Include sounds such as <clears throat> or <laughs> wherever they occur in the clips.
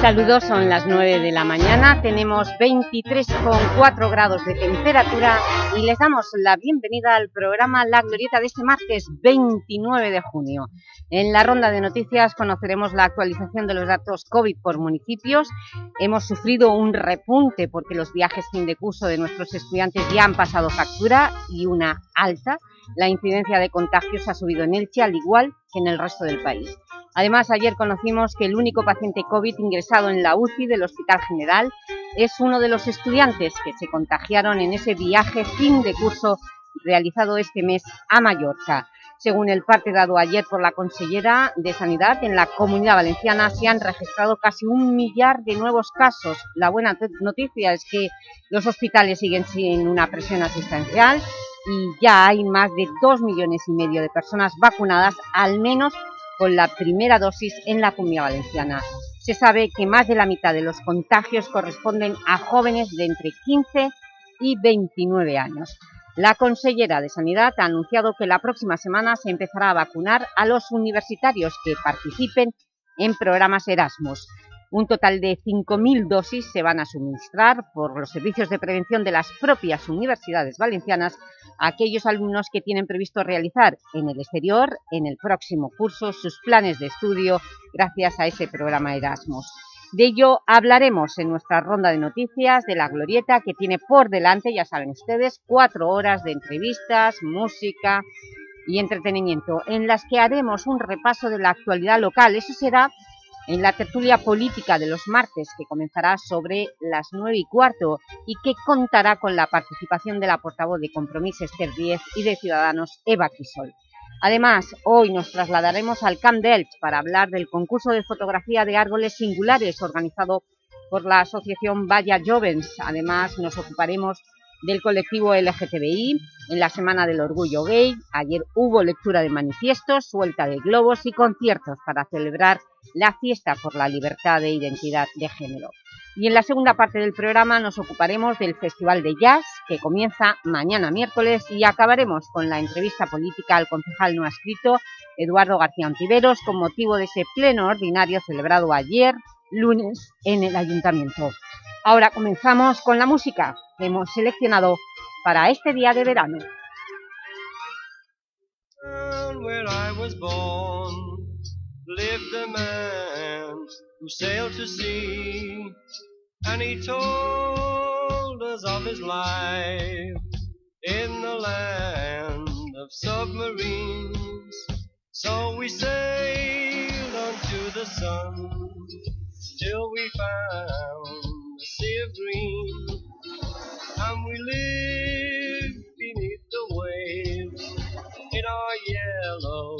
Saludos, son las 9 de la mañana, tenemos 23,4 grados de temperatura y les damos la bienvenida al programa La Glorieta de este martes 29 de junio. En la ronda de noticias conoceremos la actualización de los datos COVID por municipios. Hemos sufrido un repunte porque los viajes fin de curso de nuestros estudiantes ya han pasado factura y una alta. La incidencia de contagios ha subido en Elche al igual que en el resto del país. Además, ayer conocimos que el único paciente COVID ingresado en la UCI del Hospital General es uno de los estudiantes que se contagiaron en ese viaje fin de curso realizado este mes a Mallorca. Según el parte dado ayer por la consellera de Sanidad, en la Comunidad Valenciana se han registrado casi un millar de nuevos casos. La buena noticia es que los hospitales siguen sin una presión asistencial y ya hay más de dos millones y medio de personas vacunadas, al menos con la primera dosis en la Comunidad Valenciana. Se sabe que más de la mitad de los contagios corresponden a jóvenes de entre 15 y 29 años. La consellera de Sanidad ha anunciado que la próxima semana se empezará a vacunar a los universitarios que participen en programas Erasmus. Un total de 5.000 dosis se van a suministrar por los servicios de prevención de las propias universidades valencianas a aquellos alumnos que tienen previsto realizar en el exterior, en el próximo curso, sus planes de estudio gracias a ese programa Erasmus. De ello hablaremos en nuestra ronda de noticias de La Glorieta, que tiene por delante, ya saben ustedes, cuatro horas de entrevistas, música y entretenimiento, en las que haremos un repaso de la actualidad local. Eso será en la tertulia política de los martes, que comenzará sobre las nueve y cuarto y que contará con la participación de la portavoz de Compromís Esther Díez y de Ciudadanos Eva Quisol. Además, hoy nos trasladaremos al Camp Delft para hablar del concurso de fotografía de árboles singulares organizado por la asociación Vaya Jovens. Además, nos ocuparemos del colectivo LGTBI en la Semana del Orgullo Gay. Ayer hubo lectura de manifiestos, suelta de globos y conciertos para celebrar la fiesta por la libertad de identidad de género. Y en la segunda parte del programa nos ocuparemos del Festival de Jazz, que comienza mañana miércoles, y acabaremos con la entrevista política al concejal no escrito, Eduardo García Ontiveros, con motivo de ese pleno ordinario celebrado ayer, lunes, en el Ayuntamiento. Ahora comenzamos con la música que hemos seleccionado para este día de verano. Who sailed to sea, and he told us of his life in the land of submarines. So we sailed unto the sun till we found a sea of green, and we lived beneath the waves in our yellow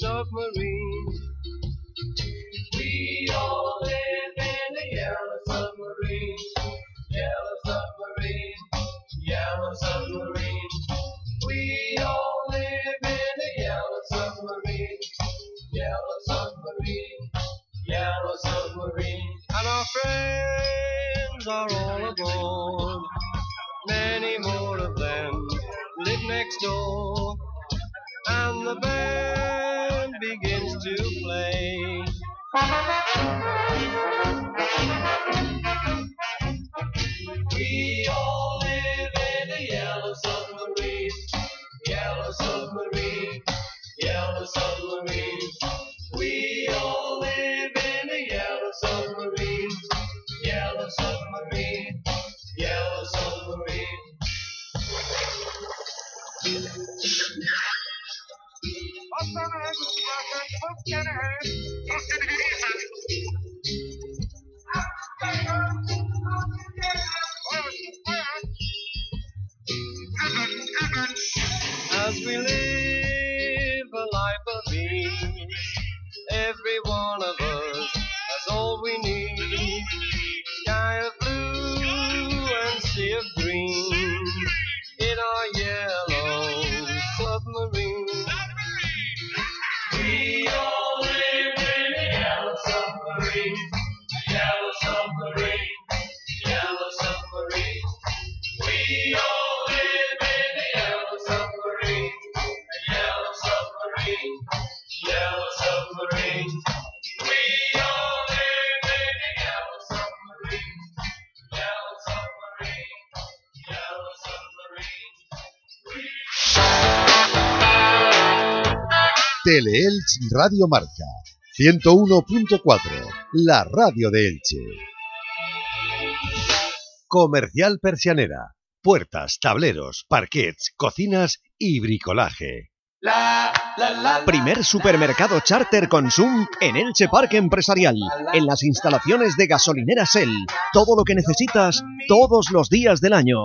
submarine. Live in a yellow submarine, yellow submarine, yellow submarine. We all live in a yellow submarine, yellow submarine, yellow submarine. And our friends are all aboard. Many more of them live next door. And the band begins to play. We all Teleelch Radio Marca 101.4, la radio de Elche. Comercial Persianera. Puertas, tableros, parquets, cocinas y bricolaje. Primer supermercado charter Consum en Elche Parque Empresarial, en las instalaciones de gasolinera Shell. Todo lo que necesitas todos los días del año.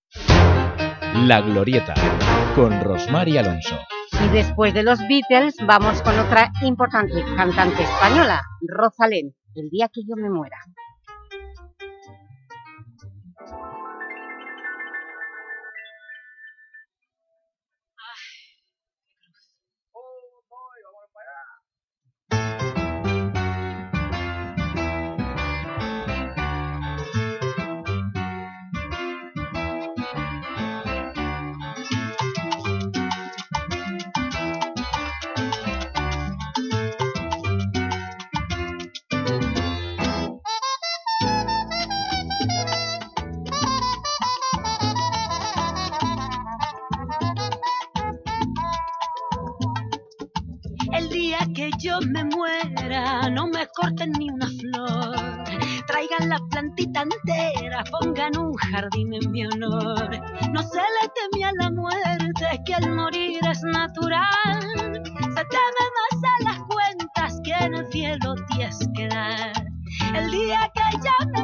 La Glorieta, con Rosmar y Alonso. Y después de los Beatles vamos con otra importante cantante española, Rosalén, El día que yo me muera. Me muera, no me corten ni una flor. Traigan la plantita entera, pongan un jardín en mi honor. No se le teme a la muerte, que el morir es natural. Se teme más a las cuentas que en el cielo tienes que dar. El día que yo me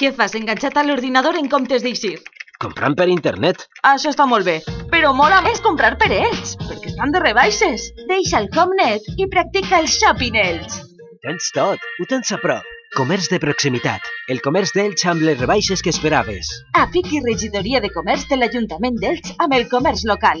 Què fas, enganxat a l'ordinador en comptes d'eixir? Comprant per internet. Això està molt bé, però mola més comprar per ells, perquè estan de rebaixes. Deixa el Comnet i practica el Shopping Ells. Ho tens tot, ho tens a prop. Comerç de proximitat, el comerç d'Elx amb les rebaixes que esperaves. A Pic i Regidoria de Comerç de l'Ajuntament d'Elx amb el comerç local.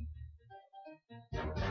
Thank you.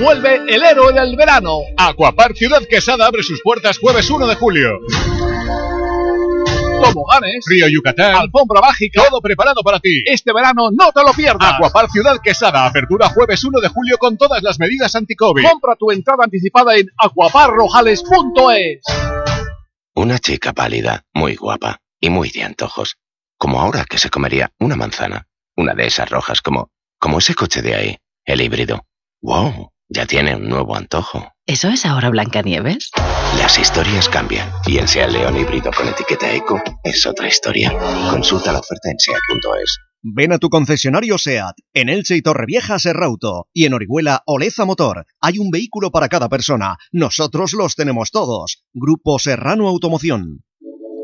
Vuelve el héroe del verano. Aquapar Ciudad Quesada abre sus puertas jueves 1 de julio. toboganes, Río Yucatán, alfombra mágica, todo preparado para ti. Este verano no te lo pierdas. Acuapar Ciudad Quesada, apertura jueves 1 de julio con todas las medidas anti-COVID. Compra tu entrada anticipada en acuaparrojales.es. Una chica pálida, muy guapa y muy de antojos. Como ahora que se comería una manzana. Una de esas rojas como, como ese coche de ahí, el híbrido. ¡Wow! Ya tiene un nuevo antojo. ¿Eso es ahora Blancanieves? Las historias cambian y el Seat León híbrido con etiqueta Eco es otra historia. Consulta la oferta en seat.es. Ven a tu concesionario SEAT, en Elche y Torrevieja Serrauto, y en Orihuela Oleza Motor. Hay un vehículo para cada persona. Nosotros los tenemos todos. Grupo Serrano Automoción.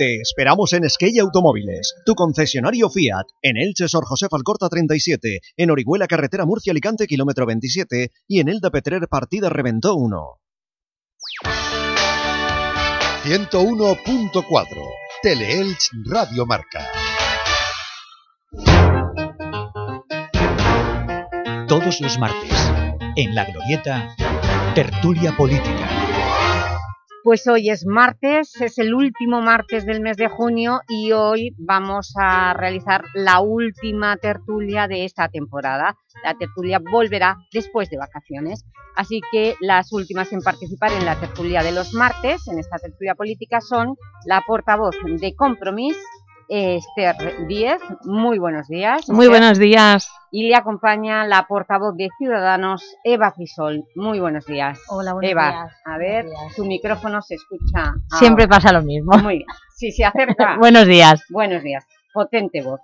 Te esperamos en Skey Automóviles, tu concesionario Fiat, en Elche Sor José Falcorta 37, en Orihuela Carretera Murcia Alicante kilómetro 27 y en Elda Petrer Partida Reventó 1. 101.4 Teleelch Radio Marca. Todos los martes, en La Glorieta, Tertulia Política. Pues hoy es martes, es el último martes del mes de junio y hoy vamos a realizar la última tertulia de esta temporada. La tertulia volverá después de vacaciones, así que las últimas en participar en la tertulia de los martes, en esta tertulia política, son la portavoz de Compromís, Esther Díez. Muy buenos días. Muy Esther. buenos días. Y le acompaña la portavoz de Ciudadanos, Eva Crisol. Muy buenos días. Hola, buenos Eva, días. a ver, tu micrófono se escucha Siempre ahora. pasa lo mismo. Muy bien. Sí, se acerca. <laughs> Buenos días. Buenos días. Potente voz.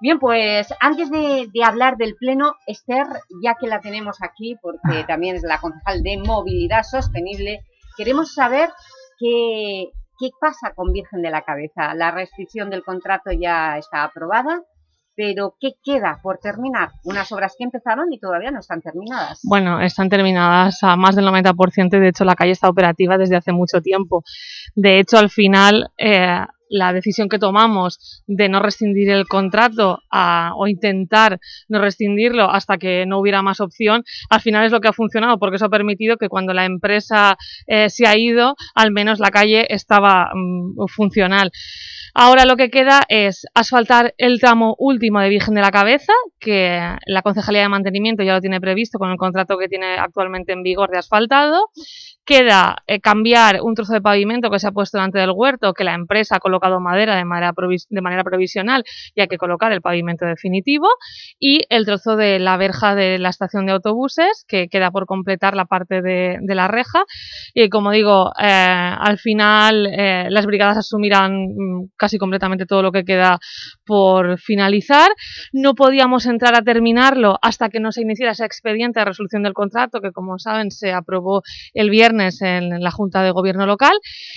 Bien, pues antes de, de hablar del Pleno, Esther, ya que la tenemos aquí, porque también es la concejal de Movilidad Sostenible, queremos saber qué, qué pasa con Virgen de la Cabeza. La restricción del contrato ya está aprobada, pero ¿qué queda por terminar? Unas obras que empezaron y todavía no están terminadas. Bueno, están terminadas a más del 90% y de hecho la calle está operativa desde hace mucho tiempo. De hecho, al final, eh, la decisión que tomamos de no rescindir el contrato o intentar no rescindirlo hasta que no hubiera más opción, al final es lo que ha funcionado porque eso ha permitido que cuando la empresa eh, se ha ido, al menos la calle estaba mm, funcional. Ahora lo que queda es asfaltar el tramo último de Virgen de la Cabeza, que la Concejalía de Mantenimiento ya lo tiene previsto con el contrato que tiene actualmente en vigor de asfaltado. Queda eh, cambiar un trozo de pavimento que se ha puesto delante del huerto, que la empresa ha colocado madera de manera, de manera provisional y hay que colocar el pavimento definitivo. Y el trozo de la verja de la estación de autobuses, que queda por completar la parte de, de la reja. Y como digo, eh, al final eh, las brigadas asumirán mm, casi completamente todo lo que queda por finalizar. No podíamos entrar a terminarlo hasta que no se iniciara ese expediente de resolución del contrato, que como saben se aprobó el viernes en la Junta de Gobierno local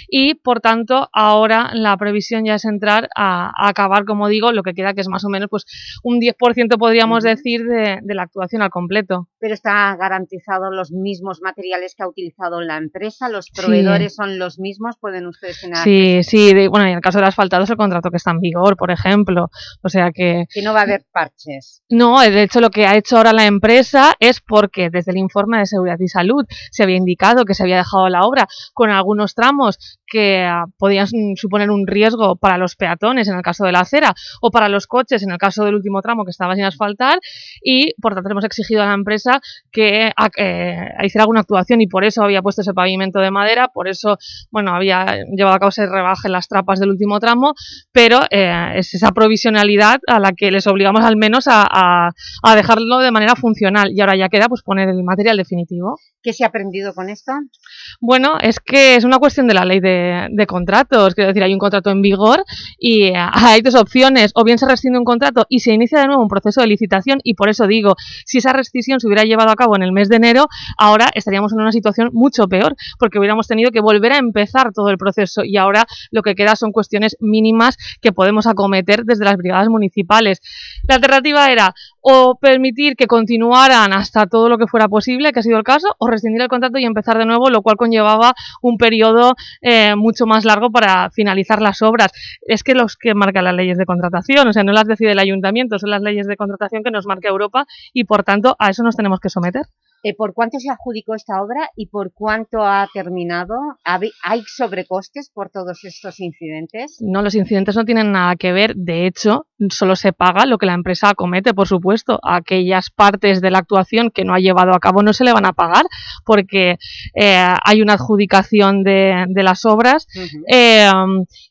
y por tanto ahora la previsión ya es entrar a, a acabar, como digo, lo que queda que es más o menos pues un 10% podríamos decir de, de la actuación al completo. Pero está garantizado los mismos materiales que ha utilizado la empresa, los proveedores son los mismos, pueden ustedes tener Sí, sí, de- bueno, y en el caso del asfaltado es el contrato que está en vigor, por ejemplo, o sea que... que no va a haber parches. No, de hecho lo que ha hecho ahora la empresa es porque desde el informe de seguridad y salud se había indicado que se había dejado la obra con algunos tramos que ah, podían mm, suponer un riesgo para los peatones en el caso de la acera o para los coches en el caso del último tramo que estaba sin asfaltar y por tanto hemos exigido a la empresa que ah, eh, hiciera alguna actuación y por eso había puesto ese pavimento de madera, por eso bueno había llevado a cabo ese rebaje en las trapas del último tramo, pero eh, es esa provisionalidad a la que les obligamos al menos a, a, a dejarlo de manera funcional y ahora ya queda pues poner el material definitivo. ¿Qué se ha aprendido con esto? Bueno, es que es una cuestión de la ley de, de contratos, quiero decir, hay un contrato en vigor y eh, hay dos opciones, o bien se rescinde un contrato y se inicia de nuevo un proceso de licitación. Y por eso digo, si esa rescisión se hubiera llevado a cabo en el mes de enero, ahora estaríamos en una situación mucho peor, porque hubiéramos tenido que volver a empezar todo el proceso. Y ahora lo que queda son cuestiones mínimas que podemos acometer desde las brigadas municipales. La alternativa era o permitir que continuaran hasta todo lo que fuera posible, que ha sido el caso, o rescindir el contrato y empezar de nuevo, lo cual conllevaba un periodo eh, mucho más largo para finalizar las obras. Es que los que marcan las leyes de contratación, o sea, no las decide el ayuntamiento, son las leyes de contratación que nos marca Europa y, por tanto, a eso nos tenemos que someter. Eh, ¿Por cuánto se adjudicó esta obra y por cuánto ha terminado? ¿Hay sobrecostes por todos estos incidentes? No, los incidentes no tienen nada que ver. De hecho, solo se paga lo que la empresa acomete, por supuesto. Aquellas partes de la actuación que no ha llevado a cabo no se le van a pagar porque eh, hay una adjudicación de, de las obras uh -huh. eh,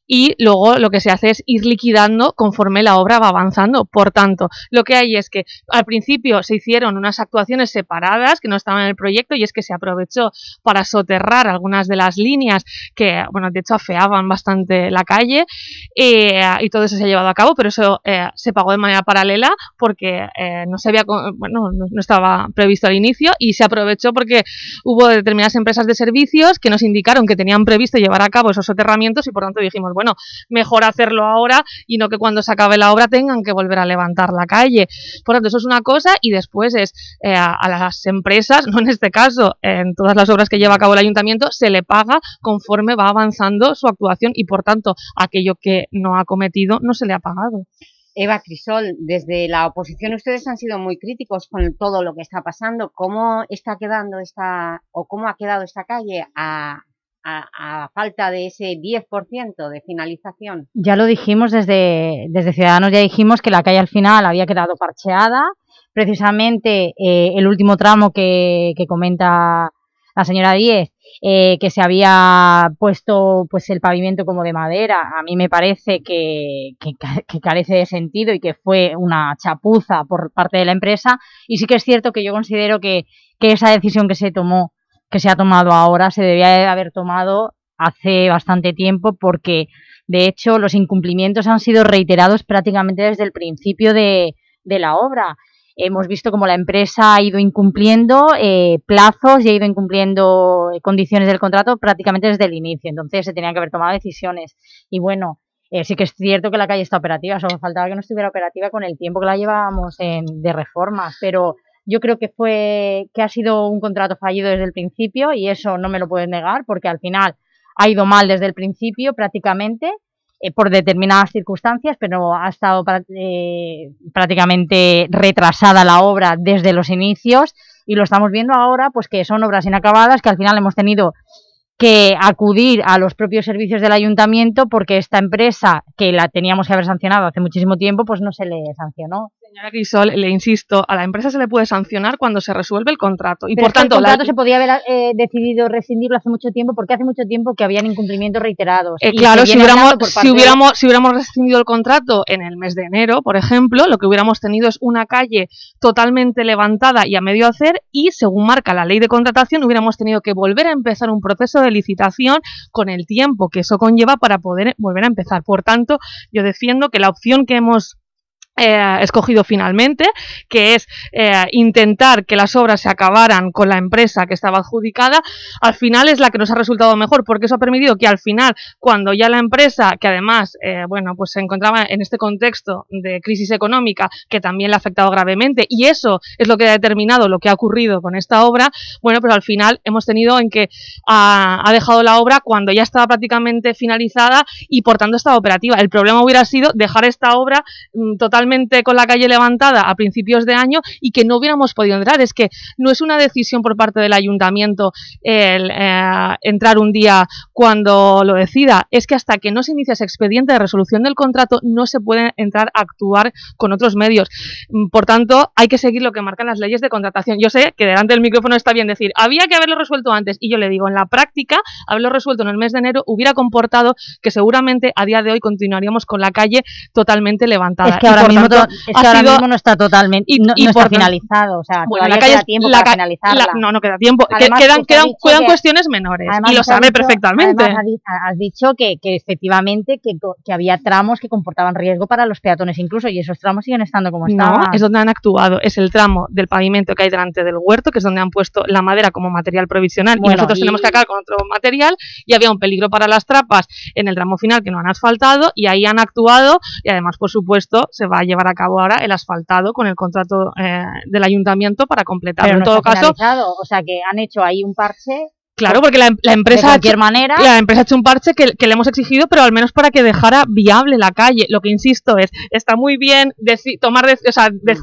y luego lo que se hace es ir liquidando conforme la obra va avanzando. Por tanto, lo que hay es que al principio se hicieron unas actuaciones separadas que no estaban en el proyecto y es que se aprovechó para soterrar algunas de las líneas que, bueno, de hecho afeaban bastante la calle eh, y todo eso se ha llevado a cabo, pero eso eh, se pagó de manera paralela porque eh, no se había, bueno, no estaba previsto al inicio y se aprovechó porque hubo determinadas empresas de servicios que nos indicaron que tenían previsto llevar a cabo esos soterramientos y por tanto dijimos, bueno, mejor hacerlo ahora y no que cuando se acabe la obra tengan que volver a levantar la calle. Por tanto, eso es una cosa y después es eh, a, a las empresas, <laughs> no en este caso, en todas las obras que lleva a cabo el ayuntamiento, se le paga conforme va avanzando su actuación y por tanto aquello que no ha cometido no se le ha pagado. Eva Crisol, desde la oposición ustedes han sido muy críticos con todo lo que está pasando. ¿Cómo está quedando esta, o cómo ha quedado esta calle a, a, falta de ese 10% de finalización? Ya lo dijimos desde, desde Ciudadanos, ya dijimos que la calle al final había quedado parcheada. Precisamente eh, el último tramo que, que comenta la señora Díez, eh, que se había puesto pues el pavimento como de madera, a mí me parece que, que, que, carece de sentido y que fue una chapuza por parte de la empresa y sí que es cierto que yo considero que, que esa decisión que se tomó, que se ha tomado ahora, se debía haber tomado hace bastante tiempo porque de hecho los incumplimientos han sido reiterados prácticamente desde el principio de, de la obra hemos visto como la empresa ha ido incumpliendo eh, plazos y ha ido incumpliendo condiciones del contrato prácticamente desde el inicio, entonces se tenían que haber tomado decisiones. Y bueno, eh, sí que es cierto que la calle está operativa, solo faltaba que no estuviera operativa con el tiempo que la llevábamos en, de reformas, pero yo creo que fue que ha sido un contrato fallido desde el principio y eso no me lo puedes negar porque al final ha ido mal desde el principio prácticamente eh, por determinadas circunstancias, pero ha estado eh, prácticamente retrasada la obra desde los inicios y lo estamos viendo ahora, pues que son obras inacabadas que al final hemos tenido que acudir a los propios servicios del ayuntamiento porque esta empresa, que la teníamos que haber sancionado hace muchísimo tiempo, pues no se le sancionó. Señora Crisol, le insisto, a la empresa se le puede sancionar cuando se resuelve el contrato. Y Pero por tanto, el contrato la... se podía haber eh, decidido rescindirlo hace mucho tiempo porque hace mucho tiempo que habían incumplimientos reiterados. Eh, claro, si hubiéramos, si, de- hubiéramos, si hubiéramos rescindido el contrato en el mes de enero, por ejemplo, lo que hubiéramos tenido es una calle totalmente levantada y a medio hacer y, según marca la ley de contratación, hubiéramos tenido que volver a empezar un proceso de licitación con el tiempo que eso conlleva para poder volver a empezar. Por tanto, yo defiendo que la opción que hemos eh, escogido finalmente, que es eh, intentar que las obras se acabaran con la empresa que estaba adjudicada, al final es la que nos ha resultado mejor, porque eso ha permitido que al final, cuando ya la empresa, que además, eh, bueno, pues se encontraba en este contexto de crisis económica, que también le ha afectado gravemente, y eso es lo que ha determinado lo que ha ocurrido con esta obra, bueno, pero al final hemos tenido en que ha, ha dejado la obra cuando ya estaba prácticamente finalizada y por tanto estaba operativa. El problema hubiera sido dejar esta obra mm, totalmente totalmente con la calle levantada a principios de año y que no hubiéramos podido entrar. Es que no es una decisión por parte del ayuntamiento el eh, entrar un día cuando lo decida, es que hasta que no se inicia ese expediente de resolución del contrato no se puede entrar a actuar con otros medios. Mm, por tanto, hay que seguir lo que marcan las leyes de contratación. Yo sé que delante del micrófono está bien decir, había que haberlo resuelto antes, y yo le digo, en la práctica, haberlo resuelto en el mes de enero hubiera comportado que seguramente a día de hoy continuaríamos con la calle totalmente levantada. Es que ahora, mismo, no está totalmente, y, no, está finalizado, o sea, bueno, la calle, queda tiempo para finalizarla. no, no queda tiempo, quedan, quedan, quedan cuestiones menores, y lo sabe perfectamente. Además, has dicho que, que efectivamente que, que, había tramos que comportaban riesgo para los peatones incluso, y esos tramos siguen estando como estaban. No, es donde han actuado, es el tramo del pavimento que hay delante del huerto, que es donde han puesto la madera como material provisional, y nosotros tenemos que acabar con otro material, y había un peligro para las trapas en el tramo final que no han asfaltado, y ahí han actuado, y además, por supuesto, se va a llevar a cabo ahora el asfaltado con el contrato eh, del ayuntamiento para completarlo. en todo caso, o sea que han hecho ahí un parche Claro, porque la, empresa, ha hecho, manera. la empresa ha hecho un parche que, le hemos exigido, pero al menos para que dejara viable la calle. Lo que insisto es, está muy bien tomar, o sea, mm. eh,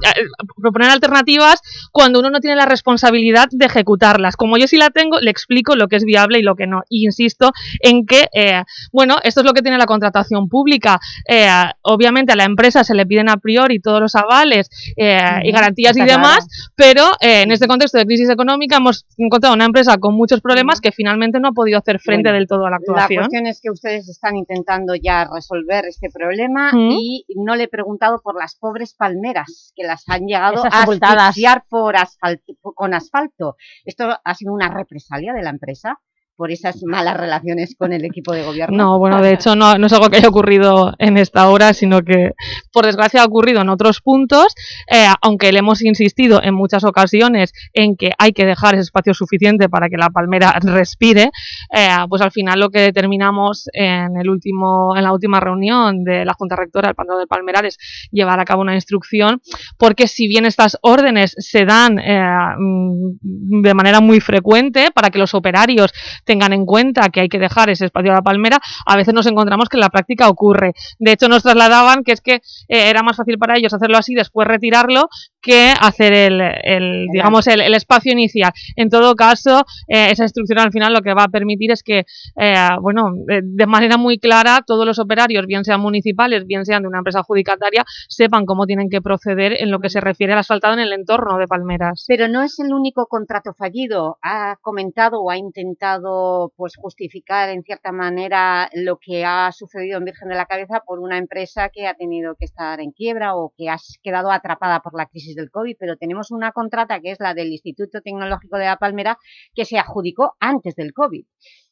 proponer alternativas cuando uno no tiene la responsabilidad de ejecutarlas. Como yo sí la tengo, le explico lo que es viable y lo que no. Y insisto en que, eh, bueno, esto es lo que tiene la contratación pública. Eh, obviamente a la empresa se le piden a priori todos los avales y garantías y demás, pero en este contexto de crisis económica hemos encontrado una empresa con muchos problemas que finalmente no ha podido hacer frente del todo a la actuación. La cuestión es que ustedes están intentando ya resolver este problema y no le he preguntado por las pobres palmeras que las han llegado a asfixiar por asfalto, con asfalto. ¿Esto ha sido una represalia de la empresa? Por esas malas relaciones con el equipo de gobierno? No, bueno, de hecho no, no, es algo que haya ocurrido en esta hora, sino que por desgracia ha ocurrido en otros puntos, eh, aunque le hemos insistido en muchas ocasiones en que hay que dejar ese espacio suficiente para que la palmera <laughs> respire, eh, pues al final lo que determinamos en, el último, en la última reunión de la Junta Rectora del Pantano del Palmeral es llevar a cabo una instrucción, porque si bien estas órdenes se dan eh, mm, de manera muy frecuente para que los operarios tengan en cuenta que hay que dejar ese espacio a la palmera, a veces nos encontramos que en la práctica ocurre. De hecho, nos trasladaban que es que eh, era más fácil para ellos hacerlo así, después retirarlo, que hacer el, digamos, el, espacio inicial. En todo caso, eh, esa instrucción al final lo que va a permitir es que, eh, bueno, de manera muy clara, todos los operarios, bien sean municipales, bien sean de una empresa adjudicataria, sepan cómo tienen que proceder en lo que se refiere al asfaltado en el entorno de Palmeras. Pero no es el único contrato fallido. Ha comentado o ha intentado pues justificar en cierta manera lo que ha sucedido en Virgen de la Cabeza por una empresa que ha tenido que estar en quiebra o que ha quedado atrapada por la crisis del COVID, pero tenemos una contrata que es la del Instituto Tecnológico de La Palmera que se adjudicó antes del COVID.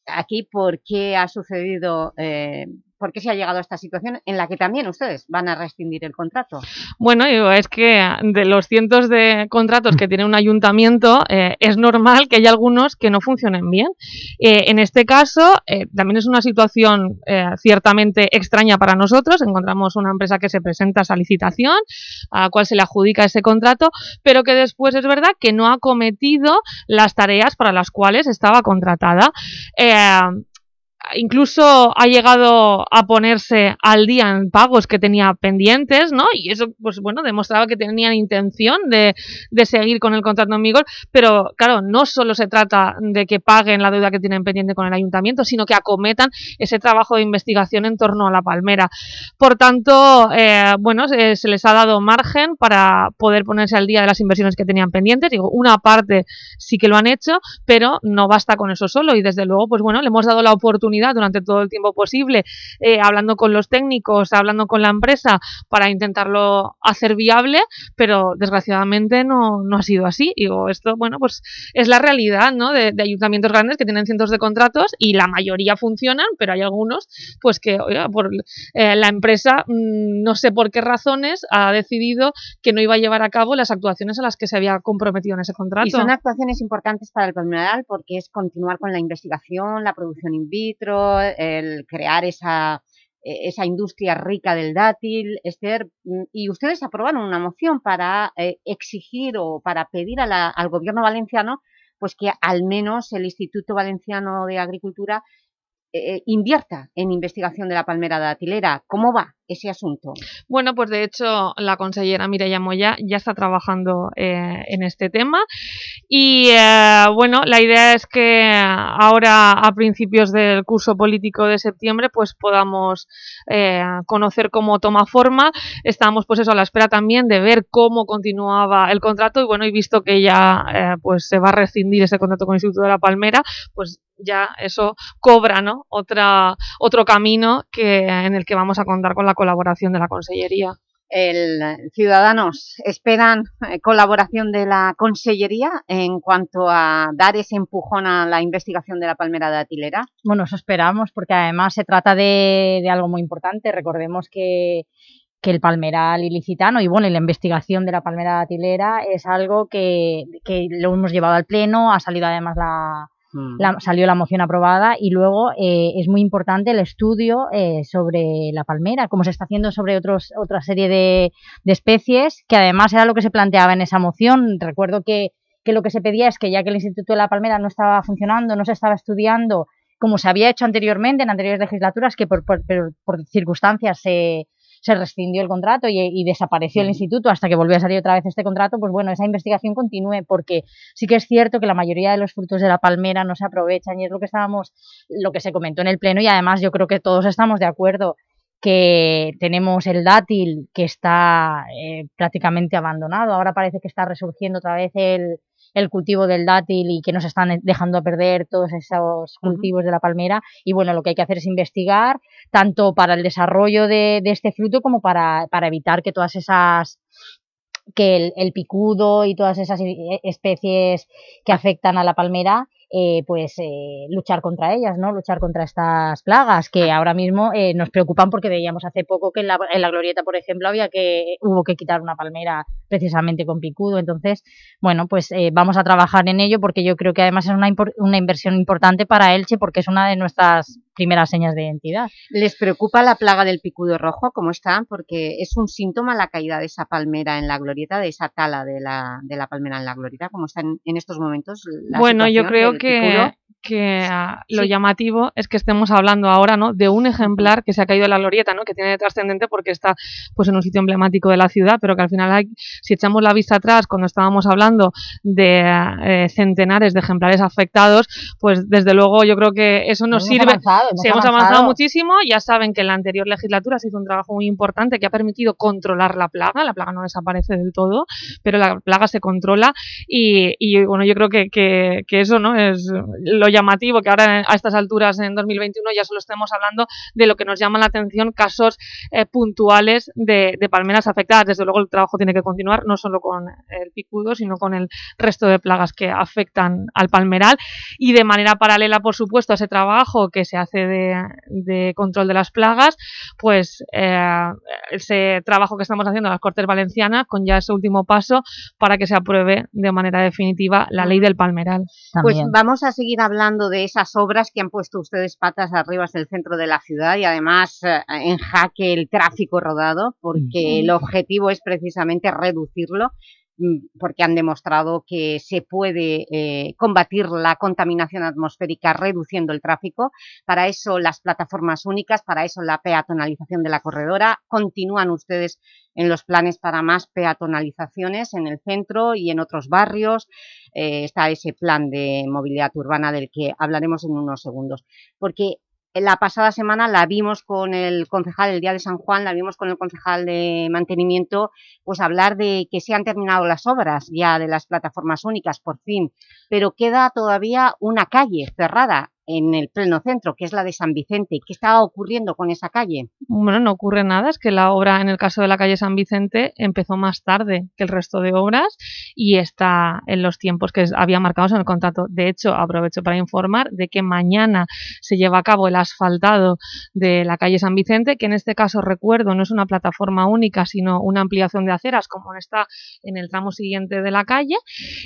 Aquí, ¿por qué ha sucedido eh, ¿por qué se ha llegado a esta situación en la que también ustedes van a rescindir el contrato? Bueno, es que de los cientos de contratos que tiene un ayuntamiento, eh, es normal que haya algunos que no funcionen bien. Eh, en este caso, eh, también es una situación ciertamente extraña para nosotros. Encontramos una empresa que se presenta a esa licitación, a la cual se le adjudica ese contrato, pero que después es verdad que no ha cometido las tareas para las cuales estaba contratada incluso ha llegado a ponerse al día en pagos que tenía pendientes, ¿no? Y eso, pues bueno, demostraba que tenían intención de, de seguir con el contrato en vigor, pero claro, no solo se trata de que paguen la deuda que tienen pendiente con el ayuntamiento, sino que acometan ese trabajo de investigación en torno a la palmera. Por tanto, eh, bueno, se, se, les ha dado margen para poder ponerse al día de las inversiones que tenían pendientes. Digo, una parte sí que lo han hecho, pero no basta con eso solo y desde luego, pues bueno, le hemos dado la oportunidad durante todo el tiempo posible, eh, hablando con los técnicos, hablando con la empresa para intentarlo hacer viable, pero desgraciadamente no, no ha sido así. Digo, esto, bueno, pues es la realidad ¿no? de, ayuntamientos grandes que tienen cientos de contratos y la mayoría funcionan, pero hay algunos pues que por eh, la empresa, mm, no sé por qué razones, ha decidido que no iba a llevar a cabo las actuaciones a las que se había comprometido en ese contrato. Y son actuaciones importantes para el Palmeral porque es continuar con la investigación, la producción in vitro, el crear esa, e, esa industria rica del dátil, Esther, mm, y ustedes aprobaron una moción para eh, exigir o para pedir al gobierno valenciano pues que al menos el Instituto Valenciano de Agricultura eh, eh, invierta en investigación de la palmera datilera. ¿Cómo va ese asunto? Bueno, pues de hecho la consellera Mireia Moya ya está trabajando eh, en este tema y eh, bueno, la idea es que ahora a principios del curso político de septiembre pues podamos eh, conocer cómo toma forma. Estamos pues eso a la espera también de ver cómo continuaba el contrato y bueno, he visto que ya pues se va a rescindir ese contrato con el Instituto de la Palmera, pues ya eso cobra ¿no? Otra, otro camino que, en el que vamos a contar con la colaboración de la Consellería. El ciudadanos esperan eh, colaboración de la Consellería en cuanto a dar ese empujón a la investigación de la palmera de Atilera. Bueno, eso esperamos, porque además se trata de, de algo muy importante. Recordemos que, que el palmeral ilicitano y bueno, y la investigación de la palmera de Atilera es algo que, que lo hemos llevado al Pleno, ha salido además la, Mm. salió la moción aprobada y luego eh, es muy importante el estudio eh, sobre la palmera, como se está haciendo sobre otros, otra serie de, especies, que además era lo que se planteaba en esa moción. Recuerdo que, que lo que se pedía es que ya que el Instituto de la Palmera no estaba funcionando, no se estaba estudiando como se había hecho anteriormente en anteriores legislaturas, que por, por- por circunstancias se, se rescindió el contrato y, y desapareció el instituto hasta que volvió a salir otra vez este contrato, pues bueno, esa investigación continúe porque sí que es cierto que la mayoría de los frutos de la palmera no se aprovechan y es lo que estábamos, lo que se comentó en el pleno y además yo creo que todos estamos de acuerdo que tenemos el dátil que está eh, prácticamente abandonado, ahora parece que está resurgiendo otra vez el, el cultivo del dátil y que nos están dejando perder todos esos cultivos de la palmera. Y bueno, lo que hay que hacer es investigar tanto para el desarrollo de, de este fruto como para, para evitar que todas esas que el, el picudo y todas esas i- especies que afectan a la palmera, eh, pues eh, luchar contra ellas, ¿no? Luchar contra estas plagas que ahora mismo eh, nos preocupan porque veíamos hace poco que en la, en la glorieta, por ejemplo, había que hubo que quitar una palmera precisamente con picudo. Entonces, bueno, pues eh, vamos a trabajar en ello porque yo creo que además es una, impor- una inversión importante para Elche porque es una de nuestras primeras señas de identidad. ¿Les preocupa la plaga del picudo rojo? ¿Cómo está? Porque es un síntoma la caída de esa palmera en la glorieta, de esa tala de la, de la palmera en la glorieta. ¿Cómo está en, en estos momentos la Bueno, yo creo que, que ah, lo llamativo es que estemos hablando ahora ¿no? de un ejemplar que se ha caído de la glorieta, ¿no? que tiene de trascendente porque está pues, en un sitio emblemático de la ciudad, pero que al final, hay, si echamos la vista atrás, cuando estábamos hablando de eh, centenares de ejemplares afectados, pues desde luego yo creo que eso nos Hemos sirve. avanzado, hemos Sí, hemos avanzado. avanzado muchísimo, ya saben que en la anterior legislatura se hizo un trabajo muy importante que ha permitido controlar la plaga, la plaga no desaparece del todo, pero la plaga se controla y, y, bueno, yo creo que, que, que eso no es lo llamativo, que ahora a estas alturas en 2021 ya solo estemos hablando de lo que nos llama la atención, casos eh, puntuales de, de palmeras afectadas. Desde luego el trabajo tiene que continuar, no solo con el picudo, sino con el resto de plagas que afectan al palmeral. Y de manera paralela, por supuesto, a ese trabajo que se hace de, de control de las plagas, pues eh, ese trabajo que estamos haciendo en las Cortes Valencianas con ya ese último paso para que se apruebe de manera definitiva la ley del palmeral. Pues vamos a seguir hablando de esas obras que han puesto ustedes patas arriba en el centro de la ciudad y además eh, en jaque el tráfico rodado, porque el objetivo es precisamente reducirlo mm, porque han demostrado que se puede eh, combatir la contaminación atmosférica reduciendo el tráfico. Para eso las plataformas únicas, para eso la peatonalización de la corredora. Continúan ustedes en los planes para más peatonalizaciones en el centro y en otros barrios. Eh, está ese plan de movilidad urbana del que hablaremos en unos segundos. Porque la pasada semana la vimos con el concejal, el día de San Juan, la vimos con el concejal de mantenimiento, pues hablar de que se han terminado las obras ya de las plataformas únicas, por fin, pero queda todavía una calle cerrada en el pleno centro, que es la de San Vicente. ¿Qué está ocurriendo con esa calle? Bueno, no ocurre nada, es que la obra en el caso de la calle San Vicente empezó más tarde que el resto de obras y está en los tiempos que había marcados en el contrato. De hecho, aprovecho para informar de que mañana se lleva a cabo el asfaltado de la calle San Vicente, que en este caso, recuerdo, no es una plataforma única, sino una ampliación de aceras, como está en el tramo siguiente de la calle,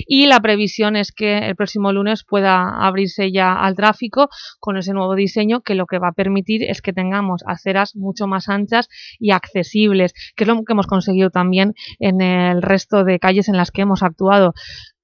y la previsión es que el próximo lunes pueda abrirse ya al tráfico con ese nuevo diseño que lo que va a permitir es que tengamos aceras mucho más anchas y accesibles, que es lo que hemos conseguido también en el resto de calles en las que hemos actuado.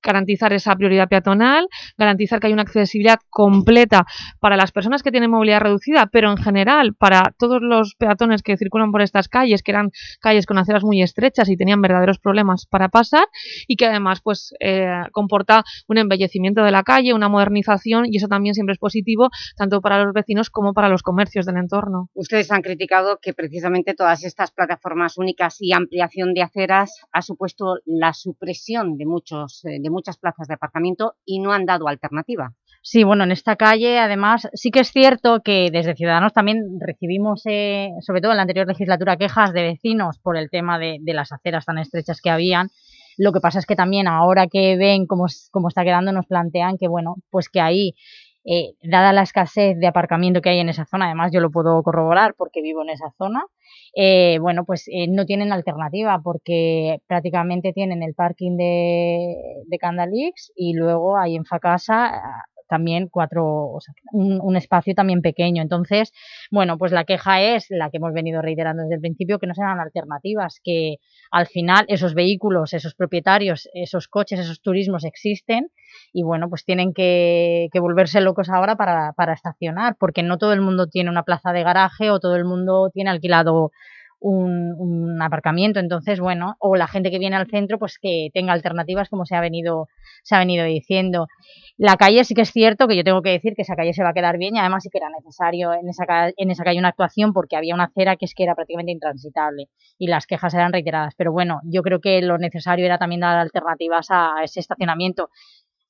Garantizar esa prioridad peatonal, garantizar que hay una accesibilidad completa para las personas que tienen movilidad reducida, pero en general para todos los peatones que circulan por estas calles, que eran calles con aceras muy estrechas y tenían verdaderos problemas para pasar, y que además pues eh, comporta un embellecimiento de la calle, una modernización, y eso también siempre es positivo, tanto para los vecinos como para los comercios del entorno. Ustedes han criticado que precisamente todas estas plataformas únicas y ampliación de aceras ha supuesto la supresión de, muchos, eh, de muchas plazas de aparcamiento y no han dado alternativa. Sí, bueno, en esta calle, además, sí que es cierto que desde Ciudadanos también recibimos, eh, sobre todo en la anterior legislatura, quejas de vecinos por el tema de, de, las aceras tan estrechas que habían. Lo que pasa es que también ahora que ven cómo, cómo está quedando, nos plantean que, bueno, pues que ahí, eh, dada la escasez de aparcamiento que hay en esa zona, además yo lo puedo corroborar porque vivo en esa zona, eh, bueno, pues eh, no tienen alternativa porque prácticamente tienen el parking de, de Candalix y luego ahí en Facasa también cuatro, o sea, un, espacio también pequeño. Entonces, bueno, pues la queja es la que hemos venido reiterando desde el principio, que no se dan alternativas, que al final esos vehículos, esos propietarios, esos coches, esos turismos existen y bueno, pues tienen que, que volverse locos ahora para, para estacionar, porque no todo el mundo tiene una plaza de garaje o todo el mundo tiene alquilado un, aparcamiento, entonces bueno, o la gente que viene al centro pues que tenga alternativas como se ha venido se ha venido diciendo. La calle sí que es cierto que yo tengo que decir que esa calle se va a quedar bien y además sí que era necesario en esa, en esa calle una actuación porque había una acera que es que era prácticamente intransitable y las quejas eran reiteradas, pero bueno, yo creo que lo necesario era también dar alternativas a ese estacionamiento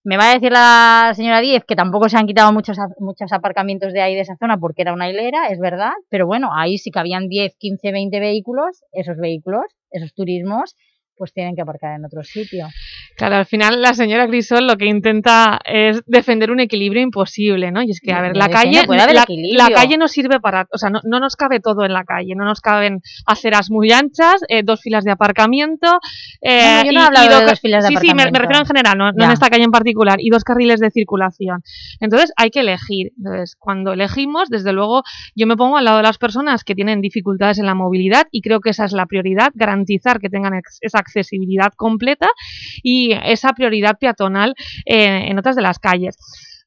me va a decir la señora Díez que tampoco se han quitado muchos, muchos aparcamientos de ahí de esa zona porque era una hilera, es verdad, pero bueno, ahí sí que habían 10, 15, 20 vehículos, esos vehículos, esos turismos, pues tienen que aparcar en otro sitio. Claro, al final la señora Grisol lo que intenta es defender un equilibrio imposible, ¿no? Y es que, a ver, la calle, la, la, calle no sirve para... O sea, no, no, nos cabe todo en la calle, no nos caben aceras muy anchas, eh, dos filas de aparcamiento... Eh, no, yo no he hablado y do, de dos filas de sí, aparcamiento. Sí, me, me, refiero en general, no, no en esta calle en particular, y dos carriles de circulación. Entonces, hay que elegir. Entonces, cuando elegimos, desde luego, yo me pongo al lado de las personas que tienen dificultades en la movilidad y creo que esa es la prioridad, garantizar que tengan esa accesibilidad completa y esa prioridad peatonal eh, en otras de las calles.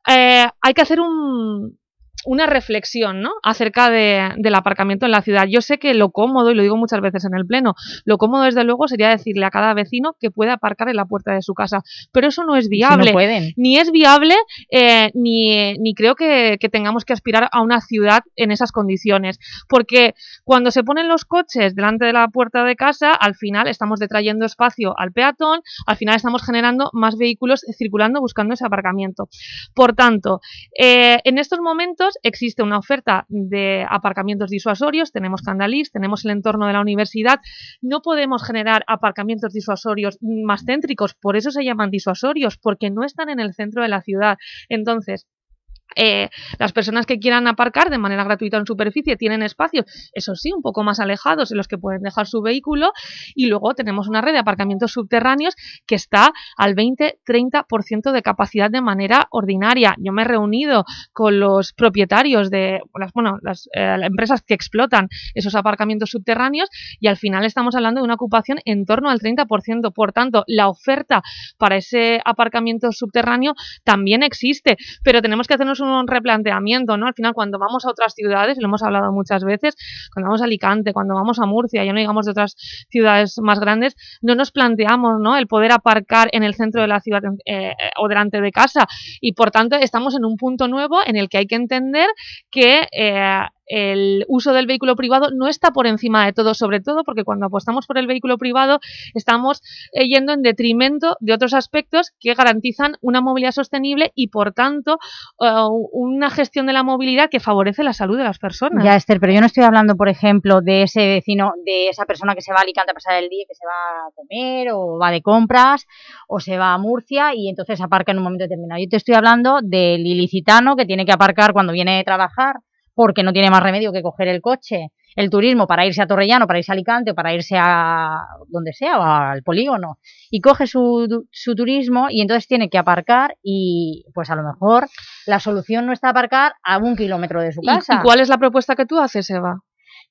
Eh, hay que hacer un, una reflexión ¿no? acerca de, del aparcamiento en la ciudad. Yo sé que lo cómodo, y lo digo muchas veces en el pleno, lo cómodo desde luego sería decirle a cada vecino que puede aparcar en la puerta de su casa, pero eso no es viable. Si no pueden. Ni es viable, eh, ni, ni creo que, que, tengamos que aspirar a una ciudad en esas condiciones, porque cuando se ponen los coches delante de la puerta de casa, al final estamos detrayendo espacio al peatón, al final estamos generando más vehículos circulando buscando ese aparcamiento. Por tanto, eh, en estos momentos existe una oferta de aparcamientos disuasorios, tenemos Candalix, tenemos el entorno de la universidad, no podemos generar aparcamientos disuasorios más céntricos, por eso se llaman disuasorios, porque no están en el centro de la ciudad. Entonces, eh, las personas que quieran aparcar de manera gratuita en superficie tienen espacios, eso sí, un poco más alejados en los que pueden dejar su vehículo y luego tenemos una red de aparcamientos subterráneos que está al 20-30% de capacidad de manera ordinaria. Yo me he reunido con los propietarios de las, bueno, las eh, empresas que explotan esos aparcamientos subterráneos y al final estamos hablando de una ocupación en torno al 30%. Por tanto, la oferta para ese aparcamiento subterráneo también existe, pero tenemos que hacernos un replanteamiento, ¿no? Al final, cuando vamos a otras ciudades, lo hemos hablado muchas veces, cuando vamos a Alicante, cuando vamos a Murcia, ya no digamos de otras ciudades más grandes, no nos planteamos, ¿no? El poder aparcar en el centro de la ciudad eh, o delante de casa y, por tanto, estamos en un punto nuevo en el que hay que entender que eh, el uso del vehículo privado no está por encima de todo, sobre todo porque cuando apostamos por el vehículo privado estamos eh, yendo en detrimento de otros aspectos que garantizan una movilidad sostenible y por tanto uh, una gestión de la movilidad que favorece la salud de las personas. Ya Esther, pero yo no estoy hablando por ejemplo de ese vecino, de esa persona que se va a Alicante a pasar el día, que se va a comer o va de compras o se va a Murcia y entonces aparca en un momento determinado. Yo te estoy hablando del ilicitano que tiene que aparcar cuando viene de trabajar porque no tiene más remedio que coger el coche, el turismo para irse a Torrellano, para irse a Alicante, o para irse a donde sea, o al polígono, y coge su, su turismo y entonces tiene que aparcar y pues a lo mejor la solución no está aparcar a un kilómetro de su casa. ¿Y, ¿Y cuál es la propuesta que tú haces, Eva?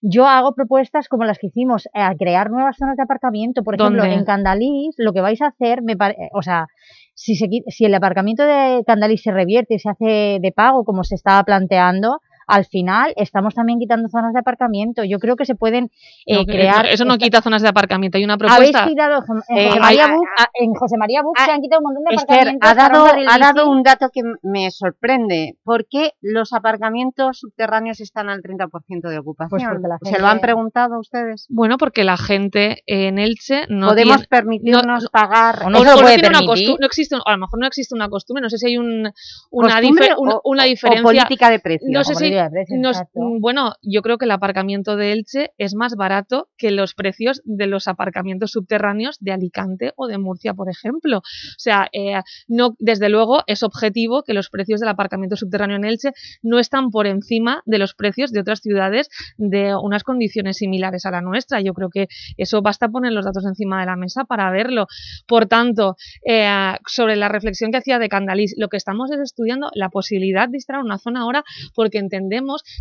yo hago propuestas como las que hicimos, eh, a crear nuevas zonas de aparcamiento. Por ejemplo, ¿Dónde? en Candalís, lo que vais a hacer, me pare- eh, o sea, si, se si el aparcamiento de Candalís se revierte y se hace de pago, como se estaba planteando, al final estamos también quitando zonas de aparcamiento. Yo creo que se pueden eh, No, crear... eso no esta- quita zonas de aparcamiento. Hay una Habéis propuesta... quitado, en Eh, José María Buc, en José María Buc se han quitado un montón de Esther, aparcamientos. ha dado, ha dado un dato que me sorprende. ¿Por qué los aparcamientos subterráneos están al 30% de ocupación? Pues porque la ¿Se lo han gente- preguntado a ustedes? Bueno, porque la gente en Elche no ¿Podemos tiene- permitirnos pagar? O no o se lo o puede una costu- no existe, a lo mejor no existe una costumbre, no sé si hay un, una, ¿Costumbre dife- una, o- una o diferencia. política de precios? No sé si, política de precios, nos- exacto. bueno, yo creo que el aparcamiento de Elche es más barato que los precios de los aparcamientos subterráneos de Alicante o de Murcia, por ejemplo. O sea, eh, no, desde luego es objetivo que los precios del aparcamiento subterráneo en Elche no están por encima de los precios de otras ciudades de unas condiciones similares a la nuestra. Yo creo que eso basta poner los datos encima de la mesa para verlo. Por tanto, eh, sobre la reflexión que hacía de Candalís, lo que estamos es estudiando la posibilidad de instalar una zona ahora porque entendemos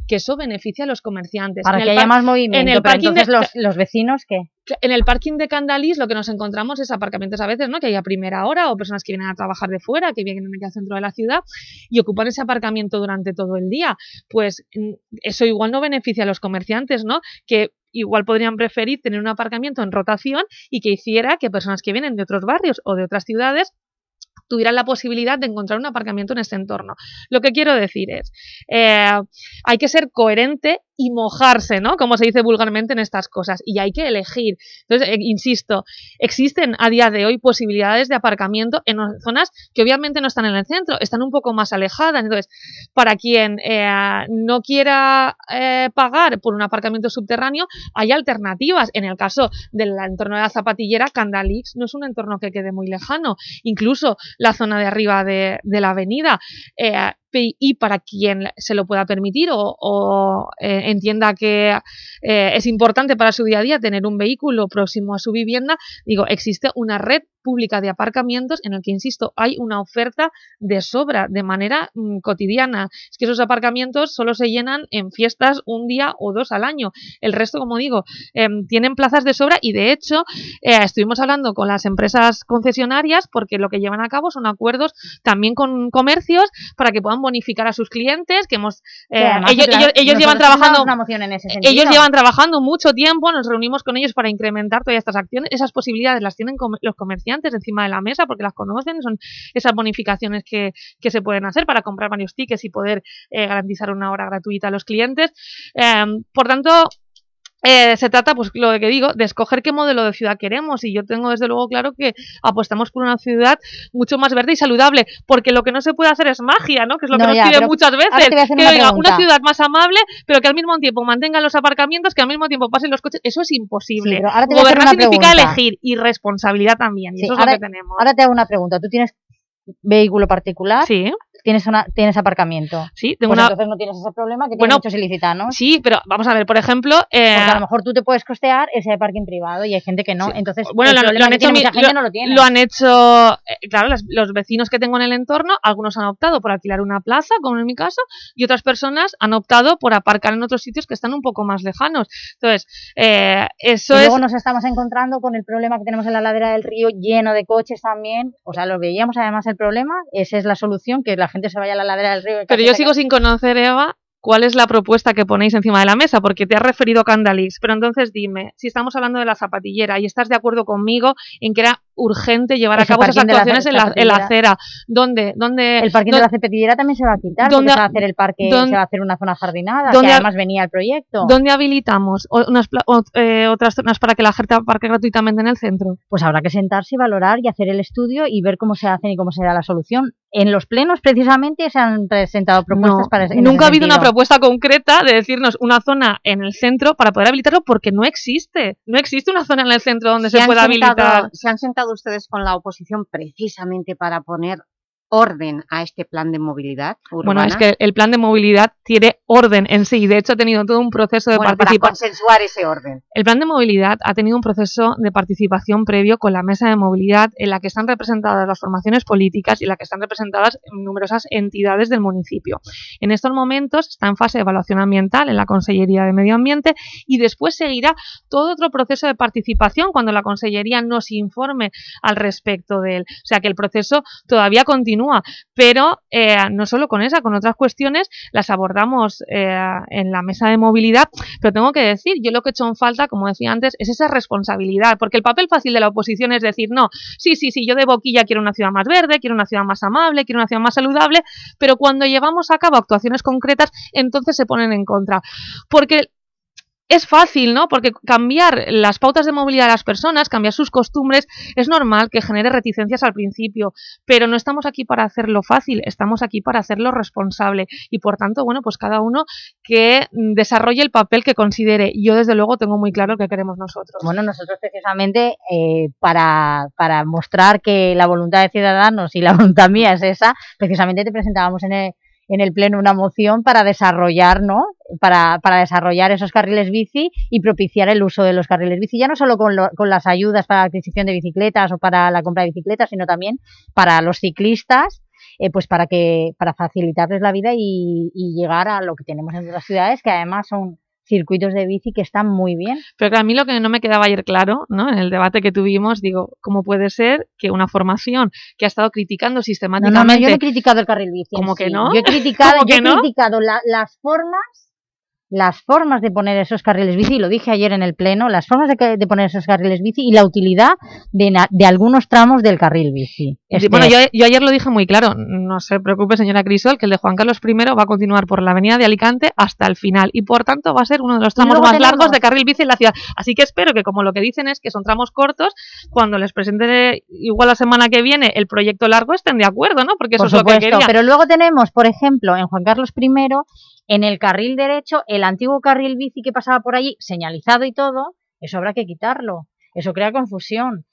que eso beneficia a los comerciantes. Para En que el haya más movimiento, en el pero parking de- entonces los, los vecinos, ¿qué? en el parking de Candalís lo que nos encontramos es aparcamientos a veces, ¿no? Que hay a primera hora o personas que vienen a trabajar de fuera, que vienen aquí al centro de la ciudad y ocupan ese aparcamiento durante todo el día. Pues mm, eso igual no beneficia a los comerciantes, ¿no? Que igual podrían preferir tener un aparcamiento en rotación y que hiciera que personas que vienen de otros barrios o de otras ciudades tuvieran la posibilidad de encontrar un aparcamiento en este entorno. Lo que quiero decir es, eh, hay que ser coherente y mojarse, ¿no? Como se dice vulgarmente en estas cosas, y hay que elegir. Entonces, eh, insisto, existen a día de hoy posibilidades de aparcamiento en zonas que obviamente no están en el centro, están un poco más alejadas. Entonces, para quien eh, no quiera eh, pagar por un aparcamiento subterráneo, hay alternativas. En el caso del entorno de la zapatillera, Candalix no es un entorno que quede muy lejano. Incluso la zona de arriba de, de la avenida. Y para quien se lo pueda permitir o, o, eh, entienda que eh, es importante para su día a día tener un vehículo próximo a su vivienda, digo, existe una red pública de aparcamientos en el que, insisto, hay una oferta de sobra de manera mm, cotidiana. Es que esos aparcamientos solo se llenan en fiestas un día o dos al año. El resto, como digo, em, tienen plazas de sobra y de hecho eh, estuvimos hablando con las empresas concesionarias porque lo que llevan a cabo son acuerdos también con comercios para que puedan bonificar a sus clientes, que hemos eh, ellos, llevan trabajando una moción en ese sentido. ellos llevan trabajando mucho tiempo, nos reunimos con ellos para incrementar todas estas acciones. Esas posibilidades las tienen com- los comerciantes encima de la mesa porque las conocen, son esas bonificaciones que, que se pueden hacer para comprar varios tickets y poder eh, garantizar una hora gratuita a los clientes. Em, por tanto, eh, se trata, pues lo que digo, de escoger qué modelo de ciudad queremos y yo tengo desde luego claro que apostamos por una ciudad mucho más verde y saludable, porque lo que no se puede hacer es magia, ¿no? Que es lo No, que nos piden muchas veces, que una oiga, una ciudad más amable, pero que al mismo tiempo mantenga los aparcamientos, que al mismo tiempo pasen los coches, eso es imposible. Sí, ahora te voy a hacer Gobernar una significa pregunta. elegir y responsabilidad también, y Sí, eso es ahora, lo que tenemos. ahora te hago una pregunta. ¿Tú tienes vehículo particular? Sí. ¿Tienes, una, tienes aparcamiento? Sí, tengo Pues una- entonces no tienes ese problema que Bueno, muchos ilicitanos. Sí, pero vamos a ver, por ejemplo... eh, Porque a lo mejor tú te puedes costear ese parking privado y hay gente que no. Sí. Entonces, bueno, el lo, lo han hecho, mi- lo- no lo lo han hecho, eh, claro, las- los vecinos que tengo en el entorno, algunos han optado por alquilar una plaza, como en mi caso, y otras personas han optado por aparcar en otros sitios que están un poco más lejanos. Entonces, eh, eso y es... luego nos estamos encontrando con el problema que tenemos en la ladera del río lleno de coches también. O sea, lo veíamos además el problema. Esa es la solución, que la gente se vaya a la ladera del río. Pero yo sigo sin conocer, Eva, cuál es la propuesta que ponéis encima de la mesa, porque te has referido a Candalix, pero entonces dime, si estamos hablando de la zapatillera y estás de acuerdo conmigo en que era urgente llevar a cabo esas la actuaciones en la, en la acera, ¿dónde, dónde, El parking de la cepetillera también se va a quitar, ¿Dónde- porque se va a hacer el parque, se va a hacer una zona jardinada, que además venía el proyecto. ¿Dónde habilitamos unas o- eh, otras zonas para que la gente aparque gratuitamente en el centro? Pues habrá que sentarse y valorar y hacer el estudio y ver cómo se hacen y cómo será la solución. En los plenos, precisamente, se han presentado propuestas No, para nunca ha habido una propuesta concreta de decirnos una zona en el centro para poder habilitarlo porque no existe. No existe una zona en el centro donde se, pueda sentado- habilitar. ¿Se han sentado ustedes con la oposición precisamente para poner orden a este plan de movilidad urbana? Bueno, es que el plan de movilidad tiene orden en sí, de hecho ha tenido todo un proceso de Bueno, para participación. consensuar ese orden. El plan de movilidad ha tenido un proceso de participación previo con la mesa de movilidad en la que están representadas las formaciones políticas y en la que están representadas numerosas entidades del municipio. En estos momentos está en fase de evaluación ambiental en la Consellería de Medio Ambiente y después seguirá todo otro proceso de participación cuando la Consellería nos informe al respecto de él. O sea que el proceso todavía continúa, pero eh, no solo con esa, con otras cuestiones las abordamos eh, en la mesa de movilidad, pero tengo que decir, yo lo que he hecho en falta, como decía antes, es esa responsabilidad, porque el papel fácil de la oposición es decir, no, sí, sí, sí, yo de boquilla quiero una ciudad más verde, quiero una ciudad más amable, quiero una ciudad más saludable, pero cuando llevamos a cabo actuaciones concretas, entonces se ponen en contra. Porque es fácil, ¿no? Porque cambiar las pautas de movilidad de las personas, cambiar sus costumbres, es normal que genere reticencias al principio, pero no estamos aquí para hacerlo fácil, estamos aquí para hacerlo responsable y por tanto, bueno, pues cada uno que desarrolle el papel que considere. Yo desde luego tengo muy claro lo que queremos nosotros. Bueno, nosotros precisamente eh, para, para mostrar que la voluntad de Ciudadanos y la voluntad mía es esa, precisamente te presentábamos en el, en el Pleno una moción para desarrollar, ¿no? Para, para desarrollar esos carriles bici y propiciar el uso de los carriles bici, ya no solo con, lo- con las ayudas para la adquisición de bicicletas o para la compra de bicicletas, sino también para los ciclistas, eh, pues para que para facilitarles la vida y, y llegar a lo que tenemos en otras ciudades, que además son circuitos de bici que están muy bien. Pero que a mí lo que no me quedaba ayer claro, ¿no? en el debate que tuvimos, digo, ¿cómo puede ser que una formación que ha estado criticando No, sistemáticamente... no, no, yo no he criticado el carril bici. ¿Cómo que sí. no? Yo he criticado, <laughs> ¿Cómo yo he que no? criticado la- las formas, las formas de poner esos carriles bici, lo dije ayer en el pleno, las formas de, de poner esos carriles bici y la utilidad de, de algunos tramos del carril bici. Bueno, yo, yo ayer lo dije muy claro, no se preocupe señora Crisol, que el de Juan Carlos I va a continuar por la avenida de Alicante hasta el final y por tanto va a ser uno de los tramos más tenemos- largos de carril bici en la ciudad. Así que espero que como lo que dicen es que son tramos cortos, cuando les presente igual la semana que viene el proyecto largo estén de acuerdo, ¿no? Porque eso por es lo que quería. pero luego tenemos, por ejemplo, en Juan Carlos I, en el carril derecho, el antiguo carril bici que pasaba por allí, señalizado y todo, eso habrá que quitarlo. Eso crea confusión.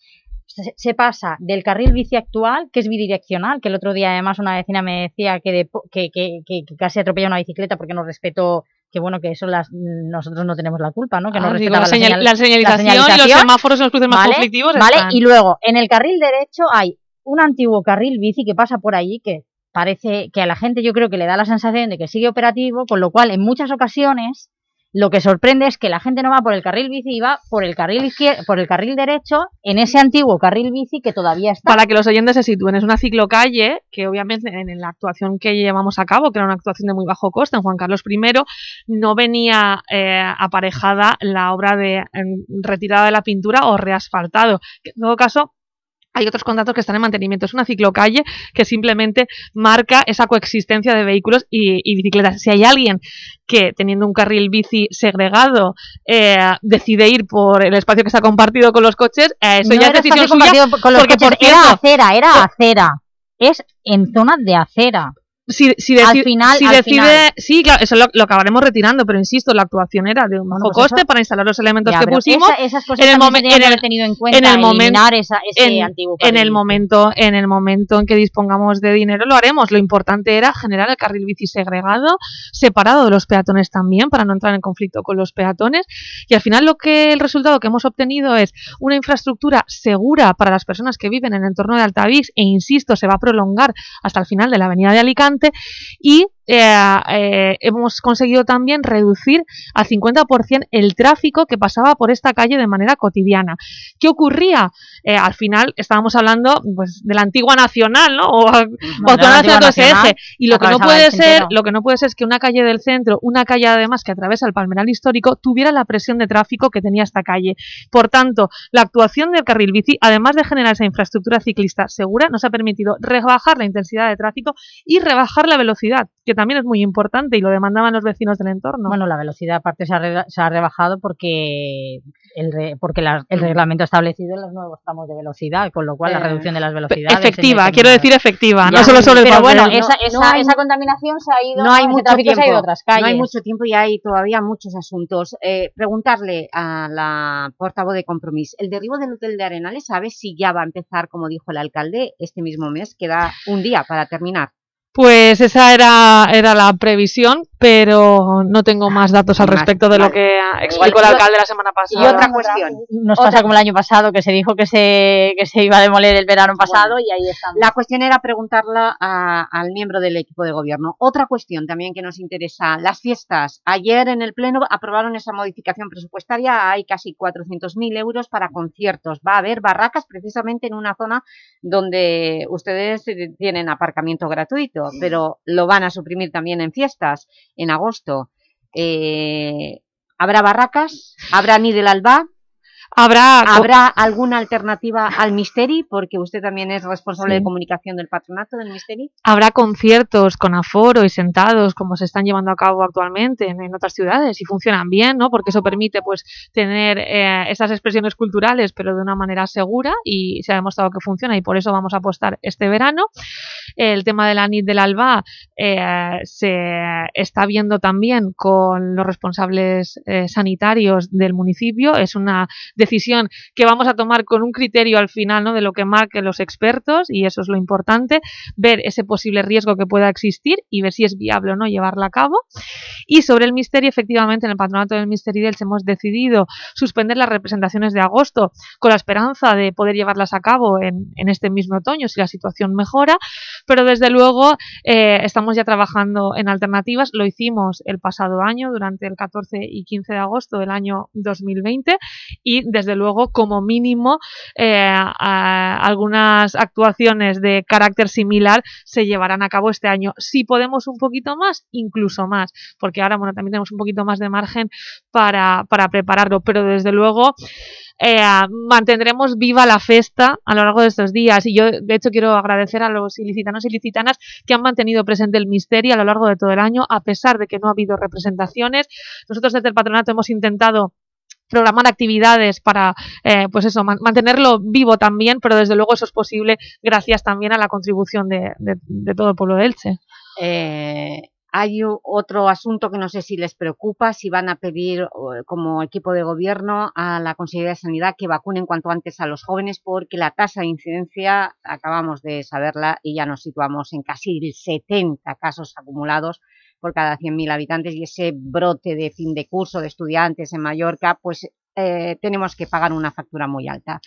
Se, se pasa del carril bici actual, que es bidireccional, que el otro día además una vecina me decía que, de que, que, que- que casi atropella una bicicleta porque no respetó, que bueno, que eso las, nosotros no tenemos la culpa, ¿no? Que no Ah, digo, respetaba la señal- señal- la señalización y los semáforos en los cruces más ¿vale? conflictivos ¿vale? están. Y luego, en el carril derecho hay un antiguo carril bici que pasa por allí que parece que a la gente yo creo que le da la sensación de que sigue operativo, con lo cual en muchas ocasiones lo que sorprende es que la gente no va por el carril bici y va por el carril por el carril derecho en ese antiguo carril bici que todavía está. Para que los oyentes se sitúen, es una ciclocalle que obviamente en la actuación que llevamos a cabo, que era una actuación de muy bajo coste en Juan Carlos I, no venía eh, aparejada la obra de em, retirada de la pintura o reasfaltado. En todo caso, hay otros contratos que están en mantenimiento. Es una ciclocalle que simplemente marca esa coexistencia de vehículos y, y bicicletas. Si hay alguien que, teniendo un carril bici segregado, eh, decide ir por el espacio que se ha compartido con los coches, eh, eso No ya es decisión suya. con los porque, coches, por era acera, era acera. Es en zona de acera. Si, si Al final- si al decide, final. sí, claro, eso lo, lo acabaremos retirando, pero insisto, la actuación era de un bajo pues coste eso- para instalar los elementos Ya, que pusimos. esa- esas cosas en el, también momen- se en el- tenido en cuenta, en el momen- eliminar esa- ese en- antiguo en el momento en el momento en que dispongamos de dinero lo haremos. Lo importante era generar el carril bici segregado, separado de los peatones también, para no entrar en conflicto con los peatones. Y al final lo que el resultado que hemos obtenido es una infraestructura segura para las personas que viven en el entorno de Altavix e insisto, se va a prolongar hasta el final de la avenida de Alicante y eh, eh, hemos conseguido también reducir al 50% el tráfico que pasaba por esta calle de manera cotidiana. ¿Qué ocurría? Eh, al final estábamos hablando pues, de la antigua nacional, ¿no? O, o la ese nacional, eje. Y lo que no puede ser, lo que no puede ser es que una calle del centro, una calle además que atraviesa el Palmeral histórico, tuviera la presión de tráfico que tenía esta calle. Por tanto, la actuación del carril bici, además de generar esa infraestructura ciclista segura, nos ha permitido rebajar la intensidad de tráfico y rebajar la velocidad que también es muy importante y lo demandaban los vecinos del entorno. Bueno, la velocidad aparte se ha, re- se ha rebajado porque el, re- porque la- el reglamento ha establecido los nuevos tramos de velocidad, con lo cual la Eh, reducción de las velocidades... en efectiva, quiero decir efectiva, no solo sobre el Pero papel. bueno, No- esa, no esa, hay esa contaminación se ha ido, no hay mucho tráfico tiempo, se ha ido a otras calles. no hay mucho tiempo y hay todavía muchos asuntos. Eh, preguntarle a la portavoz de Compromís, el derribo del Hotel de Arenales, ¿sabe si ya va a empezar, como dijo el alcalde, este mismo mes? Queda un día para terminar. Pues esa era, era la previsión, pero no tengo más datos al respecto de lo que explicó el alcalde la semana pasada. Y otra cuestión. Nos pasa como el año pasado, que se dijo que se, que se iba a demoler el verano pasado Bueno, y ahí estamos. La cuestión era preguntarla a- al miembro del equipo de gobierno. Otra cuestión también que nos interesa, las fiestas. Ayer en el Pleno aprobaron esa modificación presupuestaria, hay casi 400.000 euros para conciertos. Va a haber barracas precisamente en una zona donde ustedes eh, tienen aparcamiento gratuito, pero lo van a suprimir también en fiestas, en agosto. Eh, ¿Habrá barracas? ¿Habrá ni del Alba? Habrá, ¿Habrá alguna alternativa al Misteri? Porque usted también es responsable Sí. de comunicación del patronato del Misteri. Habrá conciertos con aforo y sentados como se están llevando a cabo actualmente en, en otras ciudades y funcionan bien, ¿no? Porque eso permite pues tener eh, esas expresiones culturales pero de una manera segura y se ha demostrado que funciona y por eso vamos a apostar este verano. El tema de la NIT del ALBA eh, se está viendo también con los responsables eh, sanitarios del municipio. Es una decisión que vamos a tomar con un criterio al final ¿no? de lo que marquen los expertos y eso es lo importante, ver ese posible riesgo que pueda existir y ver si es viable o no llevarla a cabo. Y sobre el Misteri, efectivamente, en el patronato del Misteri dels hemos decidido suspender las representaciones de agosto con la esperanza de poder llevarlas a cabo en, en este mismo otoño si la situación mejora, pero desde luego eh, estamos ya trabajando en alternativas. Lo hicimos el pasado año, durante el 14 y 15 de agosto del año 2020 y desde luego como mínimo eh, algunas actuaciones de carácter similar se llevarán a cabo este año. Si podemos un poquito más, incluso más, porque ahora bueno, también tenemos un poquito más de margen para, para prepararlo, pero desde luego eh, mantendremos viva la festa a lo largo de estos días y yo de hecho quiero agradecer a los ilicitanos y ilicitanas que han mantenido presente el misterio a lo largo de todo el año a pesar de que no ha habido representaciones. Nosotros desde el patronato hemos intentado programar actividades para pues eso man mantenerlo vivo también pero desde luego eso es posible gracias también a la contribución de todo el pueblo de Elche. Eh, hay otro asunto que no sé si les preocupa, si van a pedir como equipo de gobierno a la Consejería de Sanidad que vacunen cuanto antes a los jóvenes porque la tasa de incidencia, acabamos de saberla y ya nos situamos en casi 70 casos acumulados por cada 100.000 habitantes y ese brote de fin de curso de estudiantes en Mallorca, pues eh, tenemos que pagar una factura muy alta.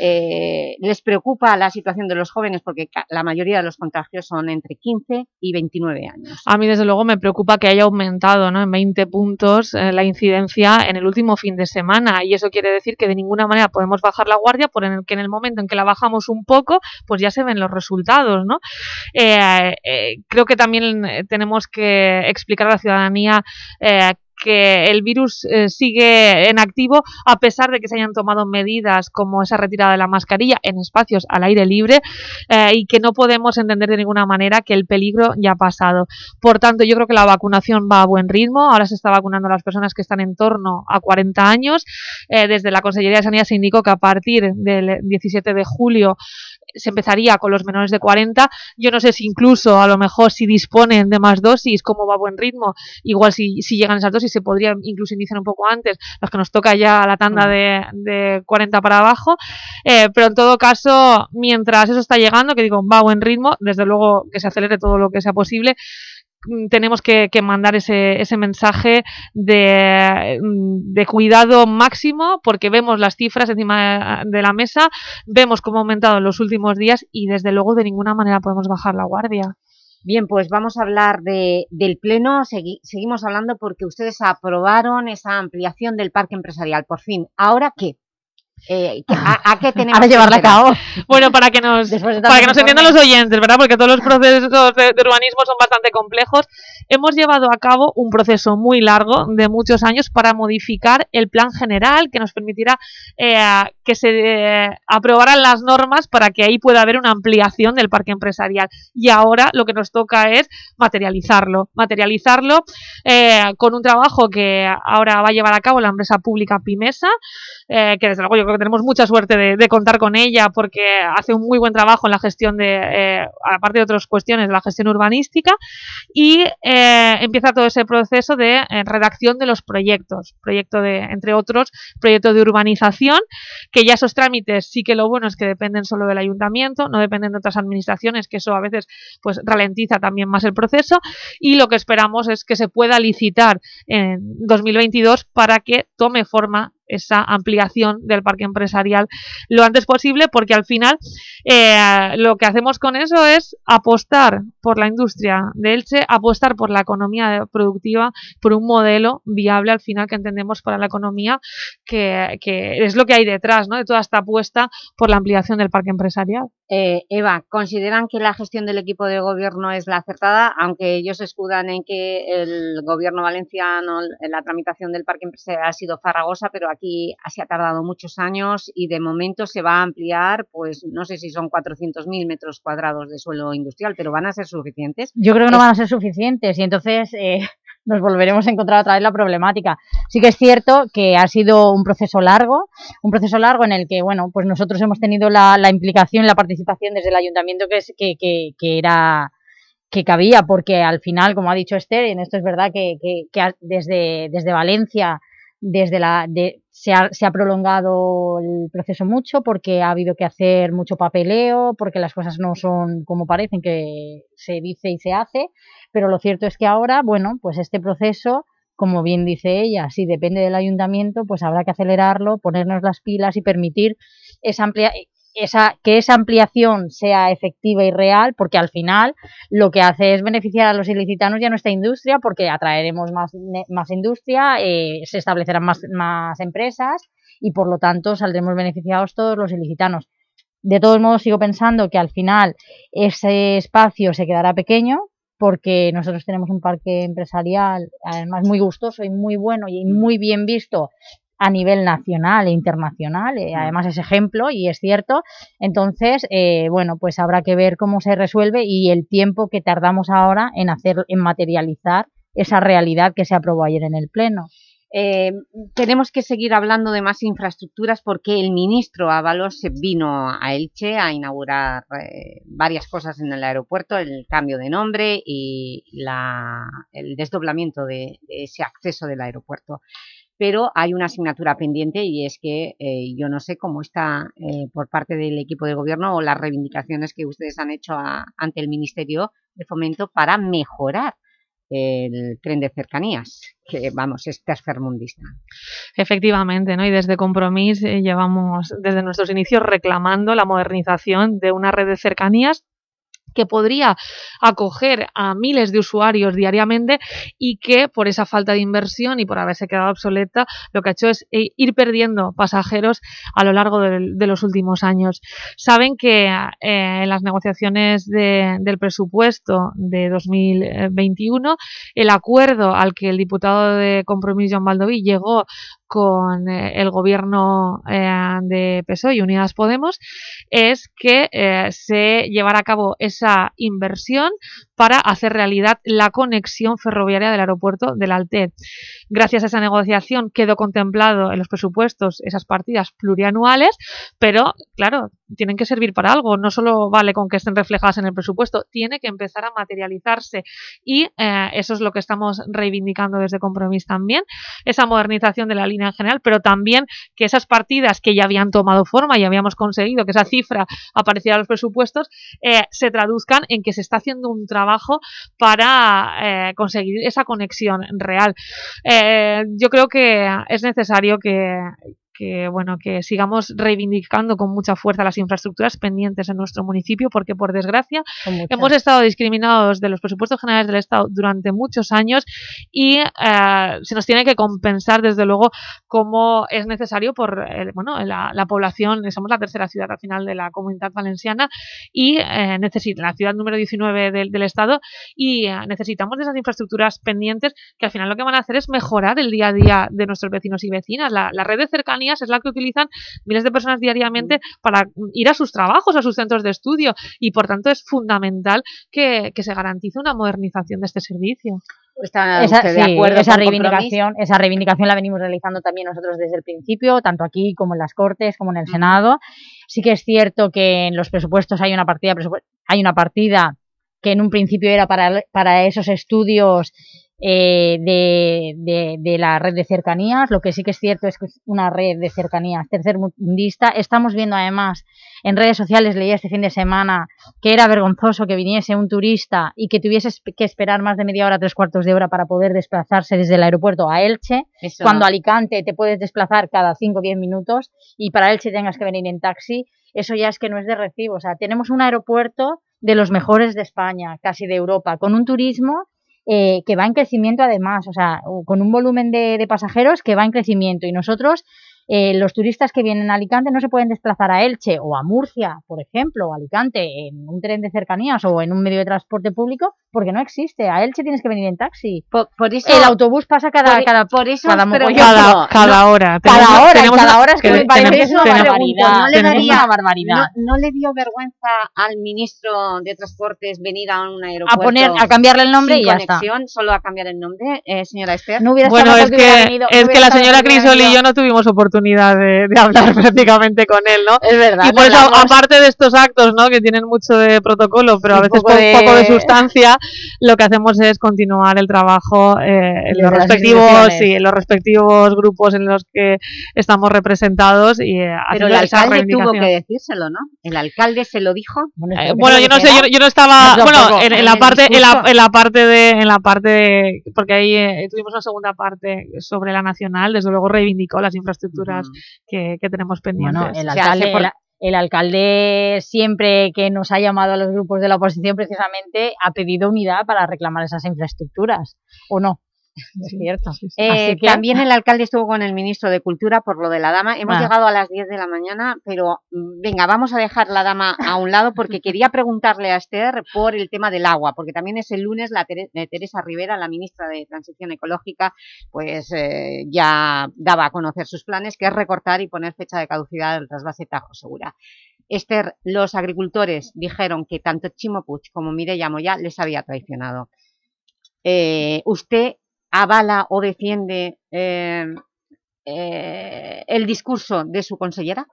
Eh, ¿Les preocupa la situación de los jóvenes? Porque la mayoría de los contagios son entre 15 y 29 años. A mí, desde luego, me preocupa que haya aumentado ¿no? en 20 puntos eh, la incidencia en el último fin de semana y eso quiere decir que de ninguna manera podemos bajar la guardia porque en, el, momento en que la bajamos un poco, pues ya se ven los resultados. ¿no? Creo que también tenemos que explicar a la ciudadanía que el virus eh, sigue en activo a pesar de que se hayan tomado medidas como esa retirada de la mascarilla en espacios al aire libre eh, y que no podemos entender de ninguna manera que el peligro ya ha pasado. Por tanto, yo creo que la vacunación va a buen ritmo. Ahora se está vacunando a las personas que están en torno a 40 años. Eh, desde la Consellería de Sanidad se indicó que a partir del 17 de julio se empezaría con los menores de 40. Yo no sé si incluso, a lo mejor, si disponen de más dosis, cómo va a buen ritmo. Igual si, si llegan esas dosis se podría incluso iniciar un poco antes, los que nos toca ya la tanda de, de 40 para abajo. Eh, pero en todo caso, mientras eso está llegando, que digo, va a buen ritmo, desde luego que se acelere todo lo que sea posible, tenemos que, mandar ese, ese mensaje de, de, cuidado máximo porque vemos las cifras encima de la mesa, vemos cómo ha aumentado en los últimos días y desde luego de ninguna manera podemos bajar la guardia. Bien, pues vamos a hablar de, del Pleno, Segui, seguimos hablando porque ustedes aprobaron esa ampliación del parque empresarial, por fin. ¿Ahora qué? Eh, ¿a, qué tenemos Para llevarla a cabo. Bueno, para que nos, para que nos entiendan los oyentes, ¿verdad? Porque todos los procesos de, de, urbanismo son bastante complejos. Hemos llevado a cabo un proceso muy largo, de muchos años, para modificar el plan general que nos permitirá eh, que se eh, aprobaran las normas para que ahí pueda haber una ampliación del parque empresarial. Y ahora lo que nos toca es materializarlo. Materializarlo eh, con un trabajo que ahora va a llevar a cabo la empresa pública Pimesa, eh, que desde luego yo creo que tenemos mucha suerte de, contar con ella porque hace un muy buen trabajo en la gestión de, eh, aparte de otras cuestiones, de la gestión urbanística y eh, empieza todo ese proceso de redacción de los proyectos, proyecto de, entre otros, proyecto de urbanización, que ya esos trámites sí que lo bueno es que dependen solo del ayuntamiento, no dependen de otras administraciones, que eso a veces pues ralentiza también más el proceso y lo que esperamos es que se pueda licitar en 2022 para que tome forma esa ampliación del parque empresarial lo antes posible porque al final eh, lo que hacemos con eso es apostar por la industria de Elche, apostar por la economía productiva, por un modelo viable al final que entendemos para la economía que, que es lo que hay detrás ¿no? de toda esta apuesta por la ampliación del parque empresarial. Eh, Eva, ¿consideran que la gestión del equipo de gobierno es la acertada? Aunque ellos escudan en que el gobierno valenciano, la tramitación del parque empresarial ha sido farragosa, pero aquí se ha tardado muchos años y de momento se va a ampliar, pues no sé si son 400.000 metros cuadrados de suelo industrial, pero ¿van a ser suficientes? Yo creo que no van a ser suficientes y entonces... Eh, nos volveremos a encontrar otra vez la problemática. Sí que es cierto que ha sido un proceso largo, un proceso largo en el que, bueno, pues nosotros hemos tenido la, la implicación, la participación desde el ayuntamiento que, es, que, que, era que cabía, porque al final, como ha dicho Esther, en esto es verdad que, que, que desde, desde Valencia desde la, de, se, ha, se ha prolongado el proceso mucho porque ha habido que hacer mucho papeleo, porque las cosas no son como parecen que se dice y se hace, pero lo cierto es que ahora, bueno, pues este proceso, como bien dice ella, si depende del ayuntamiento, pues habrá que acelerarlo, ponernos las pilas y permitir esa amplia, esa, que esa ampliación sea efectiva y real, porque al final lo que hace es beneficiar a los ilicitanos y a nuestra industria, porque atraeremos más, más industria, eh, se establecerán más, más empresas y por lo tanto saldremos beneficiados todos los ilicitanos. De todos modos sigo pensando que al final ese espacio se quedará pequeño, porque nosotros tenemos un parque empresarial además muy gustoso y muy bueno y muy bien visto a nivel nacional e internacional, eh, además es ejemplo y es cierto, entonces, eh, bueno, pues habrá que ver cómo se resuelve y el tiempo que tardamos ahora en hacer, en materializar esa realidad que se aprobó ayer en el Pleno. Eh, tenemos que seguir hablando de más infraestructuras porque el ministro Ábalos vino a Elche a inaugurar eh, varias cosas en el aeropuerto, el cambio de nombre y la, el desdoblamiento de, ese acceso del aeropuerto. Pero hay una asignatura pendiente y es que eh, yo no sé cómo está por parte del equipo de gobierno o las reivindicaciones que ustedes han hecho ante el Ministerio de Fomento para mejorar el tren de cercanías, que vamos, es tercermundista. Efectivamente, ¿no? y desde Compromís eh, llevamos desde nuestros inicios reclamando la modernización de una red de cercanías que podría acoger a miles de usuarios diariamente y que por esa falta de inversión y por haberse quedado obsoleta lo que ha hecho es eh, ir perdiendo pasajeros a lo largo de, los últimos años. Saben que eh, en las negociaciones de, del presupuesto de 2021 el acuerdo al que el diputado de Compromiso John Baldoví llegó con eh, el gobierno eh, de PSOE y Unidas Podemos es que eh, se llevará a cabo esa inversión para hacer realidad la conexión ferroviaria del aeropuerto del Altet. Gracias a esa negociación quedó contemplado en los presupuestos esas partidas plurianuales, pero claro, tienen que servir para algo, no solo vale con que estén reflejadas en el presupuesto, tiene que empezar a materializarse y eh, eso es lo que estamos reivindicando desde Compromís también, esa modernización de la línea en general, pero también que esas partidas que ya habían tomado forma y habíamos conseguido que esa cifra apareciera en los presupuestos, eh, se traduzcan en que se está haciendo un trabajo para eh, conseguir esa conexión real. yo creo que es necesario que, que, bueno, que sigamos reivindicando con mucha fuerza las infraestructuras pendientes en nuestro municipio, porque por desgracia hemos estado discriminados de los presupuestos generales del Estado durante muchos años y eh, se nos tiene que compensar desde luego como es necesario por bueno, la, la, población, somos la tercera ciudad al final de la comunidad valenciana y eh, necesita la ciudad número 19 del, del Estado y eh, necesitamos de esas infraestructuras pendientes que al final lo que van a hacer es mejorar el día a día de nuestros vecinos y vecinas. La, la red de cercanías es la que utilizan miles de personas diariamente para ir a sus trabajos, a sus centros de estudio y por tanto es fundamental que, que se garantice una modernización de este servicio. ¿Está esa, de acuerdo esa reivindicación, esa reivindicación la venimos realizando también nosotros desde el principio, tanto aquí como en las Cortes, como en el Senado. Sí que es cierto que en los presupuestos hay una partida, hay una partida que en un principio era para, para esos estudios eh, de, de, de, la red de cercanías. Lo que sí que es cierto es que es una red de cercanías tercermundista. Estamos viendo además en redes sociales, leí este fin de semana, que era vergonzoso que viniese un turista y que tuviese que esperar más de media hora, tres cuartos de hora para poder desplazarse desde el aeropuerto a Elche, Eso. cuando a Alicante te puedes desplazar cada cinco o diez minutos y para Elche tengas que venir en taxi. Eso ya es que no es de recibo. O sea, tenemos un aeropuerto de los mejores de España, casi de Europa, con un turismo eh, que va en crecimiento además, o sea, con un volumen de, de pasajeros que va en crecimiento. Y nosotros eh, los turistas que vienen a Alicante no se pueden desplazar a Elche o a Murcia, por ejemplo, o a Alicante en un tren de cercanías o en un medio de transporte público porque no existe. A Elche tienes que venir en taxi. Por, por eso, el autobús pasa cada por, cada por eso cada, cada, cada, cada hora. Cada hora, tenemos cada hora es que, me parece tenemos, es una tenemos, barbaridad. No le daría, una barbaridad. No, no, le dio vergüenza al ministro de Transportes venir a un aeropuerto a poner a cambiarle el nombre sin y ya conexión, está. solo a cambiar el nombre, eh, señora Esther. No hubiera bueno, es que, venido, es no que la señora Crisol y yo no tuvimos oportunidad de, de hablar <laughs> prácticamente con él, ¿no? Es verdad. Y por eso, aparte de estos actos, ¿no? Que tienen mucho de protocolo, pero a veces poco, de... poco de sustancia, lo que hacemos es continuar el trabajo eh, en los respectivos, sí, en los respectivos grupos en los que estamos representados y eh, Pero el alcalde tuvo que decírselo, ¿no? El alcalde se lo dijo. Bueno, eh, bueno yo no sé, yo, yo, no estaba, no, bueno, en, en, la parte, en la, en la, parte de, en la parte de, porque ahí eh, tuvimos una segunda parte sobre la nacional, desde luego reivindicó las infraestructuras -huh. que, que, tenemos pendientes. Bueno, el alcalde, o sea, por... el, el alcalde siempre que nos ha llamado a los grupos de la oposición precisamente ha pedido unidad para reclamar esas infraestructuras, ¿o no? Es cierto. Eh, que... También el alcalde estuvo con el ministro de Cultura por lo de la dama. Hemos ah. llegado a las 10 de la mañana, pero mm, venga, vamos a dejar la dama a un lado porque quería preguntarle a Esther por el tema del agua, porque también es el lunes la de Teresa Rivera, la ministra de Transición Ecológica, pues eh, ya daba a conocer sus planes, que es recortar y poner fecha de caducidad del trasvase Tajo Segura. Esther, los agricultores dijeron que tanto Chimo Puig como Mireia Moya les había traicionado. Eh, ¿Usted avala o defiende eh, eh, el discurso de su consellera?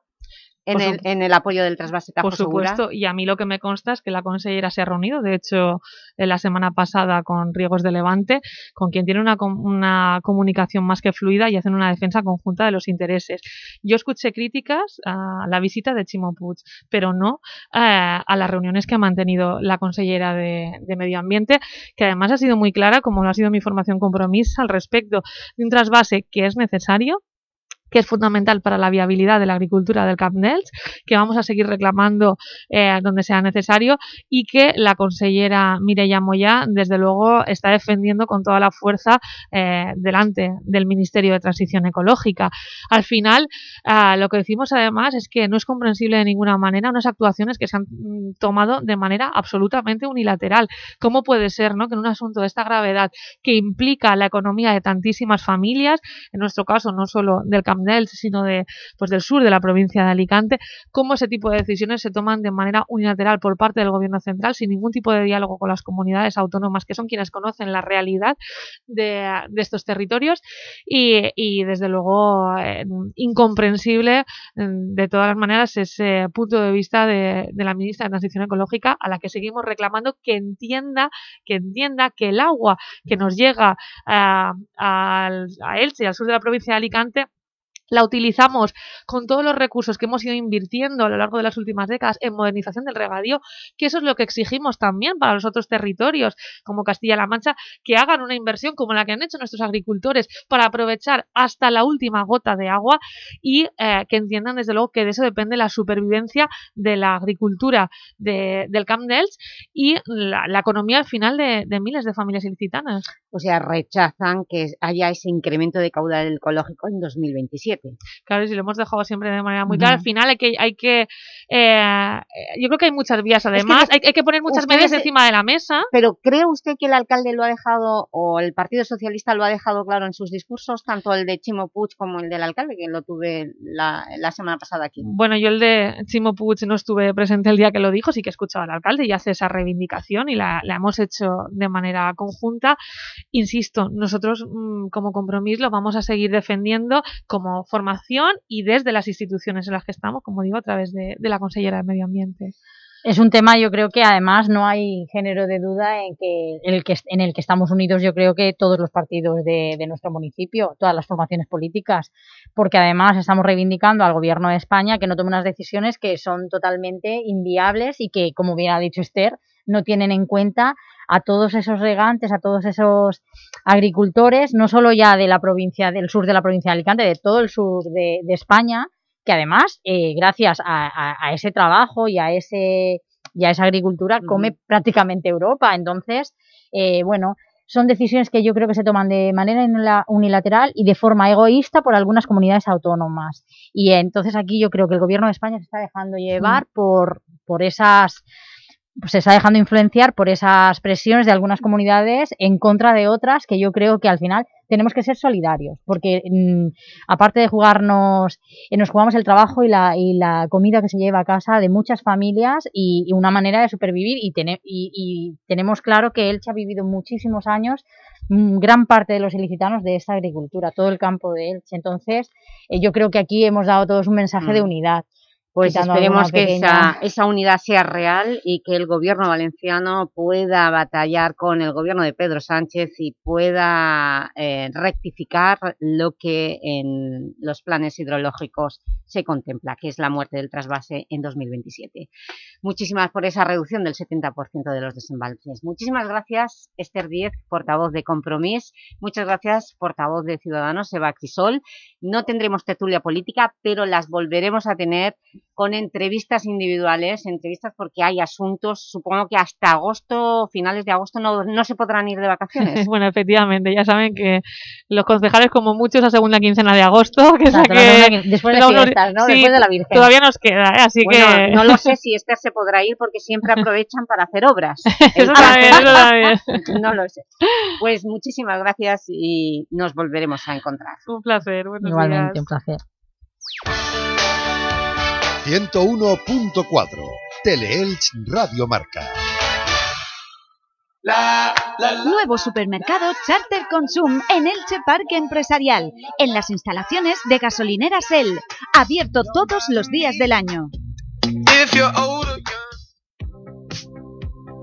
En el, en el, apoyo del trasvase Tajo Por supuesto, Segura. y a mí lo que me consta es que la consellera se ha reunido, de hecho, la semana pasada con Riegos de Levante, con quien tiene una, una comunicación más que fluida y hacen una defensa conjunta de los intereses. Yo escuché críticas a la visita de Chimo Puig, pero no eh, a las reuniones que ha mantenido la consellera de, de, Medio Ambiente, que además ha sido muy clara, como lo ha sido mi formación compromiso, al respecto de un trasvase que es necesario, que es fundamental para la viabilidad de la agricultura del Camp Nels, que vamos a seguir reclamando eh, donde sea necesario y que la consellera Mireia Moya, desde luego, está defendiendo con toda la fuerza eh, delante del Ministerio de Transición Ecológica. Al final, eh, lo que decimos además es que no es comprensible de ninguna manera unas actuaciones que se han mm, tomado de manera absolutamente unilateral. ¿Cómo puede ser ¿no? que en un asunto de esta gravedad que implica la economía de tantísimas familias, en nuestro caso no solo del Camp Nels, sino de, pues del sur de la provincia de Alicante, cómo ese tipo de decisiones se toman de manera unilateral por parte del gobierno central sin ningún tipo de diálogo con las comunidades autónomas, que son quienes conocen la realidad de, de estos territorios y, y desde luego eh, incomprensible de todas maneras ese punto de vista de, de la ministra de Transición Ecológica a la que seguimos reclamando que entienda que entienda que el agua que nos llega a, a, a Elche y al sur de la provincia de Alicante la utilizamos con todos los recursos que hemos ido invirtiendo a lo largo de las últimas décadas en modernización del regadío, que eso es lo que exigimos también para los otros territorios, como Castilla-La Mancha, que hagan una inversión como la que han hecho nuestros agricultores para aprovechar hasta la última gota de agua y eh, que entiendan desde luego que de eso depende la supervivencia de la agricultura del Camp dels y la, economía al final de, de miles de familias ilicitanas. O sea, rechazan que haya ese incremento de caudal ecológico en 2027. Claro, si lo hemos dejado siempre de manera muy clara, al final hay que... Hay que eh, yo creo que hay muchas vías además, hay, que poner muchas medidas encima de la mesa. Pero ¿cree usted que el alcalde lo ha dejado, o el Partido Socialista lo ha dejado claro en sus discursos, tanto el de Chimo Puig como el del alcalde, que lo tuve la, semana pasada aquí? Bueno, yo el de Chimo Puig no estuve presente el día que lo dijo, sí que he escuchado al alcalde y hace esa reivindicación y la, la hemos hecho de manera conjunta. Insisto, nosotros mm, como compromiso lo vamos a seguir defendiendo como formación y desde las instituciones en las que estamos, como digo, a través de, la Consellera de Medio Ambiente. Es un tema, yo creo que además no hay género de duda en que, el que en el que estamos unidos, yo creo que todos los partidos de, de, nuestro municipio, todas las formaciones políticas, porque además estamos reivindicando al Gobierno de España que no tome unas decisiones que son totalmente inviables y que, como bien ha dicho Esther, no tienen en cuenta a todos esos regantes, a todos esos agricultores, no solo ya de la provincia del sur de la provincia de Alicante, de todo el sur de, España, que además, eh, gracias a, ese trabajo y a, ese, y esa agricultura, come prácticamente Europa. Entonces, eh, bueno, son decisiones que yo creo que se toman de manera unilateral y de forma egoísta por algunas comunidades autónomas. Y entonces aquí yo creo que el Gobierno de España se está dejando llevar por, por esas pues se está dejando influenciar por esas presiones de algunas comunidades en contra de otras que yo creo que al final tenemos que ser solidarios, porque mm, aparte de jugarnos, eh, nos jugamos el trabajo y la, y la comida que se lleva a casa de muchas familias y, una manera de supervivir y, y, tenemos claro que Elche ha vivido muchísimos años mm, gran parte de los ilicitanos de esta agricultura, todo el campo de Elche. Entonces, eh, yo creo que aquí hemos dado todos un mensaje de mm. unidad. Pues esperemos que esa, esa, unidad sea real y que el gobierno valenciano pueda batallar con el gobierno de Pedro Sánchez y pueda eh, rectificar lo que en los planes hidrológicos se contempla, que es la muerte del trasvase en 2027. Muchísimas por esa reducción del 70% de los desembalses. Muchísimas gracias, Esther Díez, portavoz de Compromís. Muchas gracias, portavoz de Ciudadanos, Eva Crisol. No tendremos tertulia política, pero las volveremos a tener con entrevistas individuales, entrevistas porque hay asuntos, supongo que hasta agosto, finales de agosto, no, no se podrán ir de vacaciones. <laughs> bueno, efectivamente, ya saben que los concejales, como muchos, a segunda quincena de agosto, que, que después de fiestas, ¿no? después de la Virgen. Todavía nos queda, ¿eh? así que... no lo sé <laughs> si Esther se podrá ir porque siempre aprovechan para hacer obras. <laughs> eso también, eso también. no lo sé. Pues muchísimas gracias y nos volveremos a encontrar. Un placer, buenos Igualmente, un placer. 101.4 Teleelch Radio Marca. Nuevo supermercado Charter Consum en Elche Parque Empresarial, en las instalaciones de gasolineras El, abierto todos los días del año.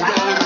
Roll.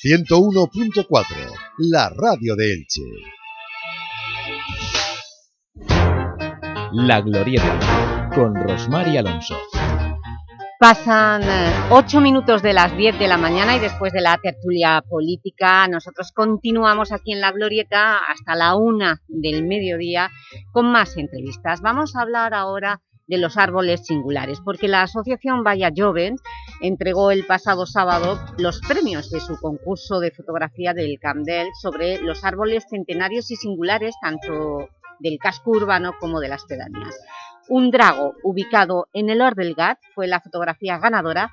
101.4, la radio de Elche. La Glorieta, con Rosmar y Alonso. Pasan eh, ocho minutos de las 10 de la mañana y después de la tertulia política nosotros continuamos aquí en La Glorieta hasta la una del mediodía con más entrevistas. Vamos a hablar ahora de los árboles singulares, porque la Asociación Vaya Joven entregó el pasado sábado los premios de su concurso de fotografía del Camdel sobre los árboles centenarios y singulares, tanto del casco urbano como de las pedanías. Un drago ubicado en el Ordelgat fue la fotografía ganadora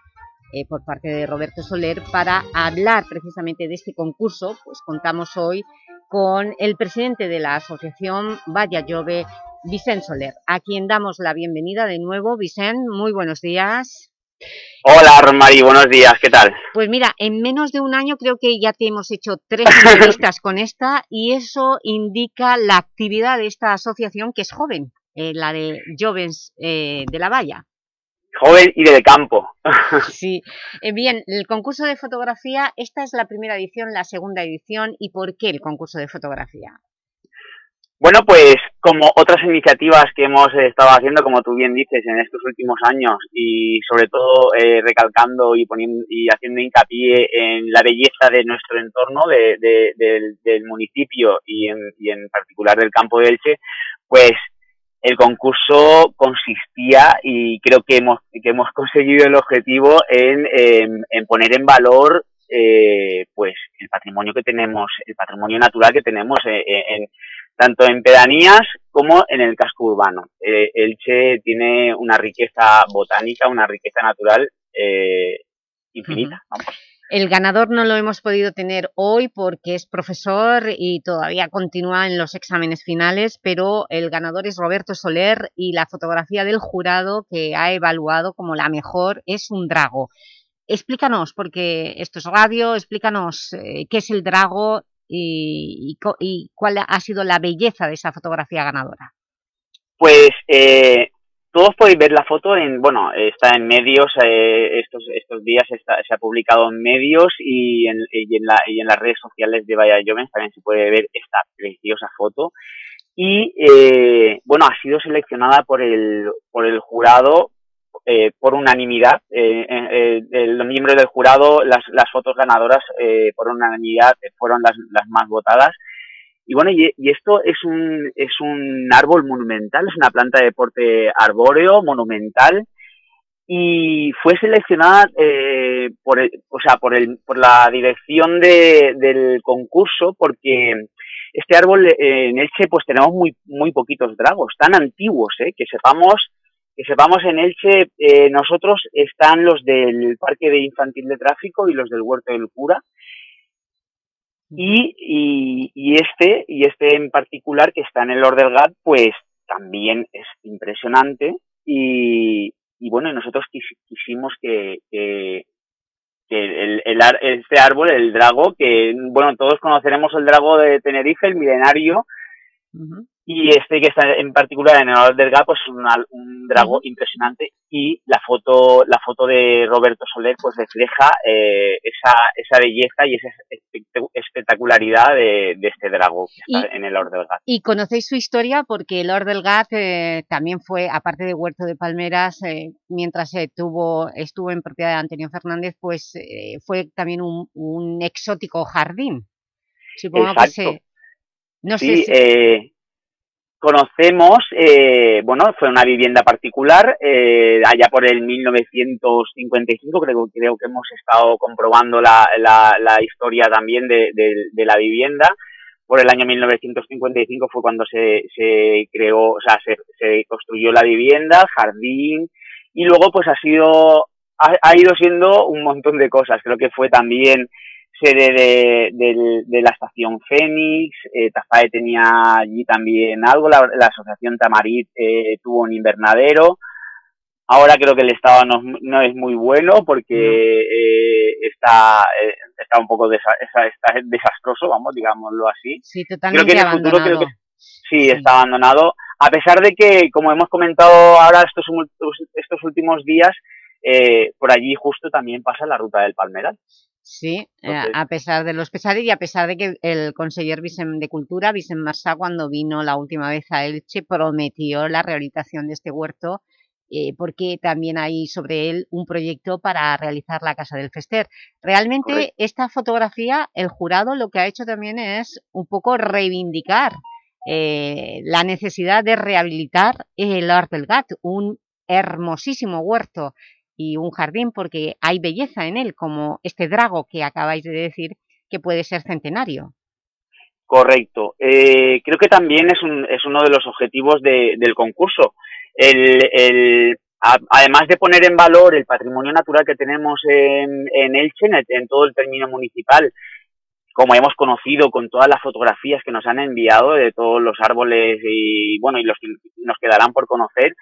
eh, por parte de Roberto Soler. Para hablar precisamente de este concurso, pues contamos hoy con el presidente de la Asociación Vaya Jove, Vicent Soler, a quien damos la bienvenida de nuevo. Vicent, muy buenos días. Hola, Rosmari, buenos días, ¿qué tal? Pues mira, en menos de un año creo que ya te hemos hecho tres <laughs> entrevistas con esta y eso indica la actividad de esta asociación que es joven, eh, la de Jóvenes eh, de la Valla. Joven y del campo. <laughs> sí, eh, bien, el concurso de fotografía, esta es la primera edición, la segunda edición, ¿y por qué el concurso de fotografía? Bueno, pues como otras iniciativas que hemos estado haciendo, como tú bien dices, en estos últimos años y sobre todo eh, recalcando y poniendo y haciendo hincapié en la belleza de nuestro entorno, de, de, del, del, municipio y en, y en particular del campo de Elche, pues el concurso consistía y creo que hemos, que hemos conseguido el objetivo en, en, en poner en valor eh, pues el patrimonio que tenemos, el patrimonio natural que tenemos en, en tanto en pedanías como en el casco urbano. Eh, Elche tiene una riqueza botánica, una riqueza natural eh, infinita. Uh -huh. vamos. El ganador no lo hemos podido tener hoy porque es profesor y todavía continúa en los exámenes finales, pero el ganador es Roberto Soler y la fotografía del jurado que ha evaluado como la mejor es un drago. Explícanos, porque esto es radio, explícanos eh, qué es el drago y, y, y, cuál ha sido la belleza de esa fotografía ganadora. Pues eh, todos podéis ver la foto en, bueno, está en medios, eh, estos, estos días se ha publicado en medios y en, y en, la, y en las redes sociales de Vaya Jovens también se puede ver esta preciosa foto. Y eh, bueno, ha sido seleccionada por el, por el jurado eh, por unanimidad. Eh, eh, los miembros del jurado, las, las fotos ganadoras eh, por unanimidad fueron las, las más votadas. Y bueno, y, esto es un, es un árbol monumental, es una planta de porte arbóreo monumental y fue seleccionada eh, por, el, o sea, por, el, por la dirección de, del concurso porque este árbol eh, en Elche pues tenemos muy, muy poquitos dragos, tan antiguos, eh, que sepamos que sepamos en Elche, eh, nosotros están los del Parque de Infantil de Tráfico y los del Huerto del Cura. Y, y, y, este, y este en particular, que está en el Ordelgat, pues también es impresionante. Y, y bueno, nosotros quis, quisimos que, que, que el, el, este árbol, el drago, que bueno, todos conoceremos el drago de Tenerife, el milenario, uh -huh y este que está en particular en el Alderga pues es un, un drago impresionante y la foto la foto de Roberto Soler pues refleja eh, esa, esa belleza y esa espectacularidad de, de este drago que está en el Ordelgat. Y conocéis su historia porque el Ordelgat eh, también fue, aparte de Huerto de Palmeras, eh, mientras tuvo, estuvo en propiedad de Antonio Fernández, pues eh, fue también un, un, exótico jardín. Supongo Exacto. que se... No sí, sé si... Conocemos, eh, bueno, fue una vivienda particular, eh, allá por el 1955, creo, creo que hemos estado comprobando la, la, la historia también de, de, de, la vivienda. Por el año 1955 fue cuando se, se creó, o sea, se, se construyó la vivienda, jardín, y luego pues ha sido, ha, ha ido siendo un montón de cosas. Creo que fue también sede de, del- de la estación Fénix, eh, Tafae tenía allí también algo, la, la asociación Tamarit eh, tuvo un invernadero. Ahora creo que el estado no, no es muy bueno porque eh, está, eh, está un poco desa- esa- está desastroso, vamos, digámoslo así. Sí, Creo totalmente que en el futuro creo que sí, está abandonado, a pesar de que, como hemos comentado ahora estos, estos últimos días, eh, por allí justo también pasa la ruta del Palmeral. Sí, eh, Entonces- a pesar de los pesares y a pesar de que el conseller Vicent de Cultura, Vicent Marsá, cuando vino la última vez a Elche, prometió la rehabilitación de este huerto eh, porque también hay sobre él un proyecto para realizar la Casa del Fester. Realmente Correcto. esta fotografía, el jurado lo que ha hecho también es un poco reivindicar eh, la necesidad de rehabilitar el Hort del Gat, un hermosísimo huerto y un jardín porque hay belleza en él, como este drago que acabáis de decir que puede ser centenario. Correcto. Eh, creo que también es, un, es uno de los objetivos de- del concurso. El, el- a- además de poner en valor el patrimonio natural que tenemos en, en Elche, en, en todo el término municipal, como hemos conocido con todas las fotografías que nos han enviado de todos los árboles y bueno y los que nos quedarán por conocer,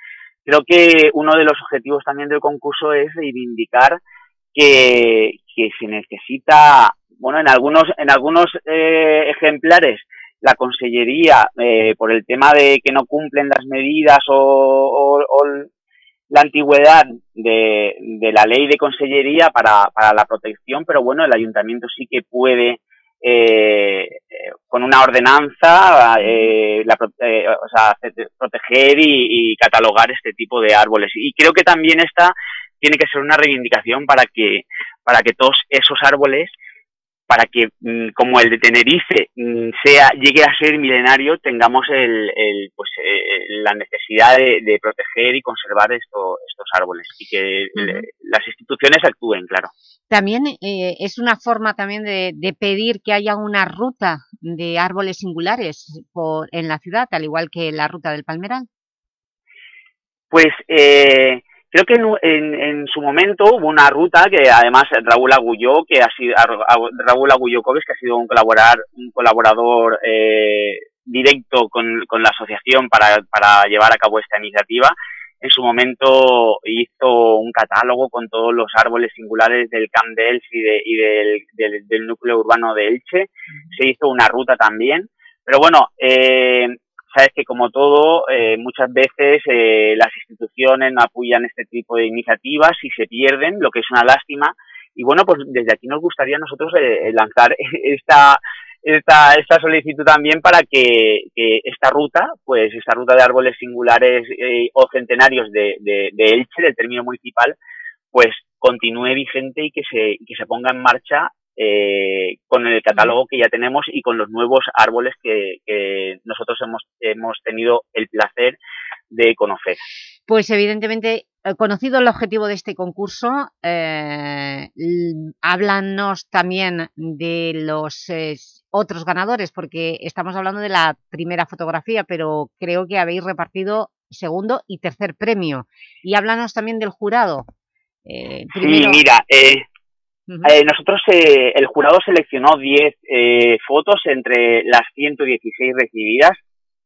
creo que uno de los objetivos también del concurso es reivindicar que, se necesita, bueno, en algunos, en algunos eh, ejemplares la consellería, eh, por el tema de que no cumplen las medidas o, o- la antigüedad de, de la ley de consellería para, para la protección, pero bueno, el ayuntamiento sí que puede, eh, con una ordenanza, eh, la eh, o sea, proteger y, y catalogar este tipo de árboles. Y creo que también esta tiene que ser una reivindicación para que, para que todos esos árboles para que, mm, como el de Tenerife, mm, sea, llegue a ser milenario, tengamos el, el, pues, eh, la necesidad de, de proteger y conservar esto- estos árboles y que las instituciones actúen, claro. También eh, es una forma también de, de pedir que haya una ruta de árboles singulares por, en la ciudad, al igual que la ruta del Palmeral. Pues eh, creo que en, en- en su momento hubo una ruta que además Raúl Agulló, que ha sido a- a- Raúl Agulló Coves, que ha sido un colaborar, un colaborador eh, directo con, con la asociación para, para llevar a cabo esta iniciativa. En su momento hizo un catálogo con todos los árboles singulares del Camp de y, de- y del, del- del núcleo urbano de Elche. Se hizo una ruta también. Pero bueno, eh, sabes que como todo, eh, muchas veces eh, las instituciones no apoyan este tipo de iniciativas y se pierden, lo que es una lástima. Y bueno, pues desde aquí nos gustaría a nosotros eh, lanzar <laughs> esta, esta, esta solicitud también para que, esta ruta, pues esta ruta de árboles singulares eh, o centenarios de, de, de Elche, del término municipal, pues continúe vigente y que se, que se ponga en marcha eh, con el catálogo que ya tenemos y con los nuevos árboles que, que nosotros hemos, hemos tenido el placer de conocer. Pues evidentemente, eh, conocido el objetivo de este concurso, eh, háblanos también de los eh, otros ganadores, porque estamos hablando de la primera fotografía, pero creo que habéis repartido segundo y tercer premio. Y háblanos también del jurado. Eh, primero- Sí, mira, eh, eh, nosotros, eh, el jurado seleccionó 10 eh, fotos entre las 116 recibidas,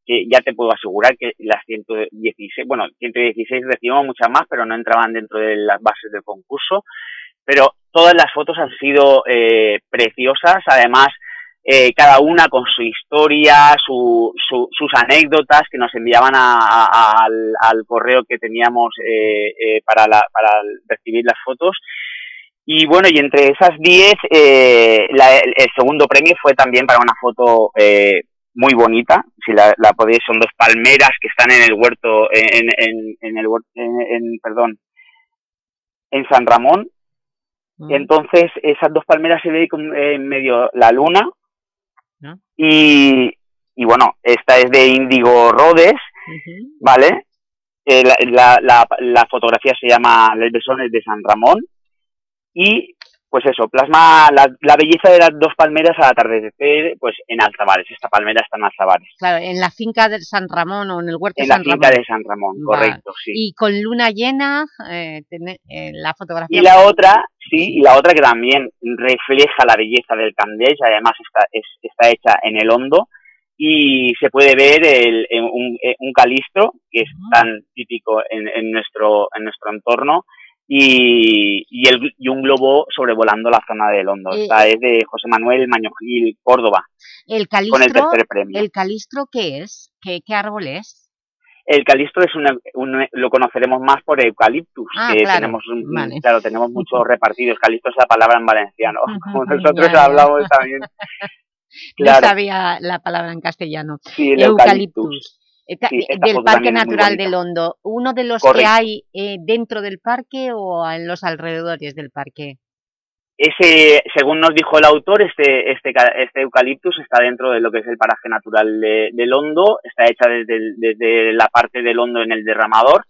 que ya te puedo asegurar que las 116, bueno, 116 recibimos muchas más, pero no entraban dentro de las bases del concurso, pero todas las fotos han sido eh, preciosas, además, eh, cada una con su historia, su, su- sus anécdotas que nos enviaban a- al, correo que teníamos eh, para, la- para recibir las fotos. Y bueno, y entre esas 10, eh, la- el, segundo premio fue también para una foto eh, muy bonita. Si la, la podéis, son dos palmeras que están en el huerto, en, en, en el en- en- perdón, en San Ramón. Entonces, esas dos palmeras se ve con- en medio la luna. Y, y bueno, esta es de Índigo Rodes, ¿vale? Eh, la, la, la, la fotografía se llama Les Besones de San Ramón. Y pues eso, plasma la, la belleza de las dos palmeras al atardecer pues en Alzabares. Esta palmera está en Alzabares. Claro, en la finca de San Ramón o en el huerto En de la San finca Ramón. de San Ramón, correcto, sí. Y con luna llena, eh, tene- eh, la fotografía... Y la otra, sí, y la otra que también refleja la belleza del Candés, además está, es- está hecha en el hondo, y se puede ver el, en un, en un calistro, que es tan típico en, en nuestro, en nuestro entorno, y, y, el, y un globo sobrevolando la zona del hondo. Eh, Esta es de José Manuel Mañojil Córdoba, El con el calistro, tercer premio. ¿el calistro qué es? ¿Qué, qué árbol es? El calistro es una, un- lo conoceremos más por eucaliptus, Ah, que claro, tenemos, un- vale. claro, tenemos muchos <laughs> repartidos. Calistro es la palabra en valenciano, como <laughs> nosotros Ya, hablamos también. <laughs> No sabía la palabra en castellano. sí, el eucaliptus. Esta- Sí, esta del Parque Natural bonita. del Hondo, ¿uno de los que hay eh, dentro del parque o en los alrededores del parque? Ese, según nos dijo el autor, este, este, este eucaliptus está dentro de lo que es el paraje natural de- del Hondo, está hecha desde, desde la parte del Hondo en el derramador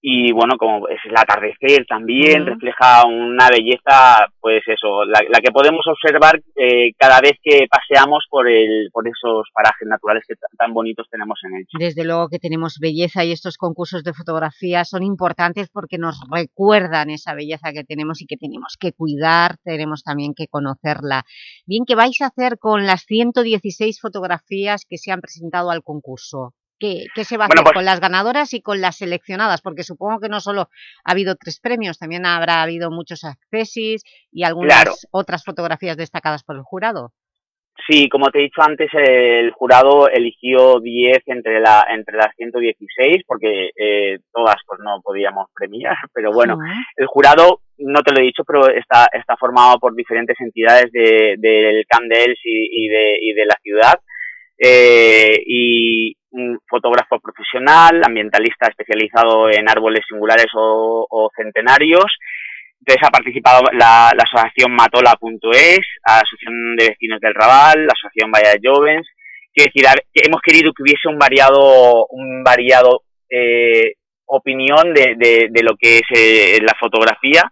y bueno, como es el atardecer también, refleja una belleza, pues eso, la, la que podemos observar eh, cada vez que paseamos por, el, por esos parajes naturales que tan bonitos tenemos en Elche. Desde luego que tenemos belleza y estos concursos de fotografía son importantes porque nos recuerdan esa belleza que tenemos y que tenemos que cuidar, tenemos también que conocerla. Bien, ¿qué vais a hacer con las 116 fotografías que se han presentado al concurso? ¿Qué, qué se va a Bueno, hacer pues- con las ganadoras y con las seleccionadas? Porque supongo que no solo ha habido tres premios, también habrá habido muchos accesis y algunas Claro. otras fotografías destacadas por el jurado. Sí, como te he dicho antes, el jurado eligió 10 entre, la, entre las 116 porque eh, todas pues no podíamos premiar, <laughs> pero bueno, el jurado, no te lo he dicho, pero está, está formado por diferentes entidades de, del Camp de Elche y, y de, y de la ciudad eh, y un fotógrafo profesional, ambientalista especializado en árboles singulares o, centenarios. Entonces ha participado la, la asociación Matola.es, la Asociación de Vecinos del Raval, la Asociación Valle de Jovens. Quiero decir, hemos querido que hubiese un variado, un variado eh, opinión de, de, de lo que es eh, la fotografía.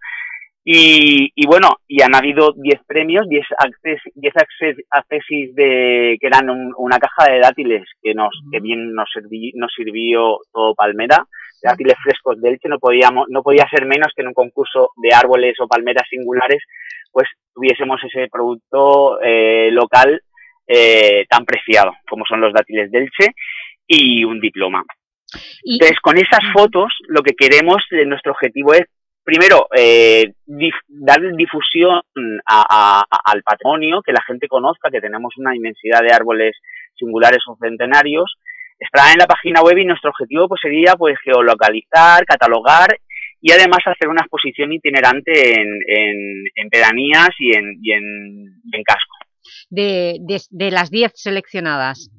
Y, y bueno, y han habido 10 premios, 10 acces, 10 acces- accesis de, que eran un- una caja de dátiles que nos, que bien nos, serví- nos sirvió todo Palmera, dátiles frescos de Elche, no podíamos, no podía ser menos que en un concurso de árboles o palmeras singulares, pues tuviésemos ese producto eh, local eh, tan preciado como son los dátiles de Elche y un diploma. Entonces, con esas fotos, lo que queremos, eh, nuestro objetivo es, primero, eh, dar difusión a- al patrimonio, que la gente conozca que tenemos una inmensidad de árboles singulares o centenarios. Estará en la página web y nuestro objetivo pues, sería pues, geolocalizar, catalogar y además hacer una exposición itinerante en, en, en pedanías y en, y en, y en casco. De, de, de las 10 seleccionadas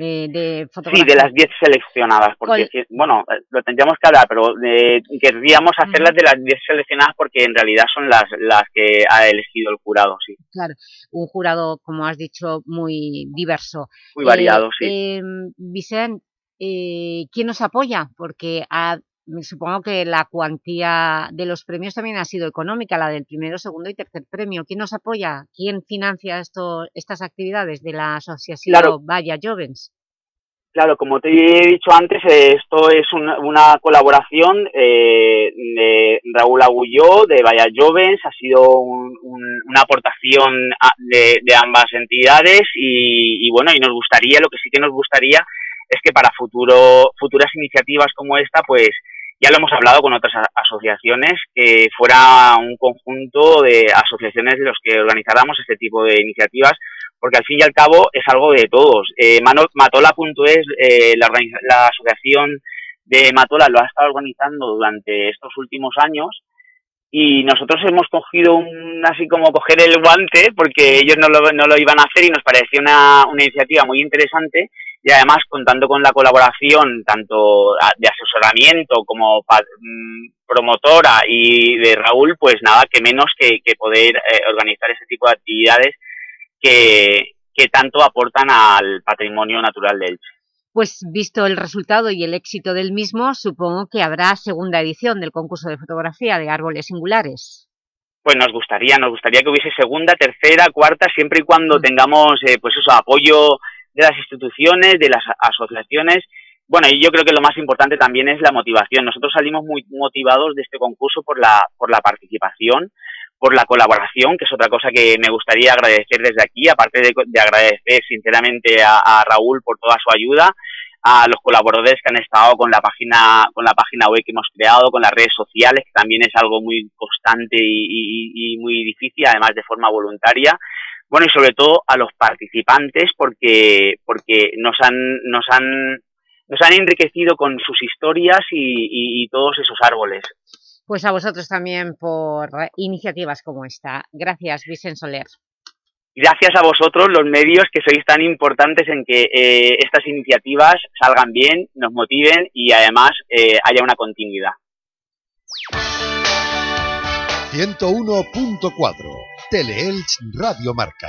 eh, de Sí, fotografía. de las 10 seleccionadas, porque, sí, bueno, eh, lo tendríamos que hablar, pero eh, querríamos hacerlas de las 10 seleccionadas porque en realidad son las, las que ha elegido el jurado, sí. Claro, un jurado, como has dicho, muy diverso. Muy variado, sí. Eh, Vicent, eh, ¿quién nos apoya? Porque ha- supongo que la cuantía de los premios también ha sido económica, la del primero, segundo y tercer premio. ¿Quién nos apoya? ¿Quién financia esto, estas actividades de la asociación Claro. Vaya Jovens? Claro, como te he dicho antes, esto es una, una colaboración eh, de Raúl Agulló, de Vaya Jovens, ha sido un- un- una aportación a- de, de ambas entidades y, y bueno, y nos gustaría, lo que sí que nos gustaría es que para futuro, futuras iniciativas como esta, pues ya lo hemos hablado con otras asociaciones, que fuera un conjunto de asociaciones los que organizáramos este tipo de iniciativas, porque al fin y al cabo es algo de todos. Eh, Matola.es, eh, la asociación de Matola lo ha estado organizando durante estos últimos años y nosotros hemos cogido un, así como coger el guante porque ellos no lo, no lo iban a hacer y nos pareció una, una iniciativa muy interesante y además contando con la colaboración tanto a- de asesoramiento como mm, promotora y de Raúl, pues nada, que menos que, que poder eh, organizar ese tipo de actividades que, que tanto aportan al patrimonio natural de Elche. Pues visto el resultado y el éxito del mismo, supongo que habrá segunda edición del concurso de fotografía de árboles singulares. pues nos gustaría, nos gustaría que hubiese segunda, tercera, cuarta, siempre y cuando tengamos, eh, pues eso, apoyo de las instituciones, de las asociaciones. Bueno, y yo creo que lo más importante también es la motivación. Nosotros salimos muy motivados de este concurso por la, por la participación, por la colaboración, que es otra cosa que me gustaría agradecer desde aquí, aparte de, de agradecer sinceramente a, Raúl por toda su ayuda, a los colaboradores que han estado con la página con la página web que hemos creado, con las redes sociales, que también es algo muy constante y, y- y muy difícil, además de forma voluntaria. Bueno, y sobre todo a los participantes porque porque nos han nos han nos han enriquecido con sus historias y, y- y todos esos árboles. Pues a vosotros también por iniciativas como esta. Gracias, Vicente Soler. Gracias a vosotros, los medios, que sois tan importantes en que eh, estas iniciativas salgan bien, nos motiven y además eh, haya una continuidad. 101.4 Teleelch Radio Marca.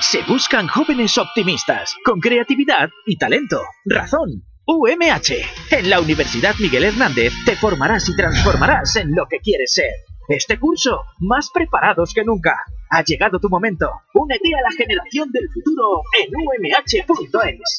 Se buscan jóvenes optimistas, con creatividad y talento. Razón. UMH. En la Universidad Miguel Hernández te formarás y transformarás en lo que quieres ser. Este curso, más preparados que nunca. Ha llegado tu momento. Únete a la generación del futuro en umh.es.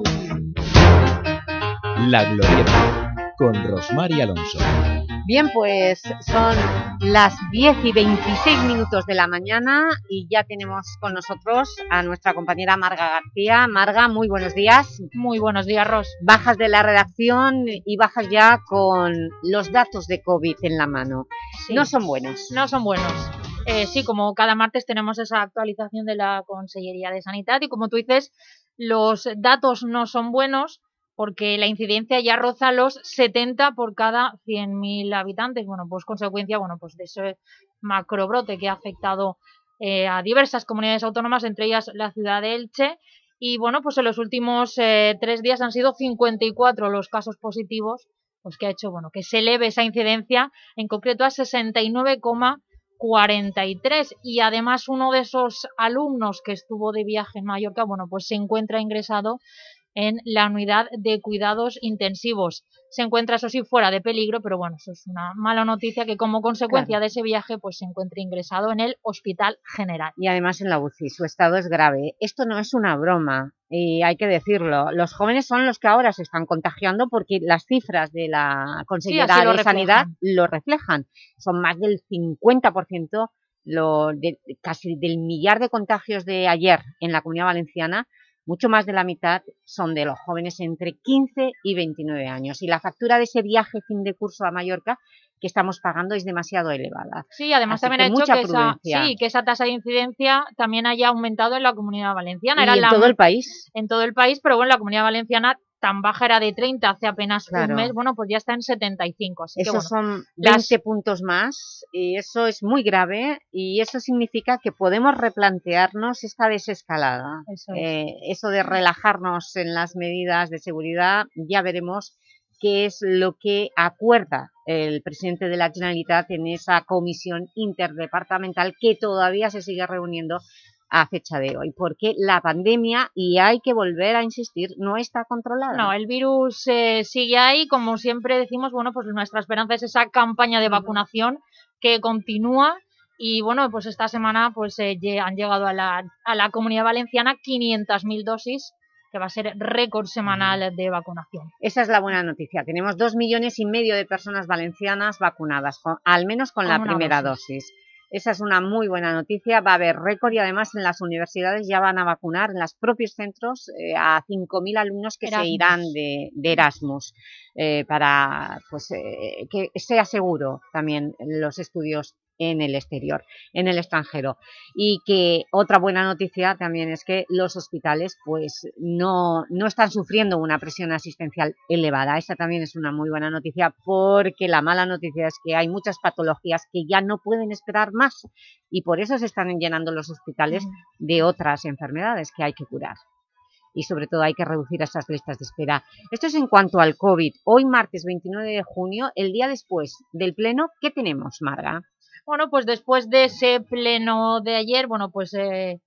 La Glorieta, con Rosmar y Alonso. Bien, pues son las 10 y 26 minutos de la mañana y ya tenemos con nosotros a nuestra compañera Marga García. Marga, muy buenos días. Muy buenos días, Ros. Bajas de la redacción y bajas ya con los datos de COVID en la mano. Sí. No son buenos. No son buenos. Eh, sí, como cada martes tenemos esa actualización de la Consellería de Sanidad y como tú dices, los datos no son buenos porque la incidencia ya roza los 70 por cada 100.000 habitantes. Bueno, pues consecuencia bueno, pues de ese macrobrote que ha afectado eh, a diversas comunidades autónomas, entre ellas la ciudad de Elche. Y bueno, pues en los últimos eh, tres días han sido 54 los casos positivos, pues que ha hecho bueno que se eleve esa incidencia, en concreto a 69,43. Y además uno de esos alumnos que estuvo de viaje en Mallorca, bueno, pues se encuentra ingresado en la unidad de cuidados intensivos. Se encuentra, eso sí, fuera de peligro, pero bueno, eso es una mala noticia que como consecuencia Claro. de ese viaje pues se encuentra ingresado en el Hospital General. Y además en la UCI, su estado es grave. Esto no es una broma, y hay que decirlo. Los jóvenes son los que ahora se están contagiando porque las cifras de la lo de Sanidad lo reflejan. Son más del 50%, lo de, casi del millar de contagios de ayer en la Comunidad Valenciana, mucho más de la mitad son de los jóvenes entre 15 y 29 años. Y la factura de ese viaje fin de curso a Mallorca que estamos pagando es demasiado elevada. Sí, además también ha hecho que esa, sí, que esa tasa de incidencia también haya aumentado en la Comunidad Valenciana. Era en todo el país. En todo el país, pero bueno, la Comunidad Valenciana tan baja era de 30 hace apenas un mes, bueno, pues ya está en 75. Así eso son 20 puntos más y eso es muy grave y eso significa que podemos replantearnos esta desescalada. Eso, eh, eso de relajarnos en las medidas de seguridad, ya veremos qué es lo que acuerda el presidente de la Generalitat en esa comisión interdepartamental que todavía se sigue reuniendo a fecha de hoy, porque la pandemia, y hay que volver a insistir, no está controlada. No, el virus eh, sigue ahí, como siempre decimos, bueno, pues nuestra esperanza es esa campaña de vacunación que continúa y bueno, pues esta semana pues eh, han llegado a la, a la Comunidad Valenciana 500.000 dosis que va a ser récord semanal de vacunación. Esa es la buena noticia. Tenemos dos millones y medio de personas valencianas vacunadas, al menos con, la primera dosis. Esa es una muy buena noticia, va a haber récord y además en las universidades ya van a vacunar en los propios centros eh, a 5.000 alumnos que se irán de, Erasmus eh, para pues, eh, que sea seguro también los estudios en el exterior, en el extranjero. Y que otra buena noticia también es que los hospitales pues no, no están sufriendo una presión asistencial elevada. Esa también es una muy buena noticia porque la mala noticia es que hay muchas patologías que ya no pueden esperar más y por eso se están llenando los hospitales de otras enfermedades que hay que curar y sobre todo hay que reducir esas listas de espera. Esto es en cuanto al COVID. Hoy, martes 29 de junio, el día después del pleno, ¿qué tenemos, Marga? Bueno, pues después de ese pleno de ayer, bueno, pues eh,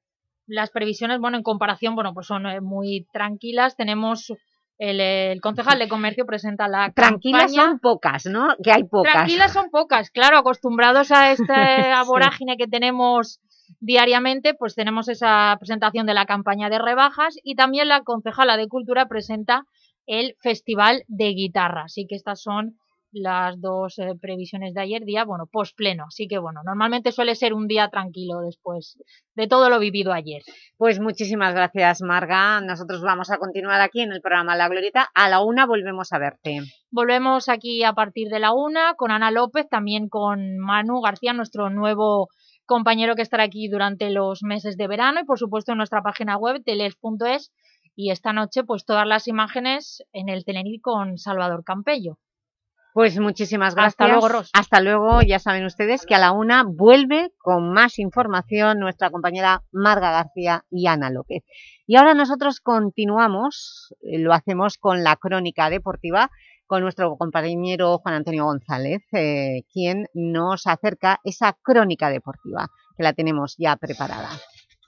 las previsiones, bueno, en comparación, bueno, pues son eh, muy tranquilas. Tenemos el, concejal de comercio presenta la Tranquilas son pocas, ¿no? Que hay pocas. Tranquilas son pocas, claro, acostumbrados a <laughs> esta vorágine que tenemos diariamente, pues tenemos esa presentación de la campaña de rebajas y también la concejala de Cultura presenta el Festival de Guitarra. Así que estas son las dos eh, previsiones de ayer, día, bueno, pleno así que bueno, normalmente suele ser un día tranquilo después de todo lo vivido ayer. Pues muchísimas gracias, Marga. Nosotros vamos a continuar aquí en el programa La Glorieta. A la una volvemos a verte. Volvemos aquí a partir de la una con Ana López, también con Manu García, nuestro nuevo compañero que estará aquí durante los meses de verano y por supuesto en nuestra página web teles.es y esta noche pues todas las imágenes en el Telenit con Salvador Campello. Pues muchísimas gracias. Hasta luego, Ros. Hasta luego. Ya saben ustedes que a la una vuelve con más información nuestra compañera Marga García y Ana López. Y ahora nosotros continuamos, eh, lo hacemos con la crónica deportiva, con nuestro compañero Juan Antonio González, eh, quien nos acerca esa crónica deportiva, que la tenemos ya preparada.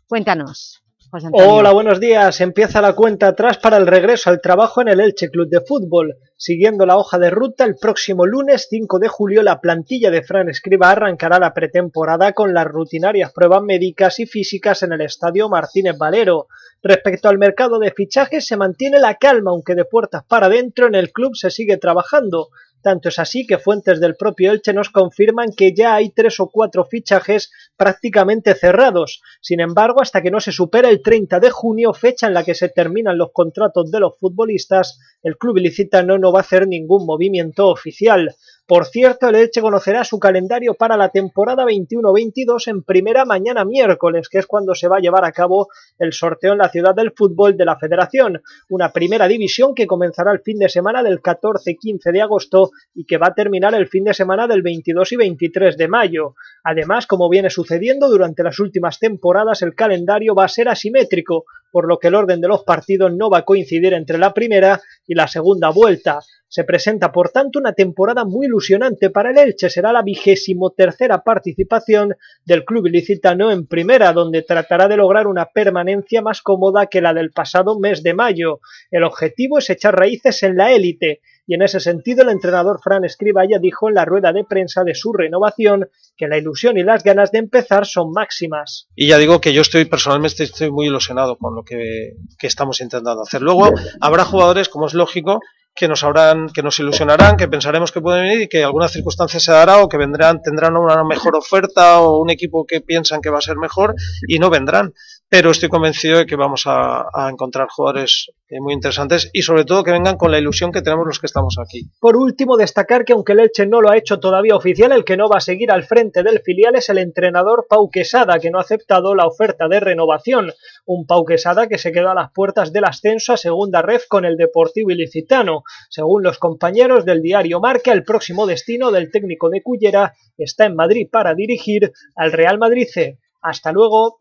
Cuéntanos. Hola, buenos días. Empieza la cuenta atrás para el regreso al trabajo en el Elche Club de Fútbol. Siguiendo la hoja de ruta, el próximo lunes 5 de julio la plantilla de Fran Escriba arrancará la pretemporada con las rutinarias pruebas médicas y físicas en el Estadio Martínez Valero. Respecto al mercado de fichajes se mantiene la calma, aunque de puertas para adentro en el club se sigue trabajando. Tanto es así que fuentes del propio Elche nos confirman que ya hay tres o cuatro fichajes prácticamente cerrados. Sin embargo, hasta que no se supere el 30 de junio, fecha en la que se terminan los contratos de los futbolistas, el club ilicitano no va a hacer ningún movimiento oficial. Por cierto, el Elche conocerá su calendario para la temporada 21-22 en primera mañana miércoles, que es cuando se va a llevar a cabo el sorteo en la ciudad del fútbol de la federación, una primera división que comenzará el fin de semana del 14-15 de agosto y que va a terminar el fin de semana del 22 y 23 de mayo. Además, como viene sucediendo durante las últimas temporadas, el calendario va a ser asimétrico, por lo que el orden de los partidos no va a coincidir entre la primera y la segunda vuelta. Se presenta, por tanto, una temporada muy ilusionante para el Elche. Será la vigésimo tercera participación del club ilicitano en primera, donde tratará de lograr una permanencia más cómoda que la del pasado mes de mayo. El objetivo es echar raíces en la élite, y en ese sentido el entrenador Fran Escriba ya dijo en la rueda de prensa de su renovación que la ilusión y las ganas de empezar son máximas. Y ya digo que yo estoy personalmente estoy muy ilusionado con lo que, que estamos intentando hacer. Luego habrá jugadores, como es lógico, que nos habrán, que nos ilusionarán, que pensaremos que pueden venir y que alguna circunstancia se dará o que vendrán, tendrán una mejor oferta o un equipo que piensan que va a ser mejor y no vendrán. Pero estoy convencido de que vamos a, encontrar jugadores eh, muy interesantes y sobre todo que vengan con la ilusión que tenemos los que estamos aquí. Por último, destacar que aunque el Elche no lo ha hecho todavía oficial, el que no va a seguir al frente del filial es el entrenador Pau Quesada, que no ha aceptado la oferta de renovación. Un Pau Quesada que se quedó a las puertas del ascenso a segunda ref con el Deportivo Ilicitano. Según los compañeros del diario Marca, el próximo destino del técnico de Cullera está en Madrid para dirigir al Real Madrid C. Hasta luego.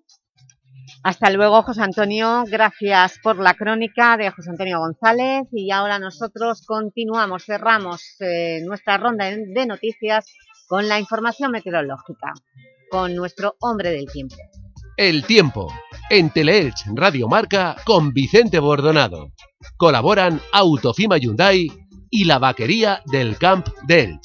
Hasta luego, José Antonio. Gracias por la crónica de José Antonio González. Y ahora nosotros continuamos, cerramos eh, nuestra ronda de noticias con la información meteorológica, con nuestro hombre del tiempo. El tiempo, en Teleelch Radio Marca, con Vicente Bordonado. Colaboran Autofima Hyundai y la vaquería del Camp de.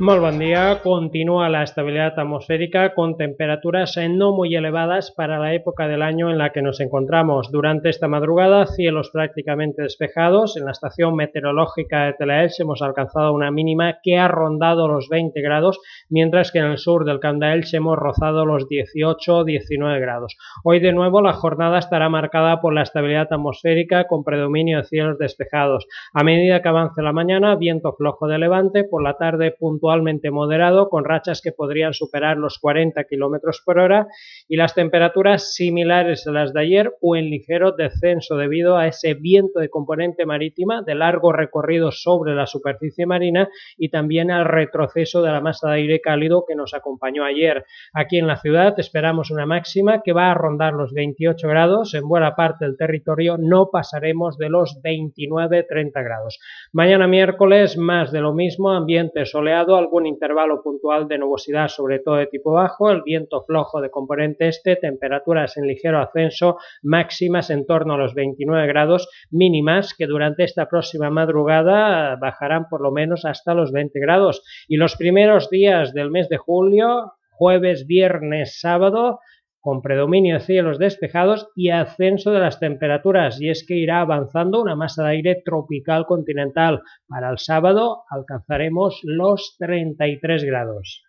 Muy buen día. Continúa la estabilidad atmosférica con temperaturas no muy elevadas para la época del año en la que nos encontramos. Durante esta madrugada, cielos prácticamente despejados. En la estación meteorológica de Telaelch hemos alcanzado una mínima que ha rondado los 20 grados, mientras que en el sur del Camp hemos rozado los 18-19 grados. Hoy de nuevo la jornada estará marcada por la estabilidad atmosférica con predominio de cielos despejados. A medida que avance la mañana, viento flojo de levante, por la tarde puntual moderado con rachas que podrían superar los 40 km por hora y las temperaturas similares a las de ayer o en ligero descenso debido a ese viento de componente marítima de largo recorrido sobre la superficie marina y también al retroceso de la masa de aire cálido que nos acompañó ayer. Aquí en la ciudad esperamos una máxima que va a rondar los 28 grados, en buena parte del territorio no pasaremos de los 29-30 grados. Mañana miércoles más de lo mismo, ambiente soleado, algún intervalo puntual de nubosidad, sobre todo de tipo bajo, el viento flojo de componente este, temperaturas en ligero ascenso, máximas en torno a los 29 grados, mínimas que durante esta próxima madrugada bajarán por lo menos hasta los 20 grados. Y los primeros días del mes de julio, jueves, viernes, sábado, con predominio de cielos despejados y ascenso de las temperaturas, y es que irá avanzando una masa de aire tropical continental. Para el sábado alcanzaremos los 33 grados.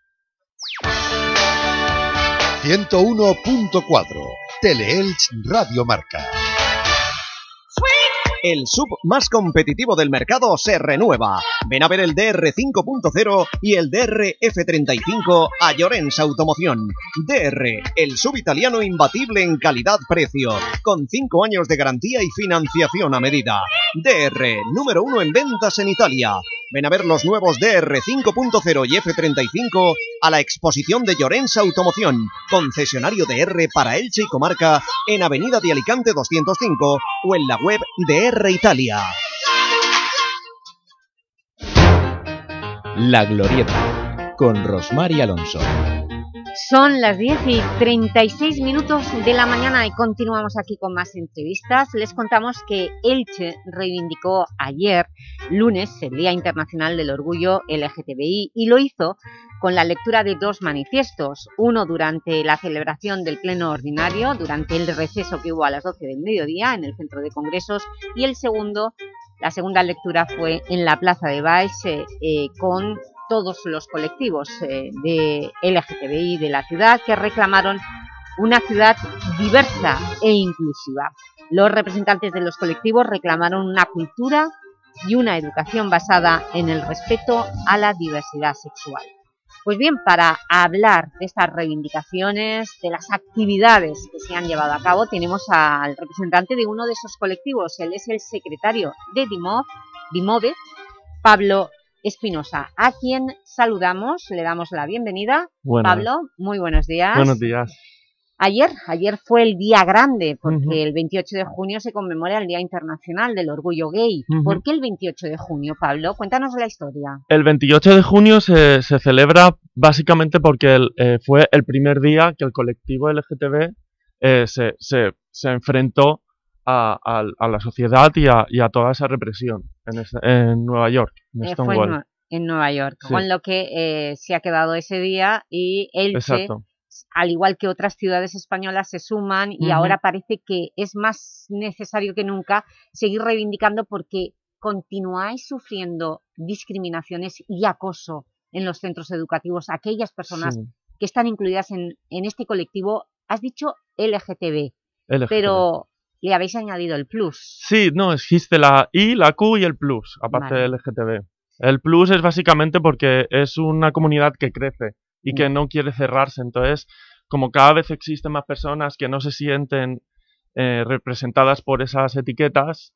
101.4 Teleelch Radio Marca. El sub más competitivo del mercado se renueva. Ven a ver el DR 5.0 y el DR F35 a Llorens Automoción. DR, el sub italiano imbatible en calidad-precio, con 5 años de garantía y financiación a medida. DR, número 1 en ventas en Italia. Ven a ver los nuevos DR 5.0 y F35 a la exposición de Llorens Automoción, concesionario de R para Elche y Comarca en Avenida de Alicante 205 o en la web de Italia. La Glorieta, con Rosmar y Alonso. Son las 10 y 36 minutos de la mañana y continuamos aquí con más entrevistas. Les contamos que Elche reivindicó ayer, lunes, el Día Internacional del Orgullo LGTBI y lo hizo con la lectura de dos manifiestos, uno durante la celebración del Pleno Ordinario, durante el receso que hubo a las 12 del mediodía en el Centro de Congresos y el segundo, la segunda lectura fue en la Plaza de Baix eh, con todos los colectivos eh, de LGTBI de la ciudad que reclamaron una ciudad diversa e inclusiva. Los representantes de los colectivos reclamaron una cultura y una educación basada en el respeto a la diversidad sexual. Pues bien, para hablar de estas reivindicaciones, de las actividades que se han llevado a cabo, tenemos al representante de uno de esos colectivos. Él es el secretario de DIMOVE, Pablo Espinosa, a quien saludamos, le damos la bienvenida. Pablo, muy buenos días. Buenos días. Ayer, ayer fue el día grande, porque el 28 de junio se conmemora el Día Internacional del Orgullo Gay. ¿Por qué el 28 de junio, Pablo? Cuéntanos la historia. El 28 de junio se, se celebra básicamente porque eh, fue el primer día que el colectivo LGTB eh, se, se, se, enfrentó a, a, a, la sociedad y a, y a toda esa represión en, en Nueva York, en eh, Fue en, Nueva York, sí. con lo que se ha quedado ese día y Elche... Exacto al igual que otras ciudades españolas se suman y uh -huh. ahora parece que es más necesario que nunca seguir reivindicando porque continuáis sufriendo discriminaciones y acoso en los centros educativos aquellas personas sí. que están incluidas en, en este colectivo. Has dicho LGTB, LGTB. pero le habéis añadido el plus. Sí, no, existe la I, la Q y el plus, aparte Vale. del LGTB. El plus es básicamente porque es una comunidad que crece y que Mm. no quiere cerrarse. Entonces, como cada vez existen más personas que no se sienten eh, representadas por esas etiquetas,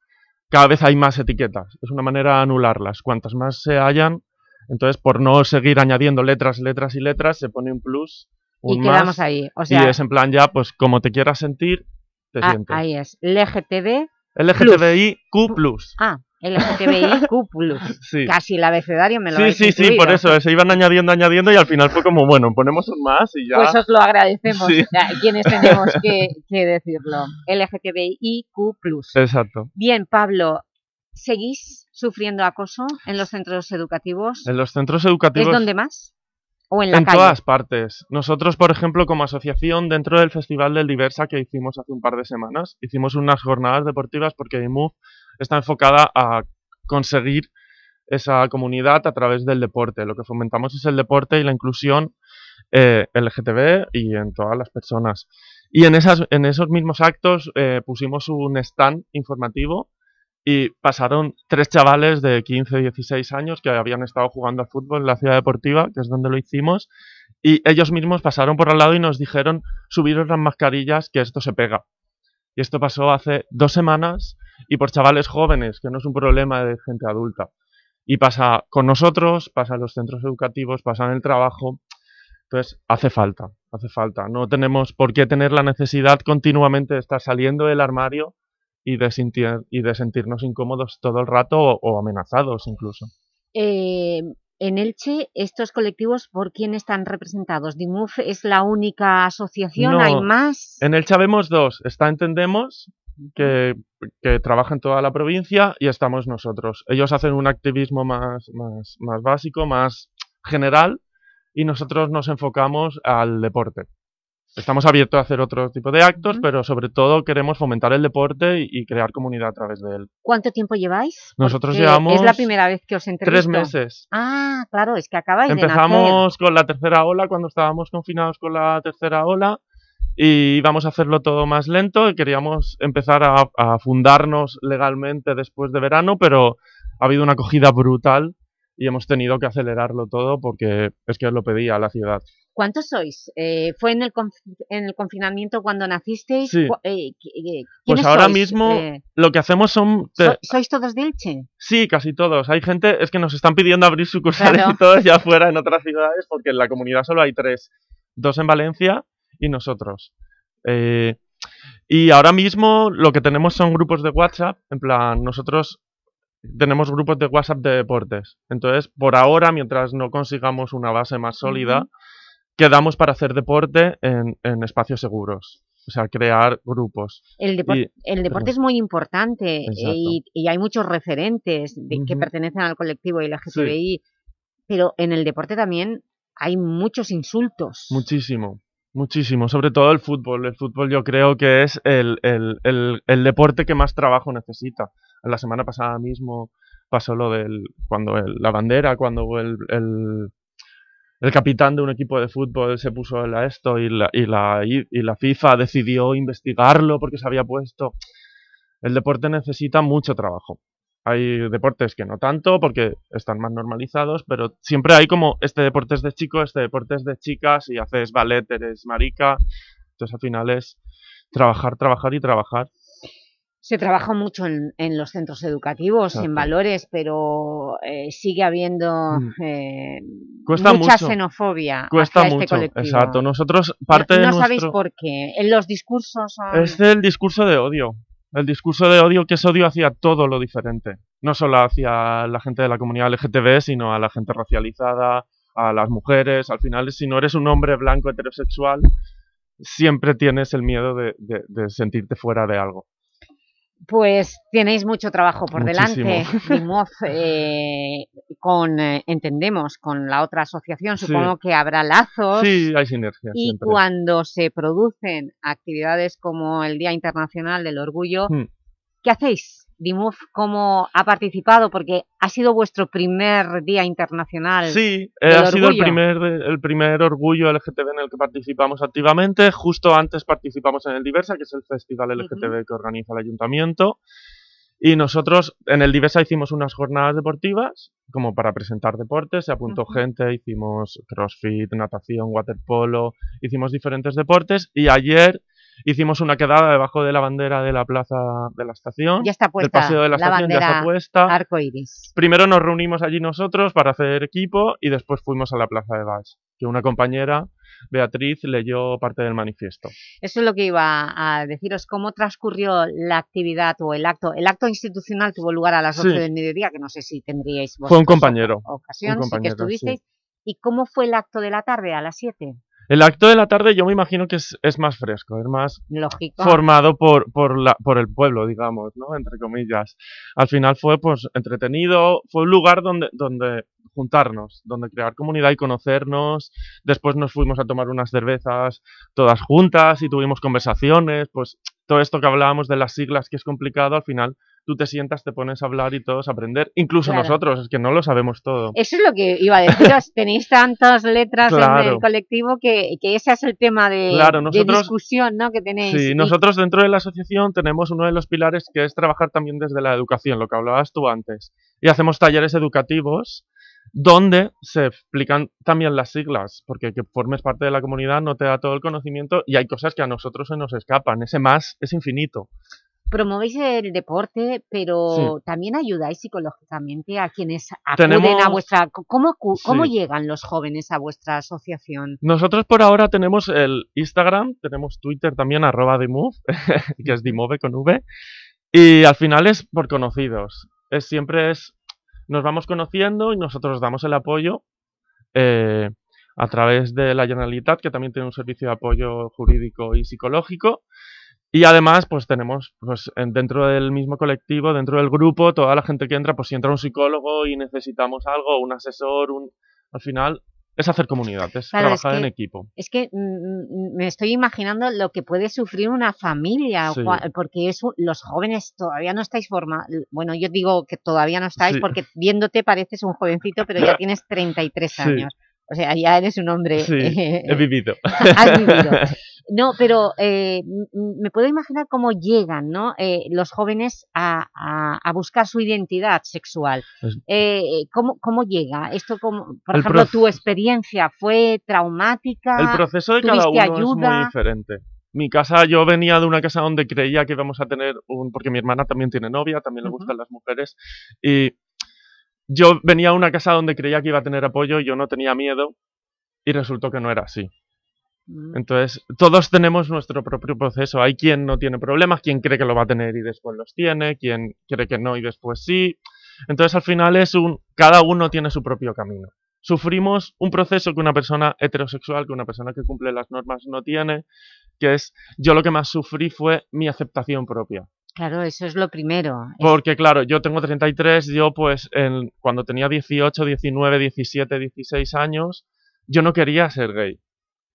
cada vez hay más etiquetas. Es una manera de anularlas. Cuantas más se hayan, entonces por no seguir añadiendo letras, letras y letras, se pone un plus, Y un quedamos más, ahí, o y sea- es en plan ya, pues como te quieras sentir, te Ah, sientes. ahí es, LGTB LGTBIQ+. Ah, LGTBIQ+. <laughs> Sí. Casi el abecedario me lo Sí, sí, sí, por eso, se iban añadiendo, añadiendo y al final fue como, bueno, ponemos un más y ya. Pues os lo agradecemos, Sí. quienes <laughs> tenemos que, que decirlo. LGTBIQ+. Exacto. Bien, Pablo, ¿seguís sufriendo acoso en los centros educativos? En los centros educativos... ¿Es donde más? ¿O en la calle? todas partes. Nosotros, por ejemplo, como asociación, dentro del Festival del Diversa que hicimos hace un par de semanas, hicimos unas jornadas deportivas porque IMUF está enfocada a conseguir esa comunidad a través del deporte. Lo que fomentamos es el deporte y la inclusión eh, LGTB y en todas las personas. Y en, esas, en esos mismos actos eh, pusimos un stand informativo y pasaron tres chavales de 15, 16 años que habían estado jugando al fútbol en la ciudad deportiva, que es donde lo hicimos, y ellos mismos pasaron por al lado y nos dijeron, subiros las mascarillas, que esto se pega. Y esto pasó hace dos semanas y por chavales jóvenes, que no es un problema de gente adulta. Y pasa con nosotros, pasa en los centros educativos, pasa en el trabajo. Entonces, hace falta, hace falta. No tenemos por qué tener la necesidad continuamente de estar saliendo del armario y de, sentir, y de sentirnos incómodos todo el rato o, o amenazados incluso. Eh, en Elche, estos colectivos, ¿por quién están representados? ¿DIMUF es la única asociación? No, ¿Hay más? En el vemos dos. Está Entendemos, que, que trabaja en toda la provincia, y estamos nosotros. Ellos hacen un activismo más, más, más básico, más general, y nosotros nos enfocamos al deporte. Estamos abiertos a hacer otro tipo de actos, pero sobre todo queremos fomentar el deporte y, y crear comunidad a través de él. ¿Cuánto tiempo lleváis? Nosotros Porque llevamos Es la primera vez que os entrevisto. tres meses. Ah, claro, es que acabáis de. Empezamos con la tercera ola, cuando estábamos confinados con la tercera ola, y íbamos a hacerlo todo más lento, y queríamos empezar a, a fundarnos legalmente después de verano, pero ha habido una acogida brutal y hemos tenido que acelerarlo todo porque es que lo pedía la ciudad. ¿Cuántos sois? Eh, ¿Fue en el, en el confinamiento cuando nacisteis? Sí. Eh, eh, Pues ¿quiénes ahora sois? mismo Eh, lo que hacemos son... te- ¿so- ¿Sois todos de Elche? Sí, casi todos. Hay gente, es que nos están pidiendo abrir sucursales Claro. y todo ya fuera en otras ciudades porque en la comunidad solo hay tres. Dos en Valencia y nosotros. Eh, y ahora mismo lo que tenemos son grupos de WhatsApp. En plan, nosotros tenemos grupos de WhatsApp de deportes. Entonces, por ahora, mientras no consigamos una base más sólida. Quedamos para hacer deporte en, en espacios seguros. O sea, crear grupos. El, depor- Y- el deporte es muy importante eh, y, y hay muchos referentes de, que pertenecen al colectivo LGTBI, pero en el deporte también hay muchos insultos. Muchísimo, muchísimo. Sobre todo el fútbol. El fútbol yo creo que es el, el- el- el deporte que más trabajo necesita. La semana pasada mismo pasó lo del cuando el- la bandera, cuando el, el, el capitán de un equipo de fútbol se puso en la esto y la, y, la, y la FIFA decidió investigarlo porque se había puesto. El deporte necesita mucho trabajo. Hay deportes que no tanto porque están más normalizados, pero siempre hay como este deporte es de chico, este deporte es de chicas, y haces ballet, eres marica. Entonces al final es trabajar, trabajar y trabajar. Se trabaja mucho en, en los centros educativos, en valores, pero eh, sigue habiendo Mm. eh, Cuesta mucha mucho. xenofobia Cuesta hacia mucho, este colectivo. exacto. Nosotros, parte no, de no sabéis nuestro... por qué. En los discursos son... Es el discurso de odio. El discurso de odio que es odio hacia todo lo diferente. No solo hacia la gente de la comunidad LGTB, sino a la gente racializada, a las mujeres. Al final, si no eres un hombre blanco heterosexual, siempre tienes el miedo de, de- de sentirte fuera de algo. Pues tenéis mucho trabajo por Muchísimo. delante, eh, con, eh, entendemos, con la otra asociación, Sí. supongo que habrá lazos. Sí, hay sinergia Y siempre. cuando se producen actividades como el Día Internacional del Orgullo, Hmm. ¿qué hacéis? DIMUF cómo ha participado, porque ha sido vuestro primer día internacional Sí, eh, ha sido el orgullo. primer, el primer orgullo LGTB en el que participamos activamente. Justo antes participamos en el Diversa, que es el festival LGTB que organiza el ayuntamiento. Y nosotros en el Diversa hicimos unas jornadas deportivas, como para presentar deportes, se apuntó gente, hicimos crossfit, natación, waterpolo, hicimos diferentes deportes y ayer hicimos una quedada debajo de la bandera de la plaza de la estación, Ya está del puesta paseo de la, la estación, ya está puesta. arcoiris. Primero nos reunimos allí nosotros para hacer equipo y después fuimos a la plaza de Valls, que una compañera, Beatriz, leyó parte del manifiesto. Eso es lo que iba a deciros, cómo transcurrió la actividad o el acto. El acto institucional tuvo lugar a las 12 Sí. del mediodía, que no sé si tendríais Fue un vosotros compañero, oca- ocasión, un sí que estuvisteis. sí. ¿Y cómo fue el acto de la tarde a las 7? El acto de la tarde yo me imagino que es, es más fresco, es más Lógico. formado por, por, la, por el pueblo, digamos, ¿no? Entre comillas. Al final fue pues entretenido, fue un lugar donde, donde juntarnos, donde crear comunidad y conocernos. Después nos fuimos a tomar unas cervezas todas juntas y tuvimos conversaciones, pues todo esto que hablábamos de las siglas que es complicado, al final tú te sientas, te pones a hablar y todos a aprender, incluso Claro. nosotros, es que no lo sabemos todo. Eso es lo que iba a deciros. <laughs> Tenéis tantas letras en Claro. el colectivo que, que ese es el tema de, Claro, de nosotros- discusión ¿no? que tenéis. Sí, Y- nosotros dentro de la asociación tenemos uno de los pilares que es trabajar también desde la educación, lo que hablabas tú antes. Y hacemos talleres educativos donde se explican también las siglas, porque que formes parte de la comunidad no te da todo el conocimiento y hay cosas que a nosotros se nos escapan. Ese más es infinito. Promovéis el deporte, pero también ayudáis psicológicamente a quienes acuden a vuestra... ¿Cómo, cómo Sí. llegan los jóvenes a vuestra asociación? Nosotros por ahora tenemos el Instagram, tenemos Twitter también, arroba Dimove, <laughs> que es Dimove con V, y al final es por conocidos. Es, siempre es, nos vamos conociendo y nosotros damos el apoyo eh, a través de la Generalitat, que también tiene un servicio de apoyo jurídico y psicológico, y además, pues tenemos pues, en- dentro del mismo colectivo, dentro del grupo, toda la gente que entra, pues si entra un psicólogo y necesitamos algo, un asesor, un... al final es hacer comunidad, es Claro, es trabajar en equipo. Es que mm, mm, me estoy imaginando lo que puede sufrir una familia, Sí. porque es un- los jóvenes todavía no estáis formados. Bueno, yo digo que todavía no estáis Sí. porque viéndote pareces un jovencito, pero ya <laughs> tienes 33 Sí. años. O sea, ya eres un hombre... Sí, eh, he vivido. <laughs> Has vivido. No, pero eh, me puedo imaginar cómo llegan ¿no? Eh, los jóvenes a, a- a buscar su identidad sexual. Pues- Eh, ¿cómo, ¿Cómo llega? Esto por El ejemplo, tu experiencia fue traumática. El proceso de cada uno ¿Tuviste es muy diferente. Mi casa, yo venía de una casa donde creía que íbamos a tener un... Porque mi hermana también tiene novia, también le gustan las mujeres. Y yo venía a una casa donde creía que iba a tener apoyo, yo no tenía miedo y resultó que no era así. Mm. Entonces, todos tenemos nuestro propio proceso. Hay quien no tiene problemas, quien cree que lo va a tener y después los tiene, quien cree que no y después sí. Entonces, al final es un... Cada uno tiene su propio camino. Sufrimos un proceso que una persona heterosexual, que una persona que cumple las normas no tiene, que es... Yo lo que más sufrí fue mi aceptación propia. Claro, eso es lo primero. Porque claro, yo tengo 33, yo pues en- cuando tenía 18, 19, 17, 16 años, yo no quería ser gay.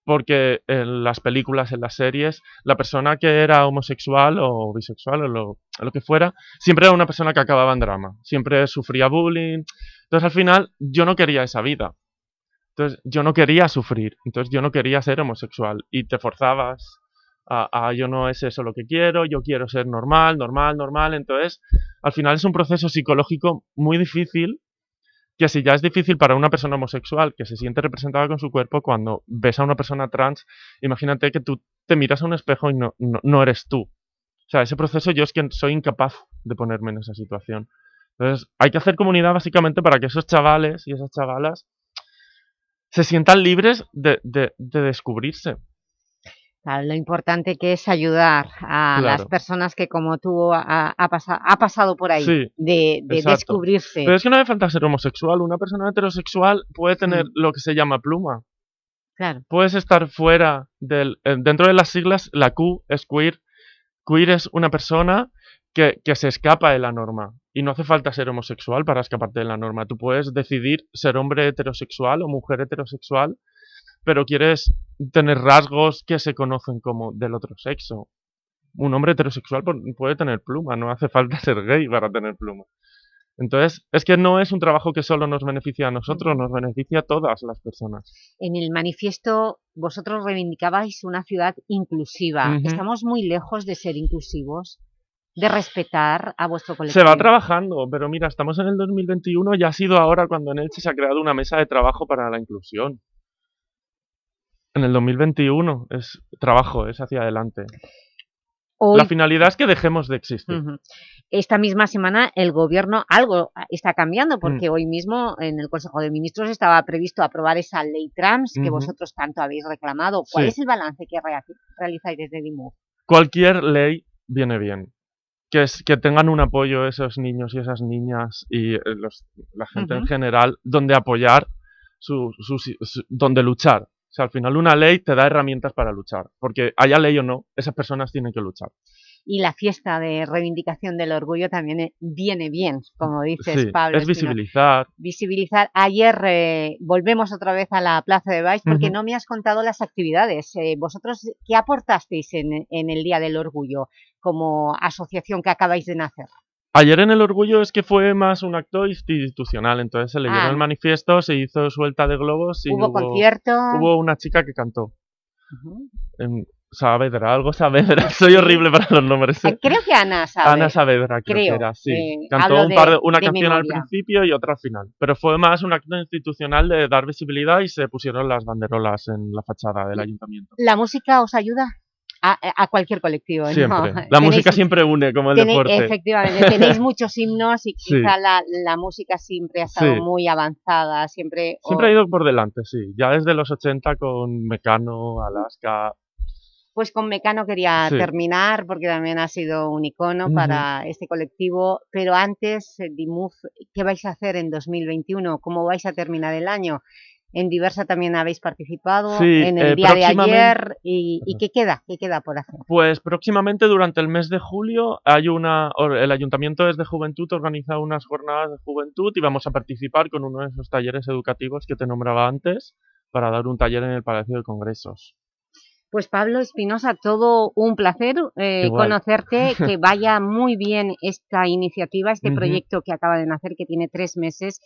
Porque en las películas, en las series, la persona que era homosexual o bisexual o lo, lo que fuera, siempre era una persona que acababa en drama. Siempre sufría bullying. Entonces al final yo no quería esa vida. Entonces yo no quería sufrir. Entonces yo no quería ser homosexual. Y te forzabas a, yo no es eso lo que quiero, yo quiero ser normal, normal, normal. Entonces, al final es un proceso psicológico muy difícil, que si ya es difícil para una persona homosexual que se siente representada con su cuerpo, cuando ves a una persona trans, imagínate que tú te miras a un espejo y no, no, no eres tú. O sea, ese proceso yo es que soy incapaz de ponerme en esa situación. Entonces, hay que hacer comunidad básicamente para que esos chavales y esas chavalas se sientan libres de, de- de descubrirse. Lo importante que es ayudar a las personas que como tú ha, ha pasa- ha pasado por ahí, Sí, de, descubrirse. Pero es que no hace falta ser homosexual. Una persona heterosexual puede tener lo que se llama pluma. Claro. Puedes estar fuera del... eh, Dentro de las siglas, la Q es queer. Queer es una persona que, que se escapa de la norma. Y no hace falta ser homosexual para escaparte de la norma. Tú puedes decidir ser hombre heterosexual o mujer heterosexual, pero quieres tener rasgos que se conocen como del otro sexo. un hombre heterosexual puede tener pluma, no hace falta ser gay para tener pluma. Entonces, es que no es un trabajo que solo nos beneficia a nosotros, nos beneficia a todas las personas. En el manifiesto vosotros reivindicabais una ciudad inclusiva. ¿Estamos muy lejos de ser inclusivos? ¿De respetar a vuestro colectivo? Se va trabajando, pero mira, estamos en el 2021 y ha sido ahora cuando en Elche se ha creado una mesa de trabajo para la inclusión. En el 2021 es trabajo, es hacia adelante. La finalidad es que dejemos de existir. Esta misma semana el Gobierno algo está cambiando porque mm. hoy mismo en el Consejo de Ministros estaba previsto aprobar esa ley trans que vosotros tanto habéis reclamado. ¿Cuál es el balance que realizáis desde DIMUF? Cualquier ley viene bien. Que, es, que tengan un apoyo esos niños y esas niñas y eh, la gente en general donde apoyar, su, donde luchar. O sea, al final una ley te da herramientas para luchar, porque haya ley o no, esas personas tienen que luchar. Y la fiesta de reivindicación del orgullo también eh, viene bien, como dices, Pablo. es visibilizar. Visibilizar. Ayer eh, volvemos otra vez a la Plaza de Baix porque no me has contado las actividades. Eh, ¿Vosotros qué aportasteis en, en el Día del Orgullo como asociación que acabáis de nacer? Ayer en el Orgullo es que fue más un acto institucional, entonces se leyeron el ah. manifiesto, se hizo suelta de globos y hubo, concierto. Hubo una chica que cantó. Saavedra, algo Saavedra, <laughs> soy horrible para los nombres. ¿eh? Creo que Ana Saavedra. Ana Saavedra, creo, que era, sí. Cantó un par una canción al principio y otra al final. Pero fue más un acto institucional de dar visibilidad y se pusieron las banderolas en la fachada del ayuntamiento. ¿La música os ayuda? A, cualquier colectivo. Siempre. <laughs> La música siempre une, como el deporte. Efectivamente, <laughs> tenéis muchos himnos y quizá la, la, música siempre ha estado muy avanzada. Siempre, siempre ha ido por delante, sí. Ya desde los 80 con Mecano, Alaska... Pues con Mecano quería terminar porque también ha sido un icono para este colectivo, pero antes, eh, Dimuf, ¿qué vais a hacer en 2021? ¿Cómo vais a terminar el año? En Diversa también habéis participado, en el eh, día de ayer, y, ¿qué queda? ¿Qué queda por hacer? Pues próximamente durante el mes de julio hay una, el Ayuntamiento desde Juventud organiza unas jornadas de juventud y vamos a participar con uno de esos talleres educativos que te nombraba antes para dar un taller en el Palacio de Congresos. Pues Pablo Espinosa, todo un placer eh, conocerte, <laughs> que vaya muy bien esta iniciativa, este proyecto que acaba de nacer, que tiene tres meses,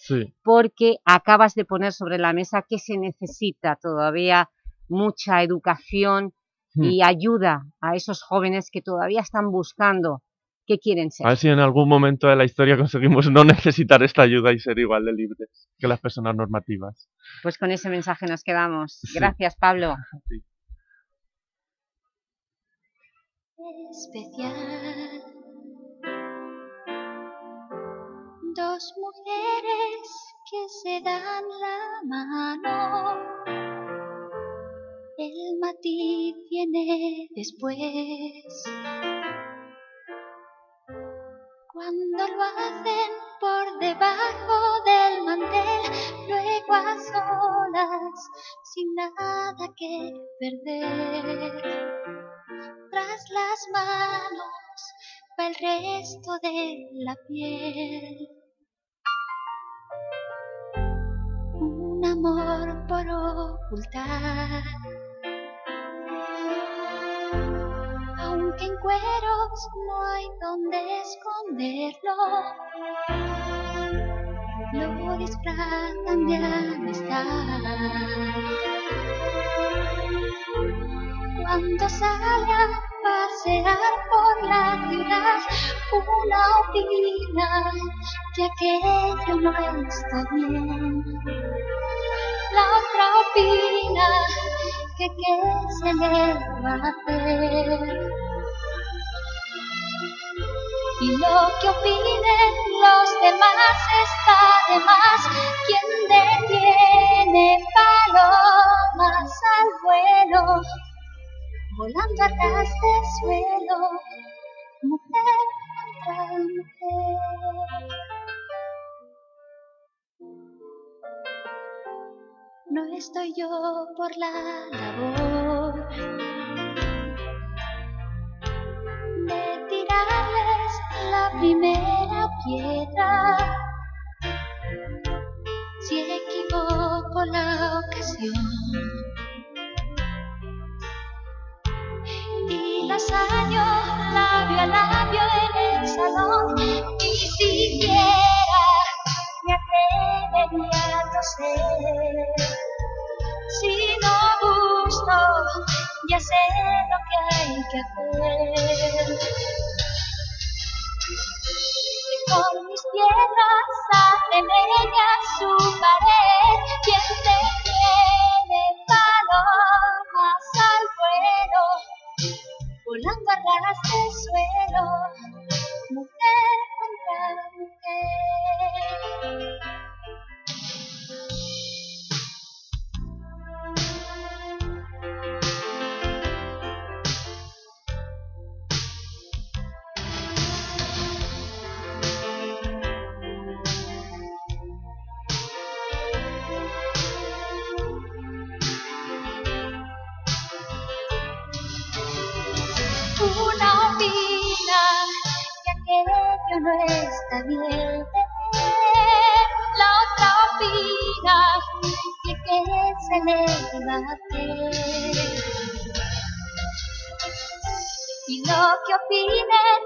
porque acabas de poner sobre la mesa que se necesita todavía mucha educación hmm. y ayuda a esos jóvenes que todavía están buscando qué quieren ser. A ver si en algún momento de la historia conseguimos no necesitar esta ayuda y ser igual de libres que las personas normativas. Pues con ese mensaje nos quedamos. Gracias, Pablo. <laughs> especial. Dos mujeres que se dan la mano. El matiz viene después. Cuando lo hacen por debajo del mantel, luego a solas, sin nada que perder tras las manos va el resto de la piel. Un amor por ocultar. Aunque en cueros no hay donde esconderlo, lo disfrazan de amistad cuando sale a pasear por la ciudad, una opina que aquello no está bien. La otra opina que qué se le va a hacer. Y lo que opinen los demás está de más. Quien detiene palomas al vuelo volando a ras de suelo, mujer contra mujer. No estoy yo por la labor de tirarles la primera piedra. Si equivoco la ocasión ensayo, labio a labio en el salón, ni siquiera me atrevería a toser. Si no gusto, ya sé lo que hay que hacer. Que con mis piedras hacen ella su pared, y Y lo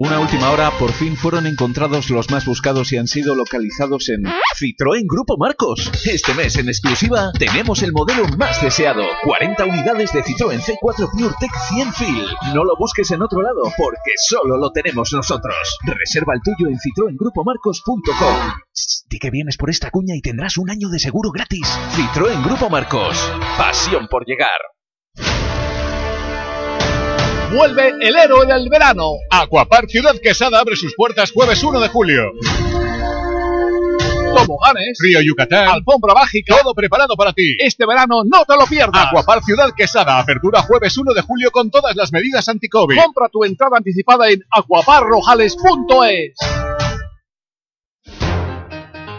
Una última hora, por fin fueron encontrados los más buscados y han sido localizados en Citroën Grupo Marcos. Este mes en exclusiva tenemos el modelo más deseado. 40 unidades de Citroën C4 PureTech 100 Fil. No lo busques en otro lado porque solo lo tenemos nosotros. Reserva el tuyo en citroengrupomarcos.com. Di que vienes por esta cuña y tendrás un año de seguro gratis. Citroën Grupo Marcos. Pasión por llegar. Vuelve el héroe del verano. Aquapar Ciudad Quesada abre sus puertas jueves 1 de julio. Toboganes, Río Yucatán, Alfombra Mágica, todo preparado para ti. Este verano no te lo pierdas. Aquapar Ciudad Quesada, apertura jueves 1 de julio con todas las medidas anti-COVID. Compra tu entrada anticipada en aquaparrojales.es.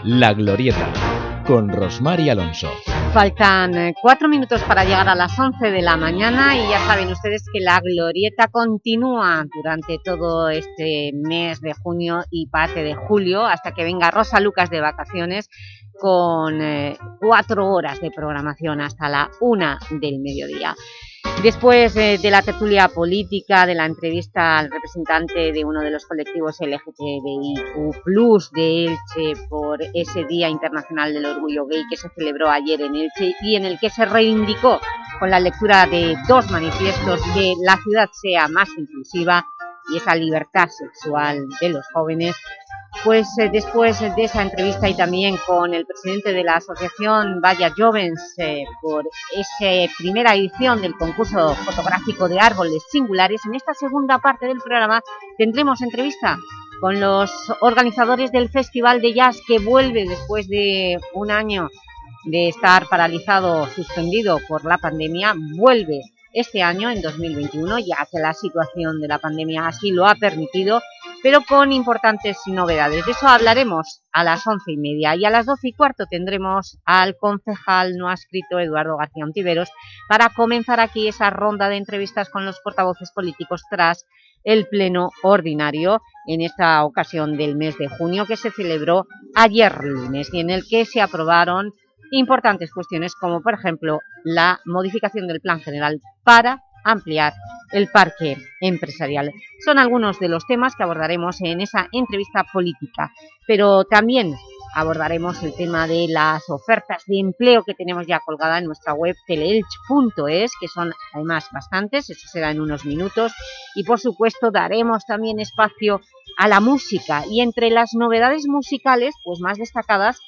La Glorieta, con Rosmar y Alonso. Faltan eh, cuatro minutos para llegar a las 11 de la mañana y ya saben ustedes que la glorieta continúa durante todo este mes de junio y parte de julio hasta que venga Rosa Lucas de vacaciones con eh, cuatro horas de programación hasta la una del mediodía. Después eh, de la tertulia política, de la entrevista al representante de uno de los colectivos LGTBIQ+, de Elche por ese Día Internacional del Orgullo Gay que se celebró ayer en Elche y en el que se reivindicó con la lectura de dos manifiestos que la ciudad sea más inclusiva y esa libertad sexual de los jóvenes, pues eh, después de esa entrevista y también con el presidente de la asociación Vaya Jovens eh, por esa primera edición del concurso fotográfico de árboles singulares, en esta segunda parte del programa tendremos entrevista con los organizadores del Festival de Jazz que vuelve después de un año de estar paralizado, suspendido por la pandemia, vuelve este año, en 2021, ya que la situación de la pandemia así lo ha permitido, pero con importantes novedades. De eso hablaremos a las once y media y a las doce y cuarto tendremos al concejal no adscrito Eduardo García Ontiveros para comenzar aquí esa ronda de entrevistas con los portavoces políticos tras el pleno ordinario en esta ocasión del mes de junio que se celebró ayer lunes y en el que se aprobaron importantes cuestiones como por ejemplo la modificación del plan general para ampliar el parque empresarial. Son algunos de los temas que abordaremos en esa entrevista política, pero también abordaremos el tema de las ofertas de empleo que tenemos ya colgada en nuestra web teleelch.es, que son además bastantes, eso será en unos minutos, y por supuesto daremos también espacio a la música, y entre las novedades musicales, pues más destacadas,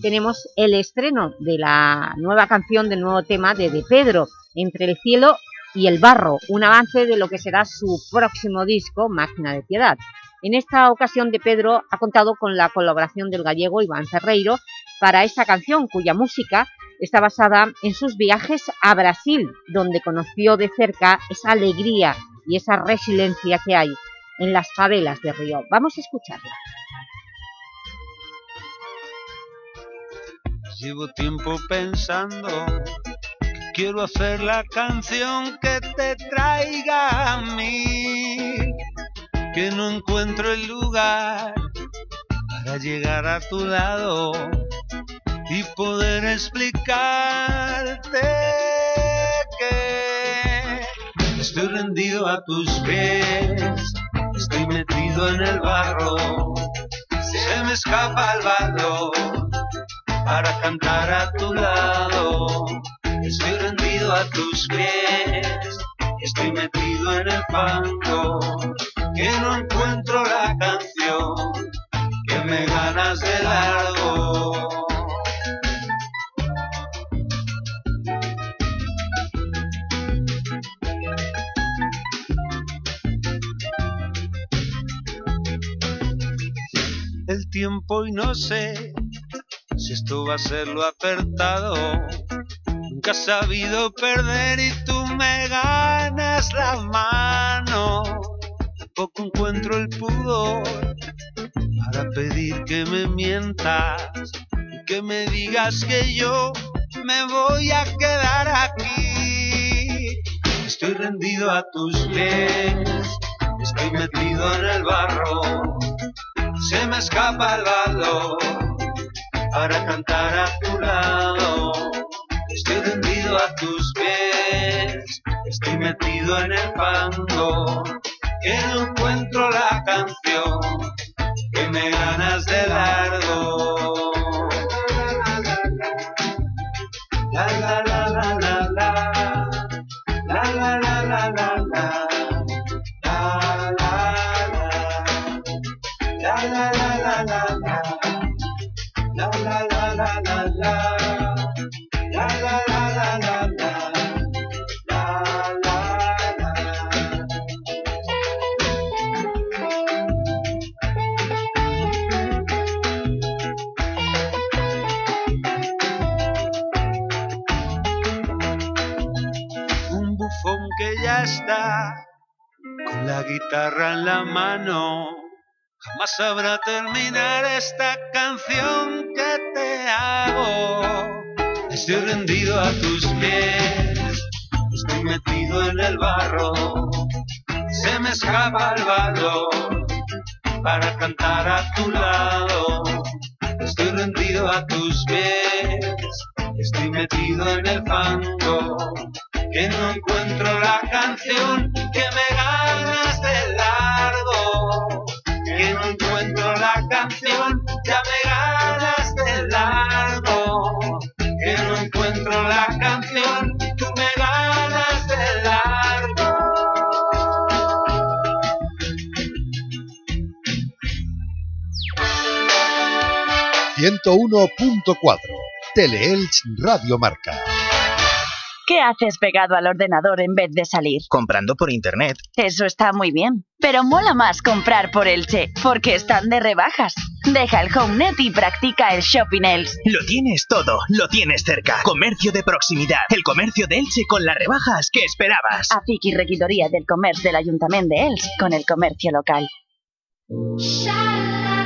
tenemos el estreno de la nueva canción, del nuevo tema de De Pedro, Entre el cielo y el barro, un avance de lo que será su próximo disco, Máquina de Piedad. En esta ocasión de Pedro ha contado con la colaboración del gallego Iván Ferreiro para esta canción, cuya música está basada en sus viajes a Brasil, donde conoció de cerca esa alegría y esa resiliencia que hay en las favelas de Río. Vamos a escucharla. Llevo tiempo pensando quiero hacer la canción que te traiga a mí, que no encuentro el lugar para llegar a tu lado y poder explicarte que estoy rendido a tus pies, estoy metido en el barro, se me escapa el valor para cantar a tu lado. Estoy rendido a tus pies, estoy metido en el fango, que no encuentro la canción, que me ganas de largo. El tiempo y no sé si esto va a ser lo apertado. Nunca has sabido perder y tú me ganas la mano. Tampoco encuentro el pudor para pedir que me mientas y que me digas que yo me voy a quedar aquí. Estoy rendido a tus pies, estoy metido en el barro, se me escapa el valor para cantar a tu lado. A tus pies, estoy metido en el fango, que no encuentro la canción, mano. Jamás sabrá terminar esta canción que te hago. Estoy rendido a tus pies, estoy metido en el barro. Se me escapa el valor para cantar a tu lado. Estoy rendido a tus pies, estoy metido en el fango. Que no encuentro la canción 101.4 Teleelch Radio Marca. ¿Qué haces pegado al ordenador en vez de salir? Comprando por internet. Eso está muy bien, pero mola más comprar por Elche, porque están de rebajas. Deja el HomeNet y practica el Shopping Elche. Lo tienes todo, lo tienes cerca. Comercio de proximidad. El comercio de Elche con las rebajas que esperabas. AFIC y requidoria del comercio del Ayuntamiento de Elche con el comercio local.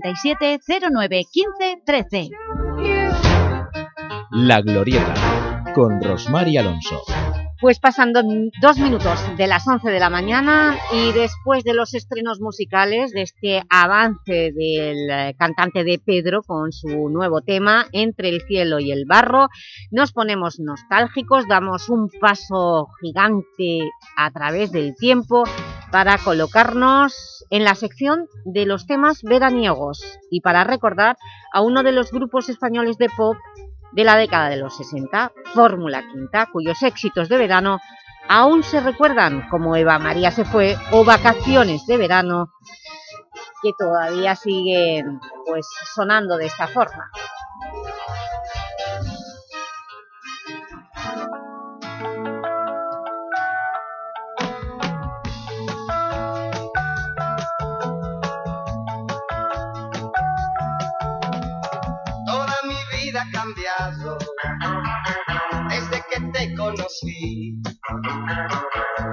637 09 15 13. La Glorieta, con Rosmar y Alonso. Pues pasando dos minutos de las 11 de la mañana y después de los estrenos musicales de este avance del eh, cantante de Pedro con su nuevo tema Entre el cielo y el barro, nos ponemos nostálgicos, damos un paso gigante a través del tiempo para colocarnos en la sección de los temas veraniegos y para recordar a uno de los grupos españoles de pop de la década de los 60, Fórmula Quinta, cuyos éxitos de verano aún se recuerdan como Eva María se fue o Vacaciones de verano, que todavía siguen pues, sonando de esta forma.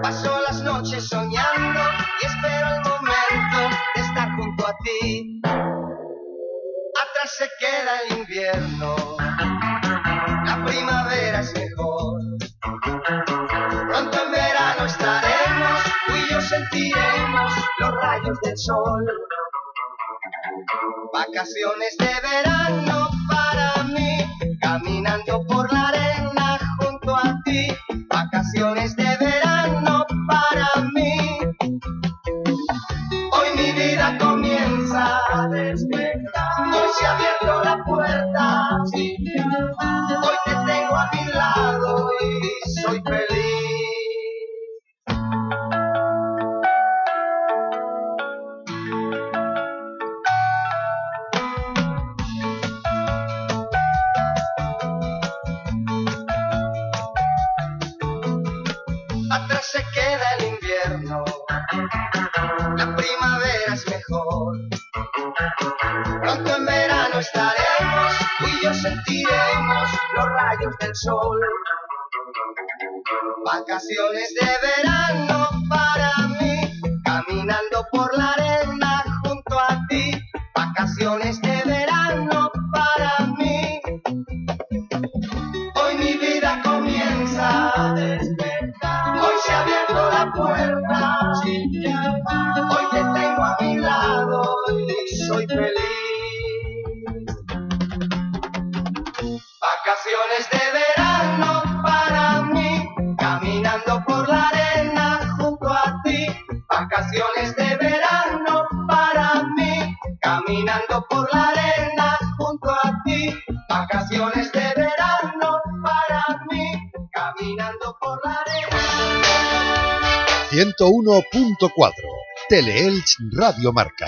Paso las noches soñando y espero el momento de estar junto a ti. Atrás se queda el invierno, la primavera es mejor. Pronto en verano estaremos, tú y yo sentiremos los rayos del sol. Vacaciones de verano para mí, caminando por la arena. Vacaciones de verano para mí. Hoy mi vida comienza a yo sentiremos los rayos del sol. Vacaciones de verano para mí, caminando por la arena junto a ti. Vacaciones de verano para mí. Hoy mi vida comienza a despertar. Hoy se ha abierto la puerta. Hoy te tengo a mi lado y soy feliz. De verano para mí, caminando por la arena junto a ti. Vacaciones de verano para mí, caminando por la arena junto a ti. Vacaciones de verano para mí, caminando por la arena. 101.4 Teleelch Radio Marca.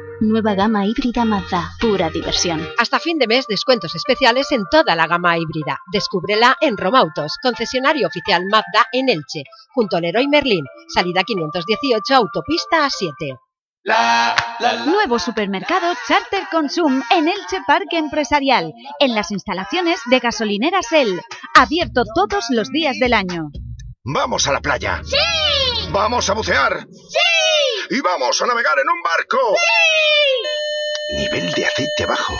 Nueva gama híbrida Mazda, pura diversión. Hasta fin de mes, descuentos especiales en toda la gama híbrida. Descúbrela en Romautos, concesionario oficial Mazda en Elche, junto al Leroy Merlin, salida 518, autopista A7. Nuevo supermercado Charter Consum en Elche Parque Empresarial, en las instalaciones de gasolineras El, abierto todos los días del año. Vamos a la playa. ¡Sí! Vamos a bucear. ¡Sí! Y vamos a navegar en un barco. ¡Sí! Nivel de aceite bajo.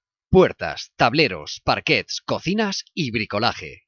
Puertas, tableros, parquets, cocinas y bricolaje.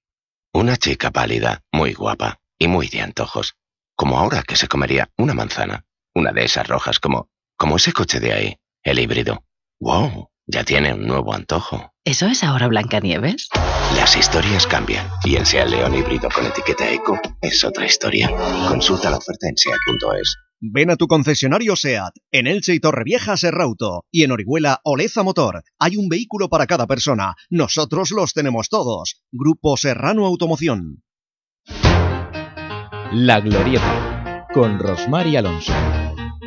Una chica pálida, muy guapa y muy de antojos. Como ahora que se comería una manzana. Una de esas rojas como... como ese coche de ahí. El híbrido. ¡Wow! Ya tiene un nuevo antojo. ¿Eso es ahora Blancanieves? Las historias cambian y el Seat León híbrido con etiqueta Eco es otra historia. Consulta la oferta en SEAT.es. Ven a tu concesionario SEAT, en Elche y Torrevieja Serrauto y en Orihuela Oleza Motor. Hay un vehículo para cada persona. Nosotros los tenemos todos. Grupo Serrano Automoción. La Glorieta, con Rosmar y Alonso.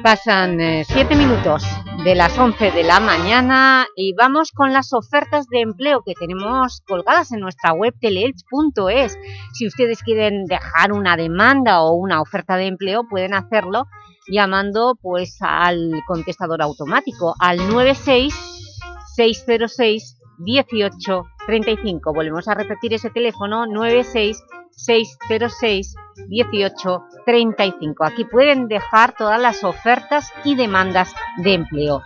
Pasan eh, siete minutos de las 11 de la mañana y vamos con las ofertas de empleo que tenemos colgadas en nuestra web teleelch.es. Si ustedes quieren dejar una demanda o una oferta de empleo pueden hacerlo llamando pues al contestador automático al 96 606 18 35. Volvemos a repetir ese teléfono 96 606 18 35. Aquí pueden dejar todas las ofertas y demandas de empleo.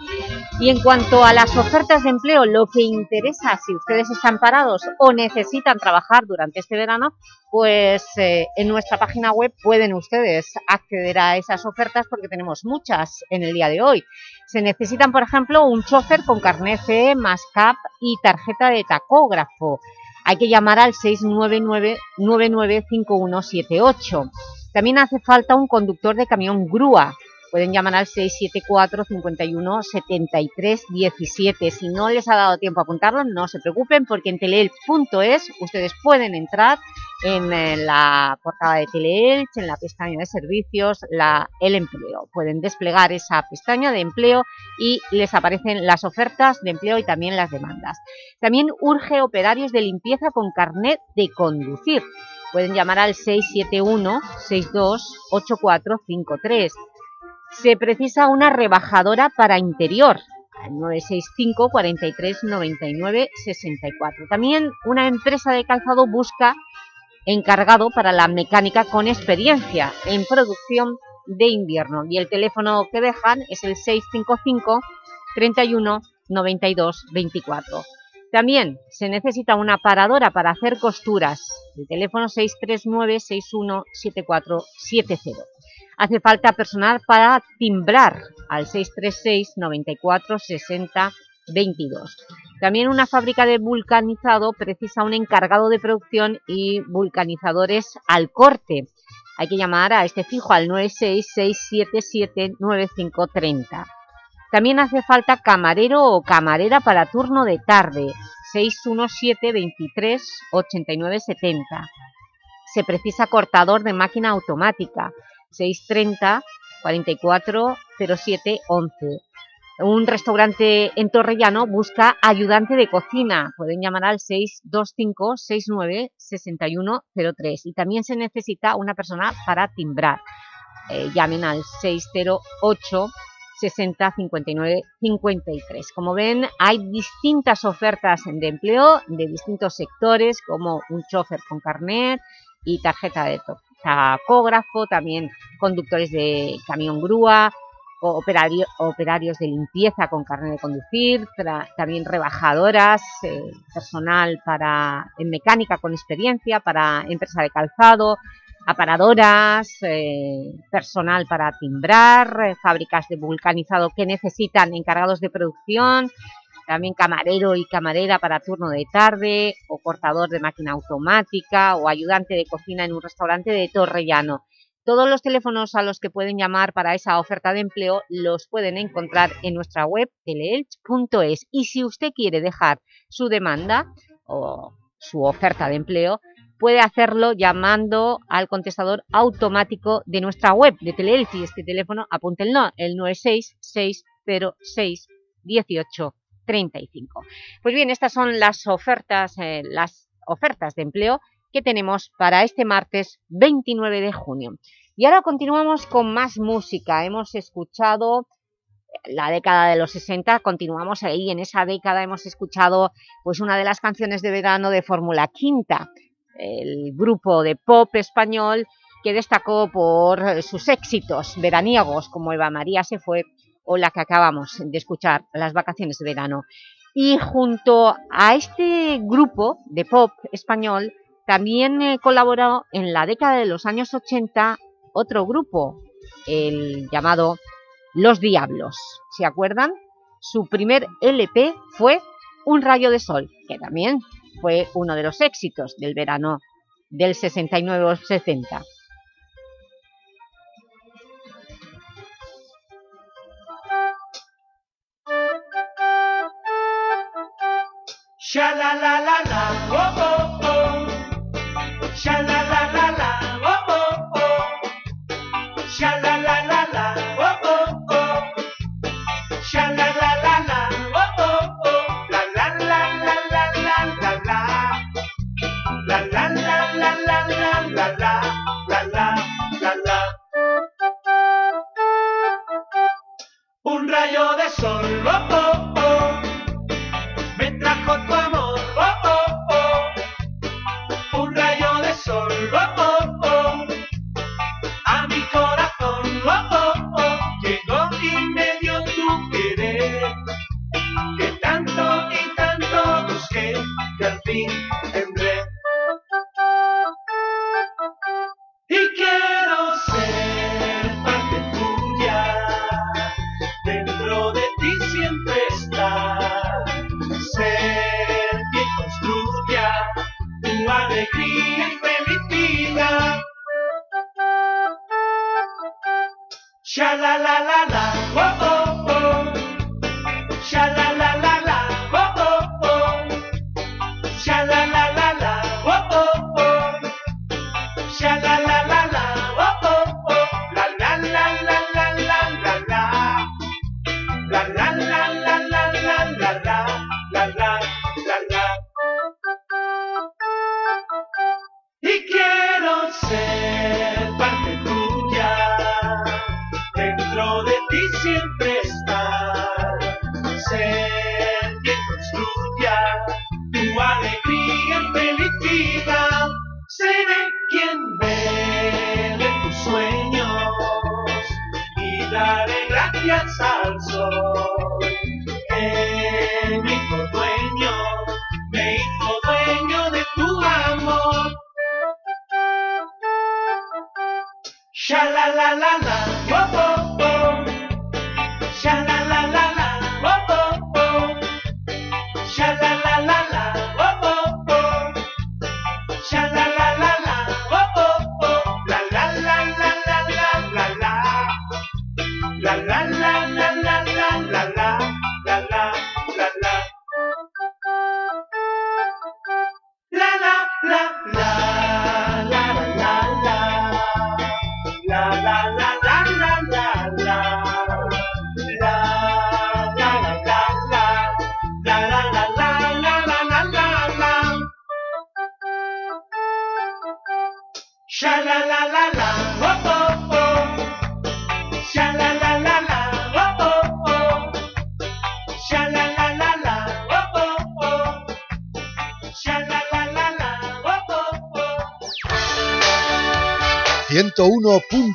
Y en cuanto a las ofertas de empleo, lo que interesa si ustedes están parados o necesitan trabajar durante este verano, pues eh, en nuestra página web pueden ustedes acceder a esas ofertas porque tenemos muchas en el día de hoy. Se necesitan, por ejemplo, un chofer con carnet C, más CAP y tarjeta de tacógrafo hay que llamar al 699-995178. También hace falta un conductor de camión grúa. Pueden llamar al 674 51 73 17. Si no les ha dado tiempo a apuntarlo, no se preocupen porque en teleelch.es ustedes pueden entrar en eh, la portada de Teleelch, en la pestaña de servicios, la, el empleo. Pueden desplegar esa pestaña de empleo y les aparecen las ofertas de empleo y también las demandas. También urge operarios de limpieza con carnet de conducir. Pueden llamar al 671 62 8453 se precisa una rebajadora para interior, al 965 43 99 64. También una empresa de calzado busca encargado para la mecánica con experiencia en producción de invierno y el teléfono que dejan es el 655 31 92 24. También se necesita una paradora para hacer costuras, el teléfono 639 61 7470. Hace falta personal para timbrar al 636 94 60 22. También una fábrica de vulcanizado precisa un encargado de producción y vulcanizadores al corte. Hay que llamar a este fijo al 966779530. También hace falta camarero o camarera para turno de tarde, 617 23 89 70. Se precisa cortador de máquina automática, 630 44 07 11. Un restaurante en Torrellano busca ayudante de cocina. Pueden llamar al 625 69 61 03. Y también se necesita una persona para timbrar. Eh, llamen al 608 60 59 53. Como ven, hay distintas ofertas de empleo de distintos sectores, como un chofer con carnet y tarjeta de tacógrafo, también conductores de camión grúa, operarios de limpieza con carnet de conducir, también rebajadoras, eh, personal para, en mecánica con experiencia, para empresa de calzado, aparadoras, eh, personal para timbrar, eh, fábricas de vulcanizado que necesitan encargados de producción, también camarero y camarera para turno de tarde, o cortador de máquina automática, o ayudante de cocina en un restaurante de Torrellano. Todos los teléfonos a los que pueden llamar para esa oferta de empleo los pueden encontrar en nuestra web teleelch.es y si usted quiere dejar su demanda o su oferta de empleo, puede hacerlo llamando al contestador automático de nuestra web de Teleelch. Y este teléfono, apúntenlo, el 96606 18 35. Pues bien, estas son las ofertas, eh, las ofertas de empleo que tenemos para este martes 29 de junio. Y ahora continuamos con más música. Hemos escuchado la década de los 60, continuamos ahí, en esa década hemos escuchado pues una de las canciones de verano de Fórmula Quinta, el grupo de pop español que destacó por sus éxitos veraniegos, como Eva María se fue o la que acabamos de escuchar, Las vacaciones de verano. Y junto a este grupo de pop español, también eh, colaboró en la década de los años 80 otro grupo, el llamado Los Diablos. ¿Se acuerdan? Su primer LP fue Un rayo de sol, que también fue uno de los éxitos del verano del 69 sorry. la la la, wo wo wo, sha la.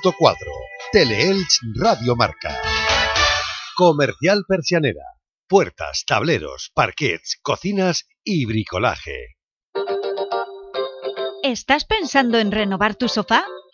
101.4 Teleelch Radio Marca. Comercial Persianera. Puertas, tableros, parquets, cocinas y bricolaje. ¿Estás pensando en renovar tu sofá?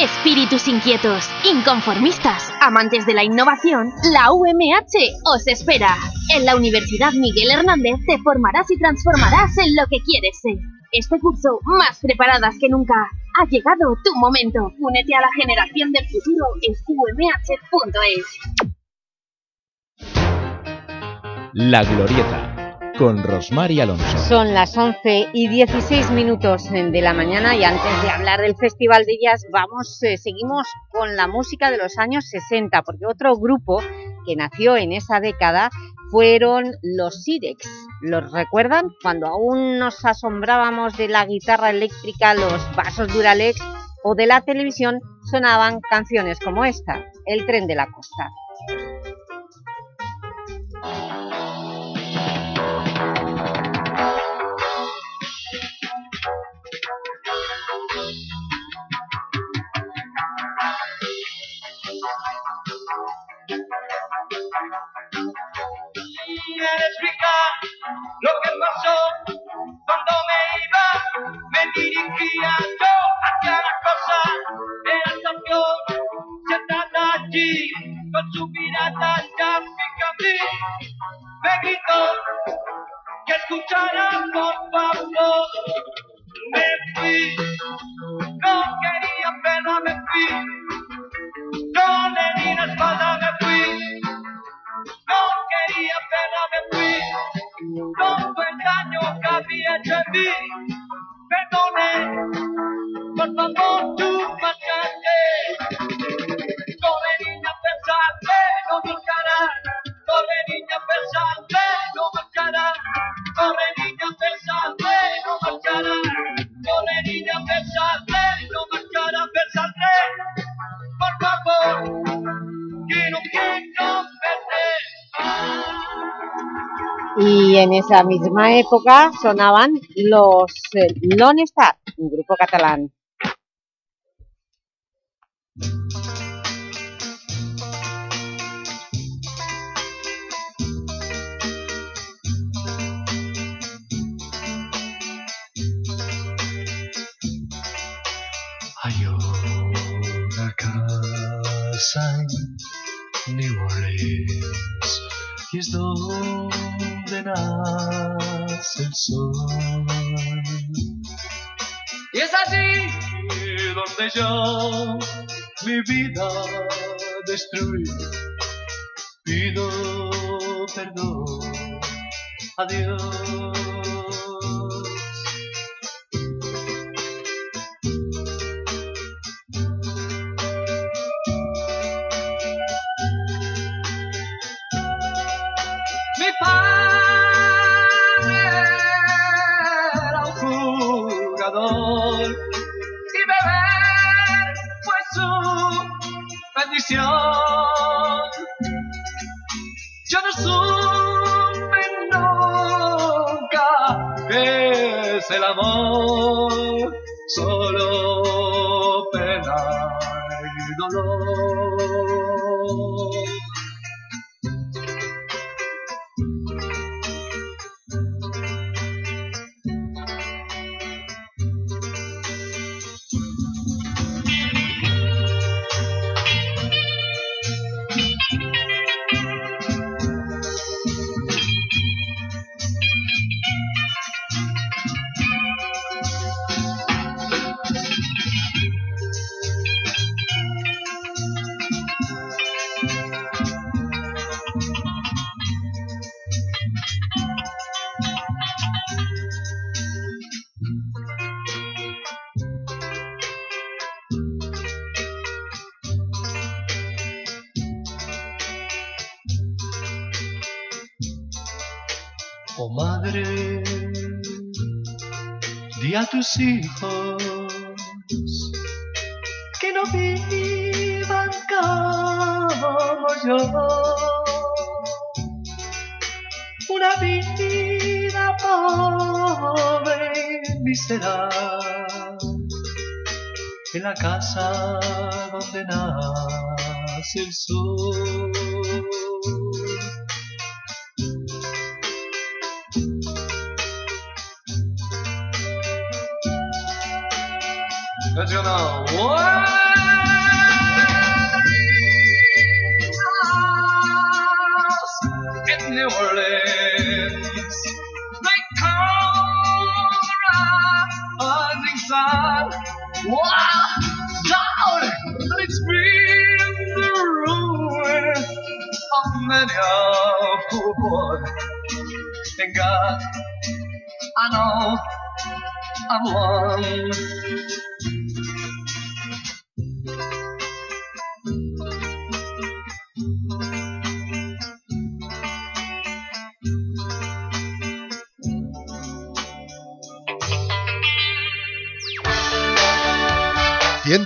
Espíritus inquietos, inconformistas, amantes de la innovación, la UMH os espera. En la Universidad Miguel Hernández te formarás y transformarás en lo que quieres ser. Este curso, más preparadas que nunca, ha llegado tu momento. Únete a la generación del futuro en umh.es. La Glorieta, Rosmar y Alonso. Son las 11 y 16 minutos de la mañana y antes de hablar del Festival de Jazz vamos, eh, seguimos con la música de los años 60 porque otro grupo que nació en esa década fueron los Sirex. ¿Los recuerdan? Cuando aún nos asombrábamos de la guitarra eléctrica, los vasos Duralex o de la televisión sonaban canciones como esta, El tren de la costa. ¿Quieres explicar lo que pasó cuando me iba? Me dirigía yo hacia la cosa de la estación, sentada allí con su mirada ya fija a mí. Me gritó que escuchara por favor. Me fui, no quería pena, me fui. No le di la espalda, me fui. No quería, pero me fui. Con tu engaño que había hecho en mí. Perdone, por favor, tú marchaste. Corre, niña, pensarte, no buscarás. Corre, niña, pensarte, no buscarás. Corre, niña, pensarte. Y en esa misma época sonaban los eh, Lone Star, un grupo catalán. Nace el sol. Y es allí donde yo mi vida destruí. Pido perdón a bendición. Yo no supe nunca qué es el amor, solo pena y dolor. Hijos que no vivan como yo. Una vida pobre y miserable en la casa donde nace el sol. Know what? In New Orleans, rising sun. It's been the ruin of many a poor boy. Thank God, I know I'm one.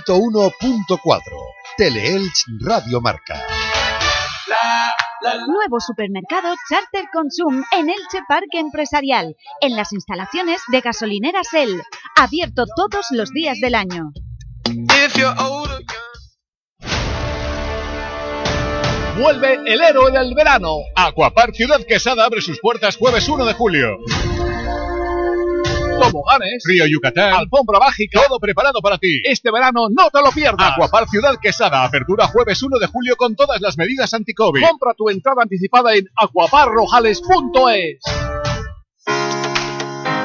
Ciento uno punto cuatro. Teleelch Radio Marca. Nuevo supermercado Charter Consum en Elche Parque Empresarial, en las instalaciones de gasolineras El, abierto todos los días del año. Vuelve el héroe del verano. Aquapar Ciudad Quesada abre sus puertas jueves 1 de julio. Toboganes, Río Yucatán, alfombra mágica, todo preparado para ti. Este verano no te lo pierdas. Aquapar Ciudad Quesada, apertura jueves 1 de julio con todas las medidas anti-COVID. Compra tu entrada anticipada en aquaparrojales.es.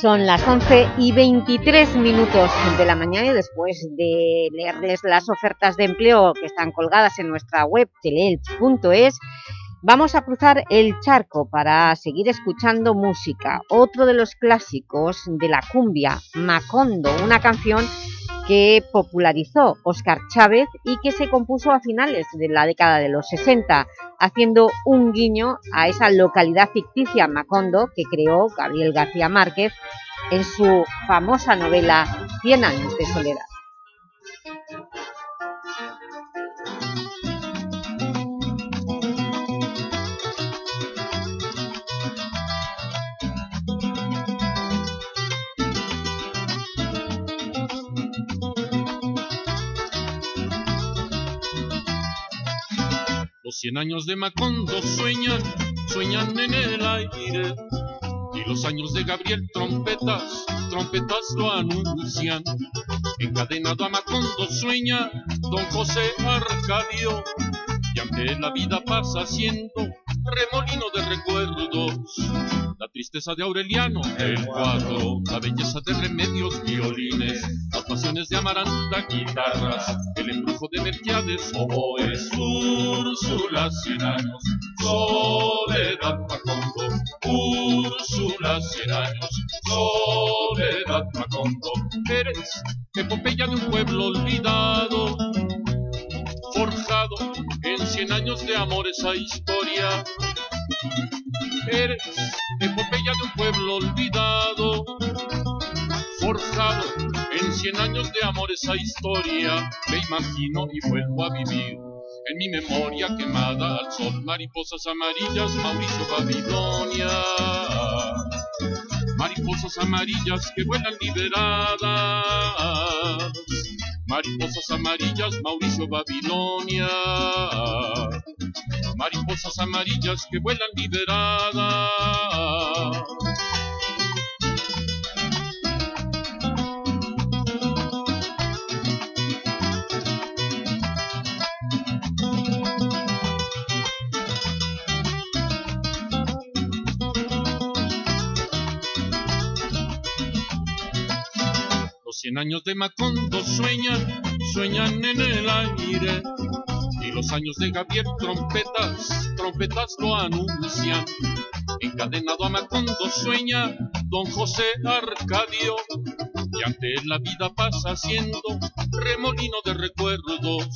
Son las 11 y 23 minutos de la mañana y después de leerles las ofertas de empleo que están colgadas en nuestra web teleelch.es vamos a cruzar el charco para seguir escuchando música. Otro de los clásicos de la cumbia, Macondo, una canción que popularizó Óscar Chávez y que se compuso a finales de la década de los 60, haciendo un guiño a esa localidad ficticia Macondo que creó Gabriel García Márquez en su famosa novela Cien años de soledad. Los cien años de Macondo sueñan, sueñan en el aire. Y los años de Gabriel trompetas, trompetas lo anuncian. Encadenado a Macondo sueña don José Arcadio. Y aunque la vida pasa siendo remolino de recuerdos, la tristeza de Aureliano, el cuadro, la belleza de remedios, violines, las pasiones de Amaranta, guitarras, el embrujo de Merquiades, oboes, Úrsula, cien años, soledad, Macondo, Úrsula, cien años, soledad, Macondo, eres epopeya de un pueblo olvidado, forjado cien años de amor esa historia. Eres epopeya de un pueblo olvidado, forjado en cien años de amor esa historia. Me imagino y vuelvo a vivir en mi memoria quemada al sol, mariposas amarillas, Mauricio Babilonia. Mariposas amarillas que vuelan liberadas. Mariposas amarillas, Mauricio Babilonia. Mariposas amarillas que vuelan liberadas. Cien años de Macondo sueñan, sueñan en el aire. Y los años de Gabriel trompetas, trompetas lo anuncian. Encadenado a Macondo sueña don José Arcadio. Y ante él la vida pasa siendo remolino de recuerdos.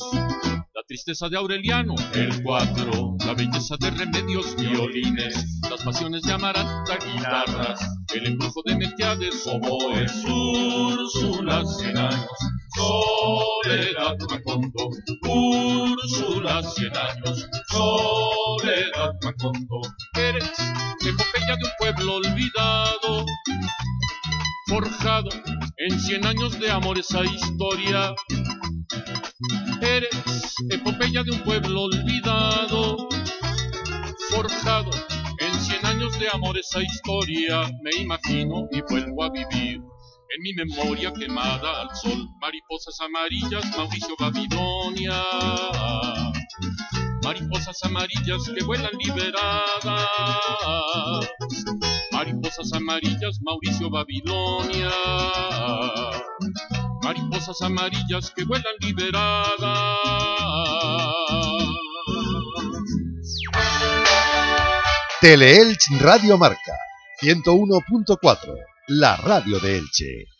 Tristeza de Aureliano, el cuadro, la belleza de remedios, violines, las pasiones de Amaranta, guitarras, el embrujo de Melquiades, oboes, Úrsula, cien años, soledad, Macondo, Úrsula, cien años, soledad, Macondo, eres epopeya de un pueblo olvidado, forjado en cien años de amor esa historia. Eres epopeya de un pueblo olvidado, forjado en cien años de amor esa historia. Me imagino y vuelvo a vivir en mi memoria quemada al sol. Mariposas amarillas, Mauricio Babilonia. Mariposas amarillas que vuelan liberadas. Mariposas amarillas, Mauricio Babilonia. Mariposas amarillas que vuelan liberadas. Teleelch Radio Marca 101.4, la radio de Elche.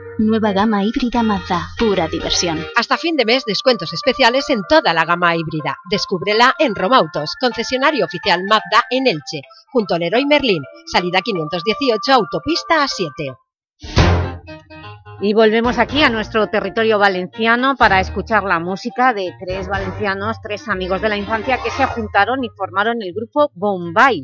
Nueva gama híbrida Mazda, pura diversión. Hasta fin de mes, descuentos especiales en toda la gama híbrida. Descúbrela en Romautos, concesionario oficial Mazda en Elche, junto al Leroy Merlin, salida 518, autopista A7. Y volvemos aquí a nuestro territorio valenciano para escuchar la música de tres valencianos, tres amigos de la infancia que se juntaron y formaron el grupo Bombay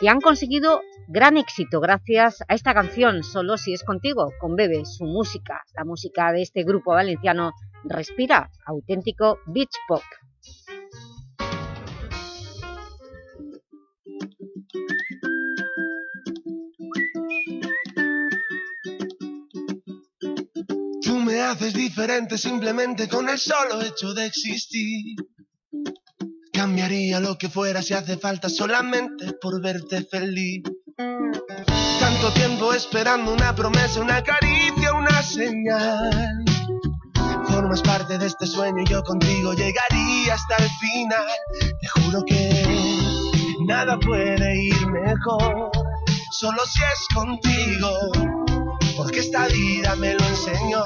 y han conseguido gran éxito gracias a esta canción Solo si es contigo, con Bebe, su música, la música de este grupo valenciano Respira, auténtico beach pop. Tú me haces diferente simplemente con el solo hecho de existir. Cambiaría lo que fuera si hace falta solamente por verte feliz. Tanto tiempo esperando una promesa, una caricia, una señal. Formas parte de este sueño y yo contigo llegaría hasta el final. Te juro que nada puede ir mejor, solo si es contigo. Porque esta vida me lo enseñó.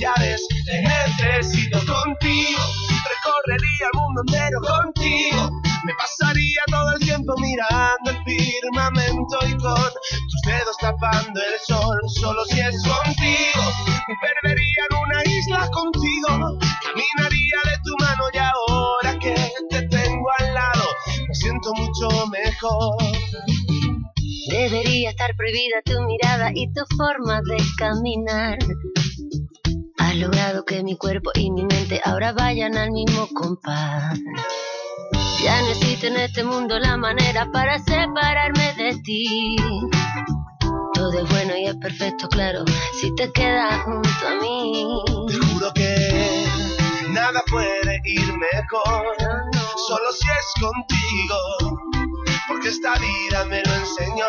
Ya ves, te necesito contigo. Recorrería el mundo entero contigo. Me pasaría todo el tiempo mirando el firmamento y con tus dedos tapando el sol. Solo si es contigo. Me perdería en una isla contigo. Caminaría de tu mano y ahora que te tengo al lado, me siento mucho mejor. Debería estar prohibida tu mirada y tu forma de caminar. Has logrado que mi cuerpo y mi mente ahora vayan al mismo compás. Ya no existe en este mundo la manera para separarme de ti. Todo es bueno y es perfecto, claro, si te quedas junto a mí. Te juro que nada puede ir mejor, solo si es contigo. Porque esta vida me lo enseñó.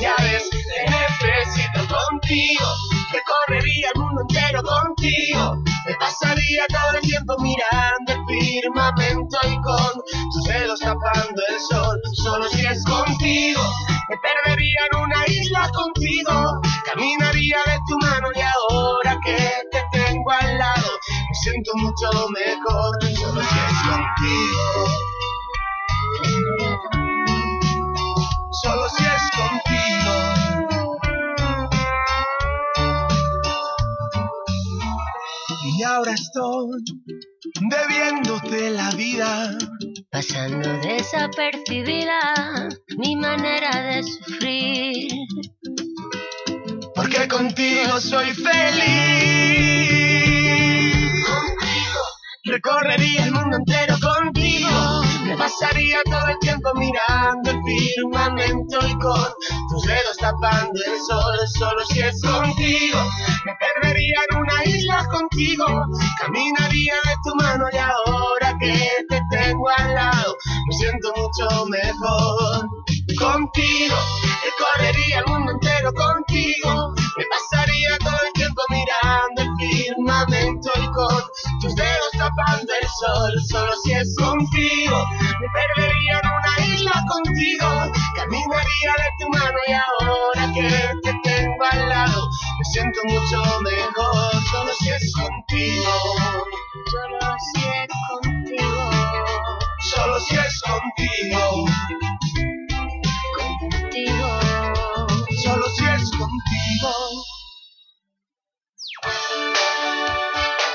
Ya ves, te necesito contigo. Recorrería el mundo entero contigo. Me pasaría todo el tiempo mirando el firmamento y con tus dedos tapando el sol. Solo si es contigo. Me perdería en una isla contigo. Caminaría de tu mano y ahora que te tengo al lado, me siento mucho mejor. Solo si es contigo. Solo si es contigo. Y ahora estoy debiéndote la vida. Pasando desapercibida mi manera de sufrir. Porque contigo soy feliz. Contigo. Recorrería el mundo entero contigo. Pasaría todo el tiempo mirando el firmamento y con tus dedos tapando el sol. Solo si es contigo. Me perdería en una isla contigo. Caminaría de tu mano y ahora que te tengo al lado, me siento mucho mejor. Contigo, recorrería el mundo entero contigo. Me pasaría todo el tus dedos tapando el sol. Solo si es contigo, me perdería en una isla contigo. Caminaría de tu mano y ahora que te tengo al lado, me siento mucho mejor. Solo si es contigo. Solo si es contigo. Solo si es contigo. Contigo. Solo si es contigo.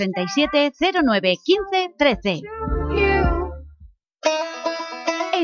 637 09 15 13.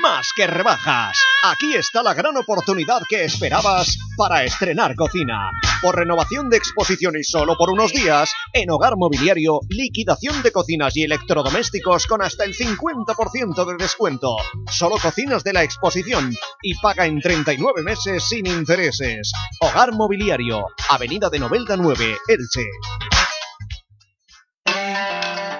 Más que rebajas. Aquí está la gran oportunidad que esperabas para estrenar cocina. Por renovación de exposición y solo por unos días, en Hogar Mobiliario, liquidación de cocinas y electrodomésticos con hasta el 50% de descuento. Solo cocinas de la exposición y paga en 39 meses sin intereses. Hogar Mobiliario, Avenida de Novelda 9, Elche.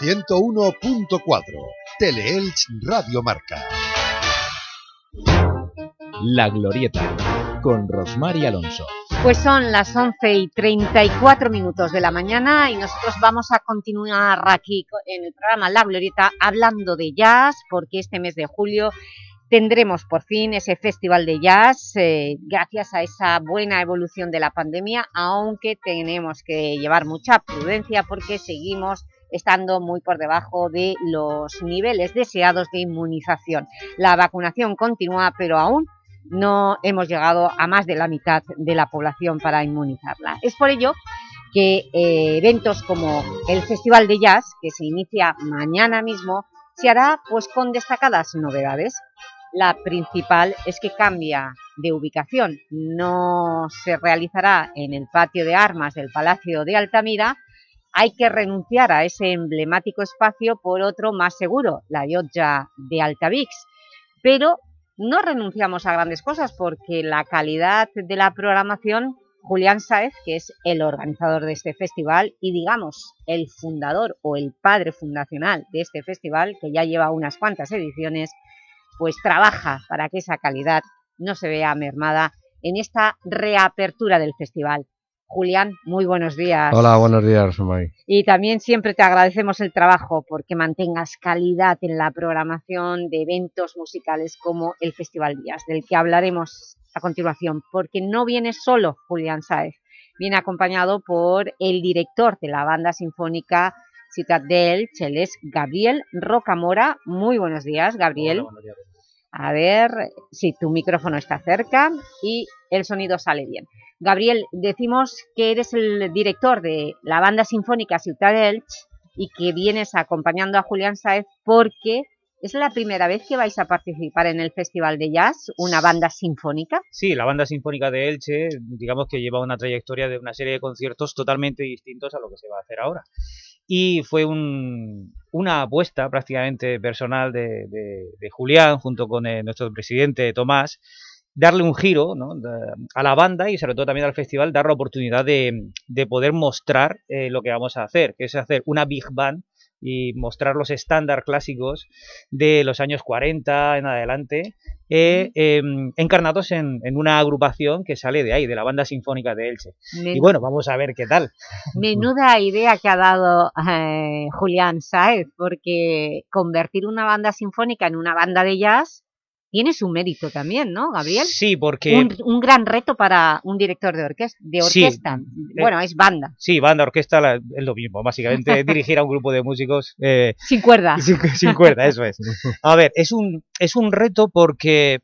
101.4 Teleelch Radio Marca. La Glorieta con Rosmar y Alonso. Pues son las 11 y 34 minutos de la mañana y nosotros vamos a continuar aquí en el programa La Glorieta hablando de jazz porque este mes de julio tendremos por fin ese festival de jazz eh, gracias a esa buena evolución de la pandemia, aunque tenemos que llevar mucha prudencia porque seguimos estando muy por debajo de los niveles deseados de inmunización. La vacunación continúa, pero aún no hemos llegado a más de la mitad de la población para inmunizarla. Es por ello que eh, eventos como el Festival de Jazz, que se inicia mañana mismo, se hará pues con destacadas novedades. La principal es que cambia de ubicación, no se realizará en el patio de armas del Palacio de Altamira, hay que renunciar a ese emblemático espacio por otro más seguro, la Llotja de Altavix, pero no renunciamos a grandes cosas porque la calidad de la programación, Julián Saez, que es el organizador de este festival y digamos el fundador o el padre fundacional de este festival, que ya lleva unas cuantas ediciones, pues trabaja para que esa calidad no se vea mermada en esta reapertura del festival. Julián, muy buenos días. Hola, buenos días, May. Y también siempre te agradecemos el trabajo porque mantengas calidad en la programación de eventos musicales como el Festival Díaz, del que hablaremos a continuación, porque no viene solo Julián Sáez, viene acompañado por el director de la banda sinfónica Ciudad del Cheles, Gabriel Rocamora. Muy buenos días, Gabriel. Hola, buenos días. A ver si tu micrófono está cerca y el sonido sale bien. Gabriel, decimos que eres el director de la banda sinfónica Ciudad de Elche y que vienes acompañando a Julián Saez porque es la primera vez que vais a participar en el Festival de Jazz, una banda sinfónica. Sí, la banda sinfónica de Elche, digamos que lleva una trayectoria de una serie de conciertos totalmente distintos a lo que se va a hacer ahora. Y fue un, una apuesta prácticamente personal de, de, Julián junto con el, nuestro presidente Tomás, darle un giro a la banda y sobre todo también al festival, dar la oportunidad de, de poder mostrar eh, lo que vamos a hacer, que es hacer una big band y mostrar los estándares clásicos de los años 40 en adelante, eh, eh, encarnados en, en, una agrupación que sale de ahí, de la banda sinfónica de Elche. Men y bueno, vamos a ver qué tal. Menuda idea que ha dado eh, Julián Saez, porque convertir una banda sinfónica en una banda de jazz tiene su mérito también, ¿no, Gabriel? Sí, porque... Un, un gran reto para un director de orquesta. De orquesta. Sí, bueno, es banda. Sí, banda, orquesta la, es lo mismo, básicamente <laughs> dirigir a un grupo de músicos... Eh, sin cuerda. <laughs> Sin, sin, cuerda, eso es. <laughs> A ver, es un, es un reto porque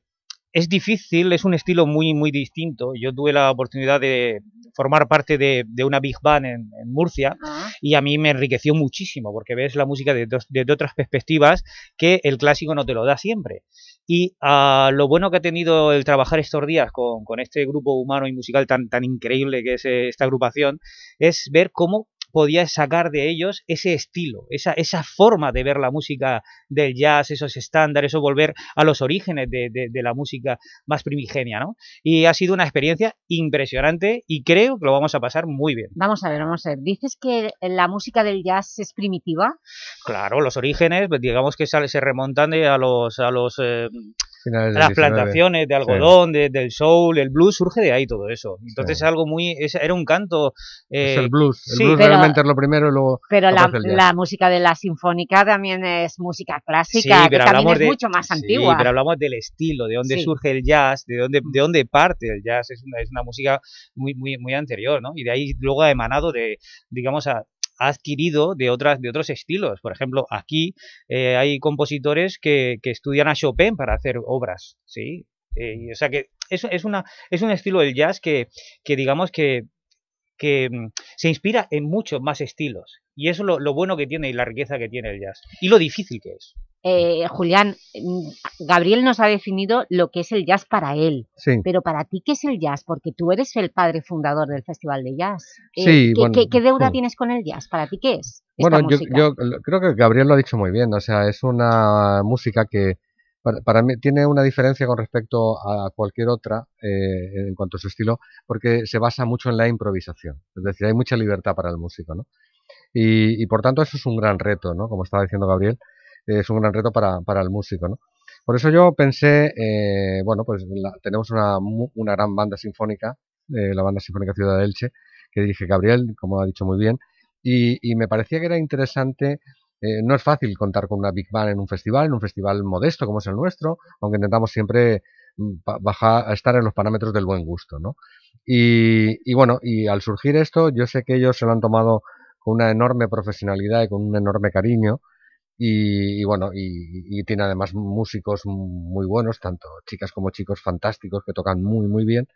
es difícil, es un estilo muy, muy distinto. Yo tuve la oportunidad de formar parte de, de una big band en, en Murcia ah. y a mí me enriqueció muchísimo porque ves la música desde de, de otras perspectivas que el clásico no te lo da siempre. Y uh, lo bueno que ha tenido el trabajar estos días con, con este grupo humano y musical tan, tan increíble que es esta agrupación es ver cómo podías sacar de ellos ese estilo, esa, esa forma de ver la música del jazz, esos estándares, o volver a los orígenes de, de, de la música más primigenia, ¿no? Y ha sido una experiencia impresionante y creo que lo vamos a pasar muy bien. Vamos a ver, vamos a ver. ¿Dices que la música del jazz es primitiva? Claro, los orígenes, pues, digamos que sale- se remontan de a los, a los eh, Finales las 19. plantaciones de Sí. algodón, de- del soul, el blues surge de ahí todo eso. Entonces Sí. es algo muy, es- era un canto... es eh, el blues. El sí, blues pero- realmente es lo primero y luego Pero la, música de la sinfónica también es música Sí, clásica, que también es de, mucho más sí, antigua. pero hablamos del estilo, de dónde Sí. surge el jazz, de dónde, de dónde parte el jazz, es una, es una música muy, muy, muy anterior, ¿no? Y de ahí luego ha emanado de, digamos, ha, ha adquirido de otras, de otros estilos. Por ejemplo, aquí eh, hay compositores que, que estudian a Chopin para hacer obras, ¿sí? Eh, o sea que es, es, una, es un estilo del jazz que, que digamos que, que mm, se inspira en muchos más estilos. Y eso es lo, lo bueno que tiene y la riqueza que tiene el jazz. Y lo difícil que es. Eh, Julián, mm, Gabriel nos ha definido lo que es el jazz para él, Sí. pero para ti, ¿qué es el jazz? Porque tú eres el padre fundador del Festival de Jazz. Eh, Sí, ¿qué, bueno, qué- qué deuda tienes con el jazz? ¿Para ti qué es esta Bueno, yo, yo creo que Gabriel lo ha dicho muy bien, o sea, es una música que para, para mí tiene una diferencia con respecto a cualquier otra eh, en cuanto a su estilo, porque se basa mucho en la improvisación, es decir, hay mucha libertad para el músico, ¿no? Y, y por tanto eso es un gran reto, ¿no? Como estaba diciendo Gabriel, es un gran reto para, para el músico, ¿no? Por eso yo pensé, eh, bueno, pues la- tenemos una, una gran banda sinfónica, eh, la Banda Sinfónica Ciudad de Elche, que dirige Gabriel, como ha dicho muy bien, y, y me parecía que era interesante, eh, no es fácil contar con una Big Band en un festival, en un festival modesto como es el nuestro, aunque intentamos siempre mm, bajar estar en los parámetros del buen gusto, ¿no? Y, y bueno, y al surgir esto, yo sé que ellos se lo han tomado con una enorme profesionalidad y con un enorme cariño, y, y bueno, y, y tiene además músicos muy buenos, tanto chicas como chicos fantásticos que tocan muy, muy bien,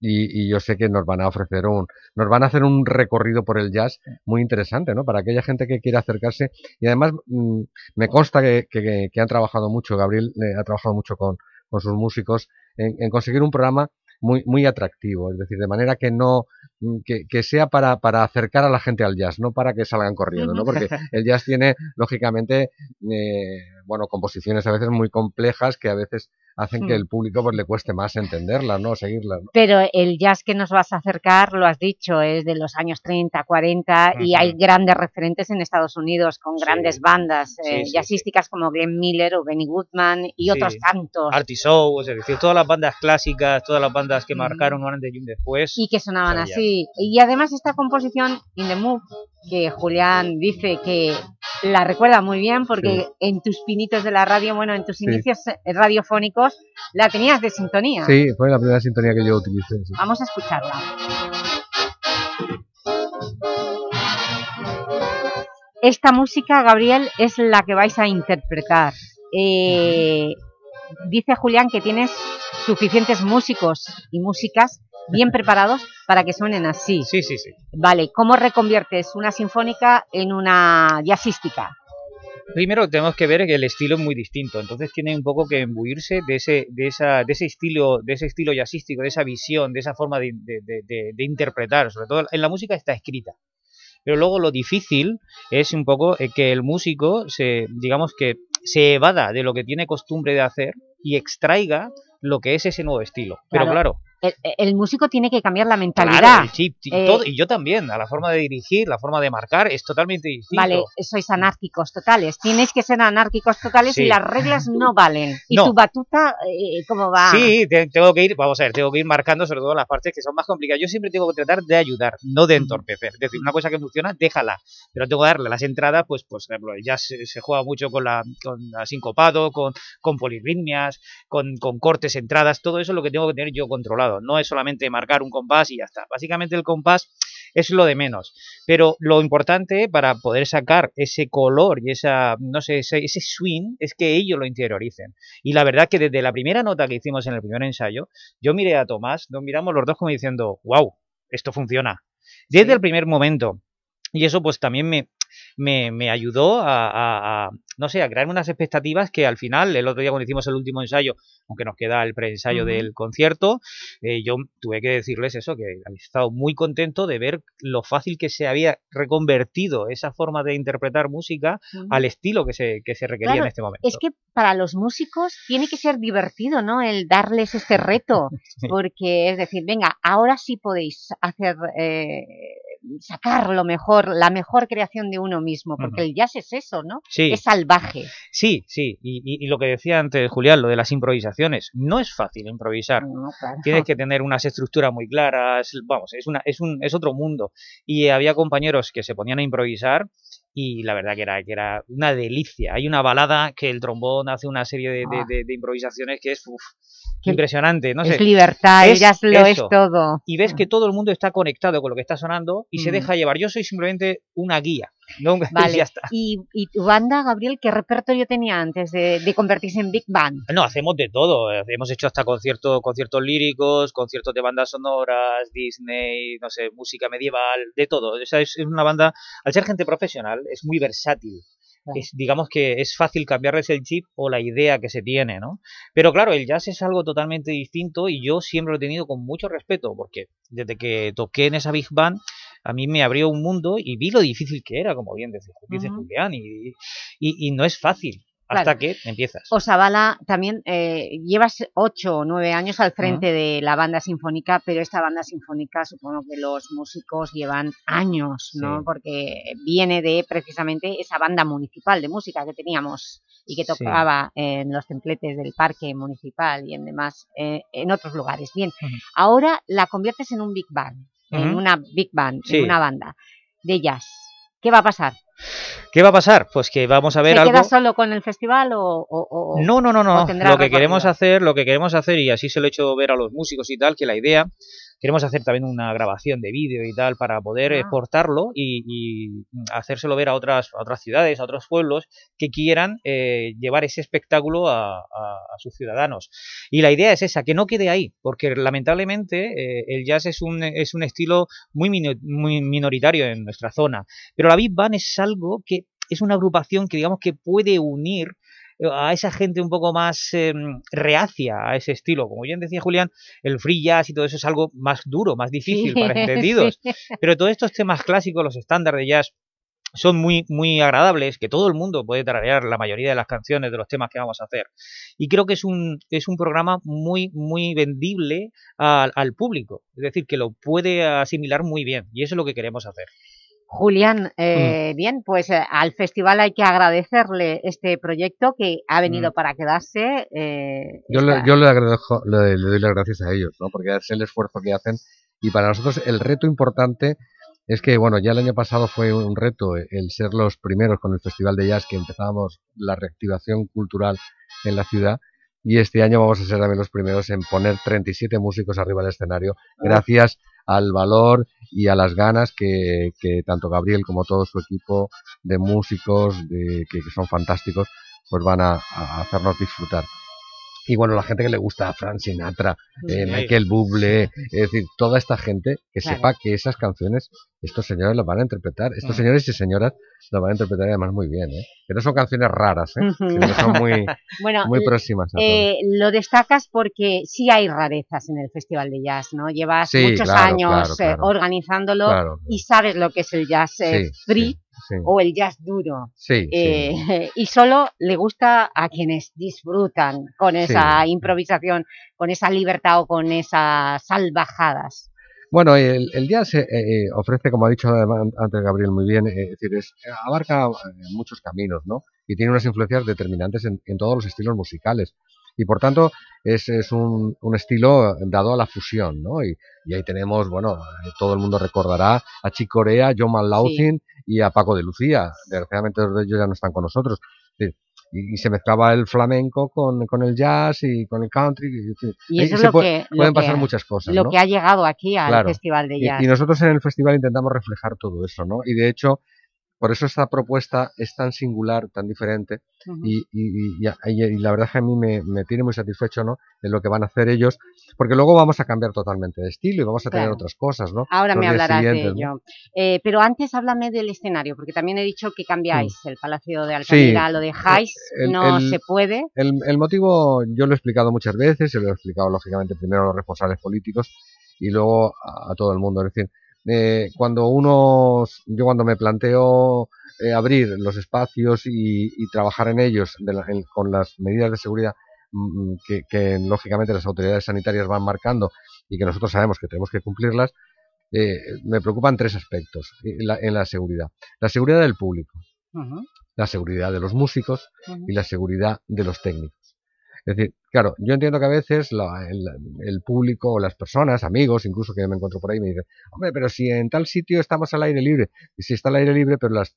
y, y yo sé que nos van a ofrecer un, nos van a hacer un recorrido por el jazz muy interesante, ¿no? Para aquella gente que quiera acercarse, y además mm, me consta que, que, que han trabajado mucho, Gabriel eh, ha trabajado mucho con, con sus músicos en, en conseguir un programa muy, muy atractivo, es decir, de manera que no, mm, que, que sea para, para acercar a la gente al jazz, no para que salgan corriendo, ¿no? Porque <laughs> el jazz tiene, lógicamente, eh, bueno, composiciones a veces muy complejas que a veces hacen que Hmm. el público pues le cueste más entenderlas, ¿no? Seguirlas, ¿no? Pero el jazz que nos vas a acercar, lo has dicho, es de los años 30, 40 y Ujú. hay grandes referentes en Estados Unidos con Sí. grandes bandas Sí, eh, sí, jazzísticas como Glenn Miller o Benny Goodman y otros tantos Artie Shaw, es decir, todas las bandas clásicas, todas las bandas que marcaron un antes y un después. y que sonaban así. Y además esta composición, In the Mood, que Julián dice que la recuerda muy bien porque en tus pinitos de la radio, bueno, en tus Sí. inicios eh, radiofónicos, la tenías de sintonía. Sí, fue la primera sintonía que yo utilicé. sí. Vamos a escucharla. Esta música, Gabriel, es la que vais a interpretar. Eh, dice Julián que tienes suficientes músicos y músicas bien <laughs> preparados para que suenen así. Sí, sí, sí. Vale, ¿cómo reconviertes una sinfónica en una jazzística? Primero tenemos que ver que el estilo es muy distinto, entonces tiene un poco que imbuirse de ese, de esa, de ese estilo, de ese estilo jazzístico, de esa visión, de esa forma de, de- de- de- de interpretar, sobre todo en la música está escrita. Pero luego lo difícil es un poco eh, que el músico se, digamos que se evada de lo que tiene costumbre de hacer y extraiga lo que es ese nuevo estilo. Pero claro, el, el músico tiene que cambiar la mentalidad. claro, el chip y, Eh, todo, y yo también, a la forma de dirigir, la forma de marcar, es totalmente distinto. Vale, sois anárquicos totales. Tienes que ser anárquicos totales y las reglas no valen. ¿Y No. tu batuta eh, cómo va? Sí, te- tengo que ir, vamos a ver, tengo que ir marcando sobre todo las partes que son más complicadas. Yo siempre tengo que tratar de ayudar, no de entorpecer. Es decir, una cosa que funciona, déjala. Pero tengo que darle las entradas, pues, pues por ejemplo, ya se, se juega mucho con la, con la sincopado, con, con polirritmias, con, con cortes, entradas, todo eso es lo que tengo que tener yo controlado. No es solamente marcar un compás y ya está. Básicamente el compás es lo de menos. Pero lo importante para poder sacar ese color y esa, no sé, ese, ese swing es que ellos lo interioricen. Y la verdad que desde la primera nota que hicimos en el primer ensayo, yo miré a Tomás, nos miramos los dos como diciendo, wow, esto funciona. Desde el primer momento. Y eso pues también me, me, me ayudó a, a- a, no sé, a crear unas expectativas que al final, el otro día cuando hicimos el último ensayo, aunque nos queda el preensayo del concierto, eh, yo tuve que decirles eso, que había estado muy contento de ver lo fácil que se había reconvertido esa forma de interpretar música al estilo que se, que se requería Claro, en este momento. es que para los músicos tiene que ser divertido, ¿no? El darles este reto, <laughs> Sí. porque es decir, venga, ahora sí podéis hacer, eh, sacar lo mejor, la mejor creación de uno mismo, porque el jazz es eso, ¿no? Sí. Es salvaje. Sí, sí, y, y- y lo que decía antes Julián, lo de las improvisaciones, no es fácil improvisar. claro. Tienes que tener unas estructuras muy claras, vamos, es, una, es, un, es otro mundo. Y había compañeros que se ponían a improvisar y la verdad que era, que era una delicia. Hay una balada que el trombón hace una serie de, de- Ah. de- de improvisaciones que es uf, impresionante, no es sé. libertad, el jazz lo es todo. Y ves que todo el mundo está conectado con lo que está sonando y se Mm. deja llevar. Yo soy simplemente una guía, un- <laughs> Vale, ya está. ¿Y, y tu banda, Gabriel, qué repertorio tenía antes de, de convertirse en Big Band? No, hacemos de todo. Hemos hecho hasta conciertos, conciertos líricos, conciertos de bandas sonoras, Disney, no sé, música medieval, de todo. O sea, es una banda, al ser gente profesional, es muy versátil. Es, digamos que es fácil cambiarles el chip o la idea que se tiene, ¿no? Pero claro, el jazz es algo totalmente distinto y yo siempre lo he tenido con mucho respeto, porque desde que toqué en esa Big Band, a mí me abrió un mundo y vi lo difícil que era, como bien dice, dice. Julián, y, y, y no es fácil hasta que empiezas. Osabala, también eh, llevas ocho o nueve años al frente de la banda sinfónica, pero esta banda sinfónica supongo que los músicos llevan años, ¿no? Sí. Porque viene de precisamente esa banda municipal de música que teníamos y que Sí. tocaba en los templetes del parque municipal y en demás, eh, en otros lugares. Bien, ahora la conviertes en un big band, en una big band, Sí. en una banda de jazz. ¿Qué va a pasar? ¿Qué va a pasar? Pues que vamos a ver ¿Se algo... queda solo con el festival o...? o- o- No, no, no, no. Lo que queremos hacer, lo que queremos hacer, y así se lo he hecho ver a los músicos y tal, que la idea, queremos hacer también una grabación de vídeo y tal para poder Ah. exportarlo y, y hacérselo ver a otras, a otras ciudades, a otros pueblos que quieran eh, llevar ese espectáculo a, a- a sus ciudadanos. Y la idea es esa, que no quede ahí, porque lamentablemente eh, el jazz es un, es un estilo muy, mino- muy minoritario en nuestra zona, pero la Big Band es algo que es una agrupación que digamos que puede unir a esa gente un poco más eh, reacia a ese estilo. Como bien decía Julián, el free jazz y todo eso es algo más duro, más difícil para entendidos. sí. Pero todos estos temas clásicos, los estándares de jazz, son muy, muy agradables, que todo el mundo puede tararear la mayoría de las canciones de los temas que vamos a hacer. Y creo que es un, es un programa muy, muy vendible al, al público. Es decir, que lo puede asimilar muy bien. Y eso es lo que queremos hacer. Julián, eh, bien, pues eh, al festival hay que agradecerle este proyecto que ha venido para quedarse. eh, Yo, le, yo le, agradezco- le- le doy las gracias a ellos, ¿no? porque es el esfuerzo que hacen y para nosotros el reto importante es que, bueno, ya el año pasado fue un reto el ser los primeros con el Festival de Jazz que empezábamos la reactivación cultural en la ciudad y este año vamos a ser también los primeros en poner 37 músicos arriba del escenario gracias al valor y a las ganas que, tanto Gabriel como todo su equipo de músicos de, que, son fantásticos pues van a hacernos disfrutar. Y bueno, la gente que le gusta a Frank Sinatra, eh. Michael Bublé, es decir, toda esta gente que Claro. sepa que esas canciones estos señores las van a interpretar, estos Mm. señores y señoras las van a interpretar además muy bien, ¿eh? que no son canciones raras, ¿eh? Sino que son muy, <laughs> Bueno, muy próximas a eh, lo destacas porque sí hay rarezas en el Festival de Jazz, ¿no? Llevas Sí, muchos claro, años claro, eh, claro. organizándolo y sabes lo que es el jazz Sí, free sí. O el jazz duro. Sí, sí. Eh, y solo le gusta a quienes disfrutan con esa improvisación, con esa libertad o con esas salvajadas. Bueno, el, el jazz eh, eh, ofrece, como ha dicho antes Gabriel muy bien, eh, es decir, es- abarca eh, muchos caminos, ¿no? Y tiene unas influencias determinantes en, en todos los estilos musicales. Y por tanto, es, es un, un estilo dado a la fusión, ¿no? Y, y ahí tenemos, bueno, eh, todo el mundo recordará a Chick Corea, John Malaucin y a Paco de Lucía. Desgraciadamente dos de ellos ya no están con nosotros. Y, y se mezclaba el flamenco con, con el jazz y con el country. y, en fin, Y ahí eso es lo puede- que, pueden pasar ha- muchas cosas, lo ¿no? que ha llegado aquí al Claro. Festival de Y- Jazz. Y, nosotros en el festival intentamos reflejar todo eso, ¿no? Y de hecho, por eso esta propuesta es tan singular, tan diferente y, y, y, y, la verdad es que a mí me, me, tiene muy satisfecho ¿no? en lo que van a hacer ellos, porque luego vamos a cambiar totalmente de estilo y vamos a tener otras cosas. ¿no? Ahora Los me hablarás de ello. Eh, pero antes háblame del escenario, porque también he dicho que cambiáis el Palacio de Altamira, lo dejáis, el- no el- se puede. El, el motivo yo lo he explicado muchas veces, se lo he explicado lógicamente primero a los responsables políticos y luego a, a todo el mundo. Es decir, eh, cuando uno, yo cuando me planteo eh, abrir los espacios y, y trabajar en ellos de la- en- con las medidas de seguridad mm, que, que, lógicamente las autoridades sanitarias van marcando y que nosotros sabemos que tenemos que cumplirlas, eh, me preocupan tres aspectos en la, en la seguridad. La seguridad del público, la seguridad de los músicos y la seguridad de los técnicos. Es decir, claro, yo entiendo que a veces la- el, público o las personas, amigos, incluso que me encuentro por ahí, me dicen, hombre, pero si en tal sitio estamos al aire libre, y si está al aire libre, pero las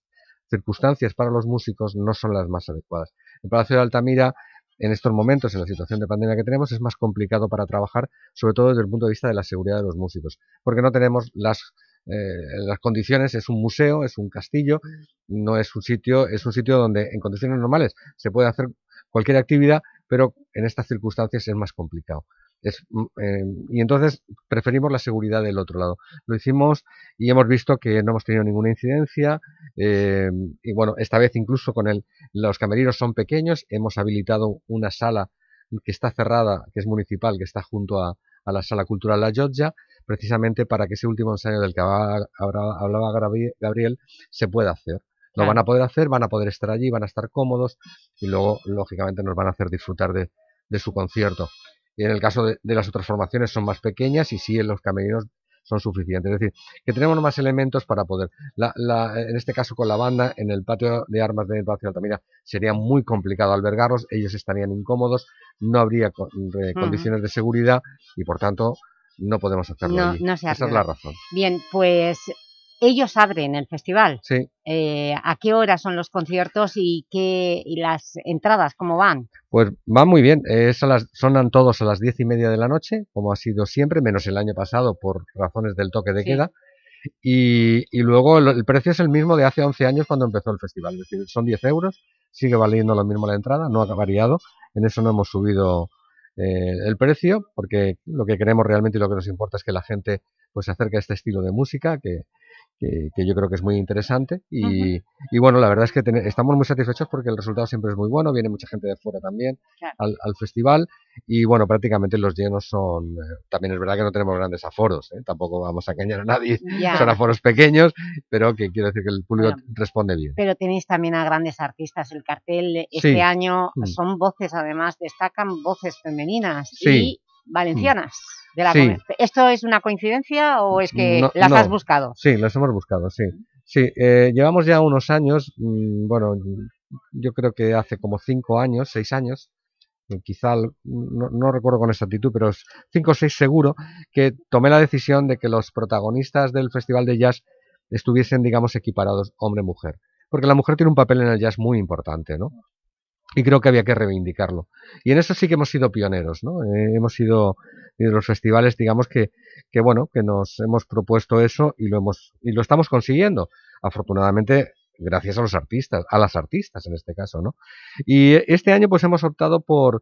circunstancias para los músicos no son las más adecuadas. El Palacio de Altamira, en estos momentos, en la situación de pandemia que tenemos, es más complicado para trabajar, sobre todo desde el punto de vista de la seguridad de los músicos, porque no tenemos las eh, las condiciones, es un museo, es un castillo, no es un sitio, es un sitio donde en condiciones normales se puede hacer cualquier actividad, pero en estas circunstancias es más complicado. Es, mm, eh, y entonces preferimos la seguridad del otro lado. Lo hicimos y hemos visto que no hemos tenido ninguna incidencia eh, y bueno, esta vez incluso con el, los camerinos son pequeños, hemos habilitado una sala que está cerrada, que es municipal, que está junto a, la Sala Cultural La Llotja, precisamente para que ese último ensayo del que hablaba, Gabriel se pueda hacer. Lo Claro. van a poder hacer, van a poder estar allí, van a estar cómodos y luego, lógicamente, nos van a hacer disfrutar de, de su concierto. Y en el caso de, de las otras formaciones son más pequeñas y sí en los camerinos son suficientes. Es decir, que tenemos más elementos para poder. La, la- en este caso con la banda, en el patio de armas del Palacio de Altamira sería muy complicado albergarlos, ellos estarían incómodos, no habría condiciones de seguridad y por tanto no podemos hacerlo No, allí. no se Esa es la razón. Bien, pues ellos abren el festival. Sí. Eh, ¿A qué hora son los conciertos y, qué, y las entradas cómo van? Pues va muy bien, a las, sonan todos a las diez y media de la noche, como ha sido siempre, menos el año pasado por razones del toque de Sí. queda. Y, y luego el, el precio es el mismo de hace 11 años cuando empezó el festival, es decir, son 10 euros, sigue valiendo lo mismo la entrada, no ha variado, en eso no hemos subido eh, el precio, porque lo que queremos realmente y lo que nos importa es que la gente pues se acerque a este estilo de música, que, que, que yo creo que es muy interesante y, y bueno, la verdad es que ten- estamos muy satisfechos porque el resultado siempre es muy bueno, viene mucha gente de fuera también Claro. al, al festival y bueno, prácticamente los llenos son, eh, también es verdad que no tenemos grandes aforos, ¿eh? tampoco vamos a engañar a nadie, <laughs> Ya. son aforos pequeños, pero que quiero decir que el público Bueno. responde bien. Pero tenéis también a grandes artistas. El cartel este Sí. año Mm. son voces, además, destacan voces femeninas Sí. Y valencianas. De la Sí. ¿Esto es una coincidencia o es que No- las no. has buscado? Sí, las hemos buscado, sí. Sí, eh, llevamos ya unos años, mm, bueno, yo creo que hace como cinco años, seis años, eh, quizá, no, no recuerdo con exactitud, pero es cinco o seis seguro, que tomé la decisión de que los protagonistas del Festival de Jazz estuviesen, digamos, equiparados hombre-mujer. Porque la mujer tiene un papel en el jazz muy importante, ¿no? Y creo que había que reivindicarlo. Y en eso sí que hemos sido pioneros, ¿no? Eh, hemos sido de los festivales, digamos que, que bueno, que nos hemos propuesto eso y lo hemos y lo estamos consiguiendo. Afortunadamente, gracias a los artistas, a las artistas en este caso, ¿no? Y este año pues hemos optado por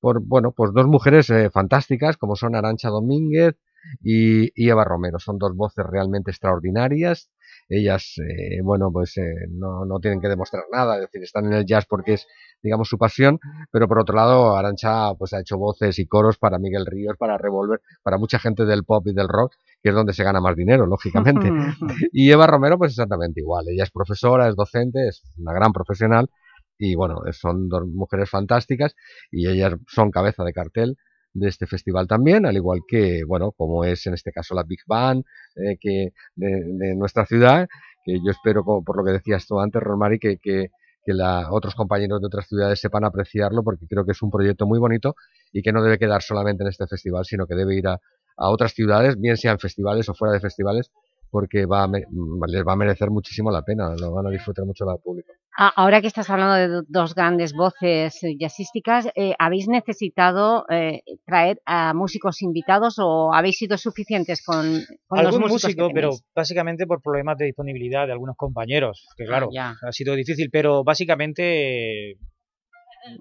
por bueno, pues dos mujeres eh, fantásticas como son Arancha Domínguez y, y Eva Romero. Son dos voces realmente extraordinarias. Ellas, eh, bueno, pues eh, no, no tienen que demostrar nada, es decir, están en el jazz porque es, digamos, su pasión, pero por otro lado, Arancha pues ha hecho voces y coros para Miguel Ríos, para Revolver, para mucha gente del pop y del rock, que es donde se gana más dinero, lógicamente. <laughs> y Eva Romero, pues exactamente igual. Ella es profesora, es docente, es una gran profesional y bueno, son dos mujeres fantásticas y ellas son cabeza de cartel de este festival también, al igual que, bueno, como es en este caso la Big Band eh, que de, nuestra ciudad, que yo espero, por lo que decías tú antes, Rosmary, que, que, que la, otros compañeros de otras ciudades sepan apreciarlo, porque creo que es un proyecto muy bonito y que no debe quedar solamente en este festival, sino que debe ir a, a otras ciudades, bien sean festivales o fuera de festivales, porque va a les va a merecer muchísimo la pena, lo van a disfrutar mucho el público. A- Ahora que estás hablando de do- dos grandes voces eh, jazzísticas, eh, ¿habéis necesitado eh, traer a músicos invitados o habéis sido suficientes con, con los Algún músicos que músico, pero tenéis? básicamente por problemas de disponibilidad de algunos compañeros, que Ah, claro, ha sido difícil, pero básicamente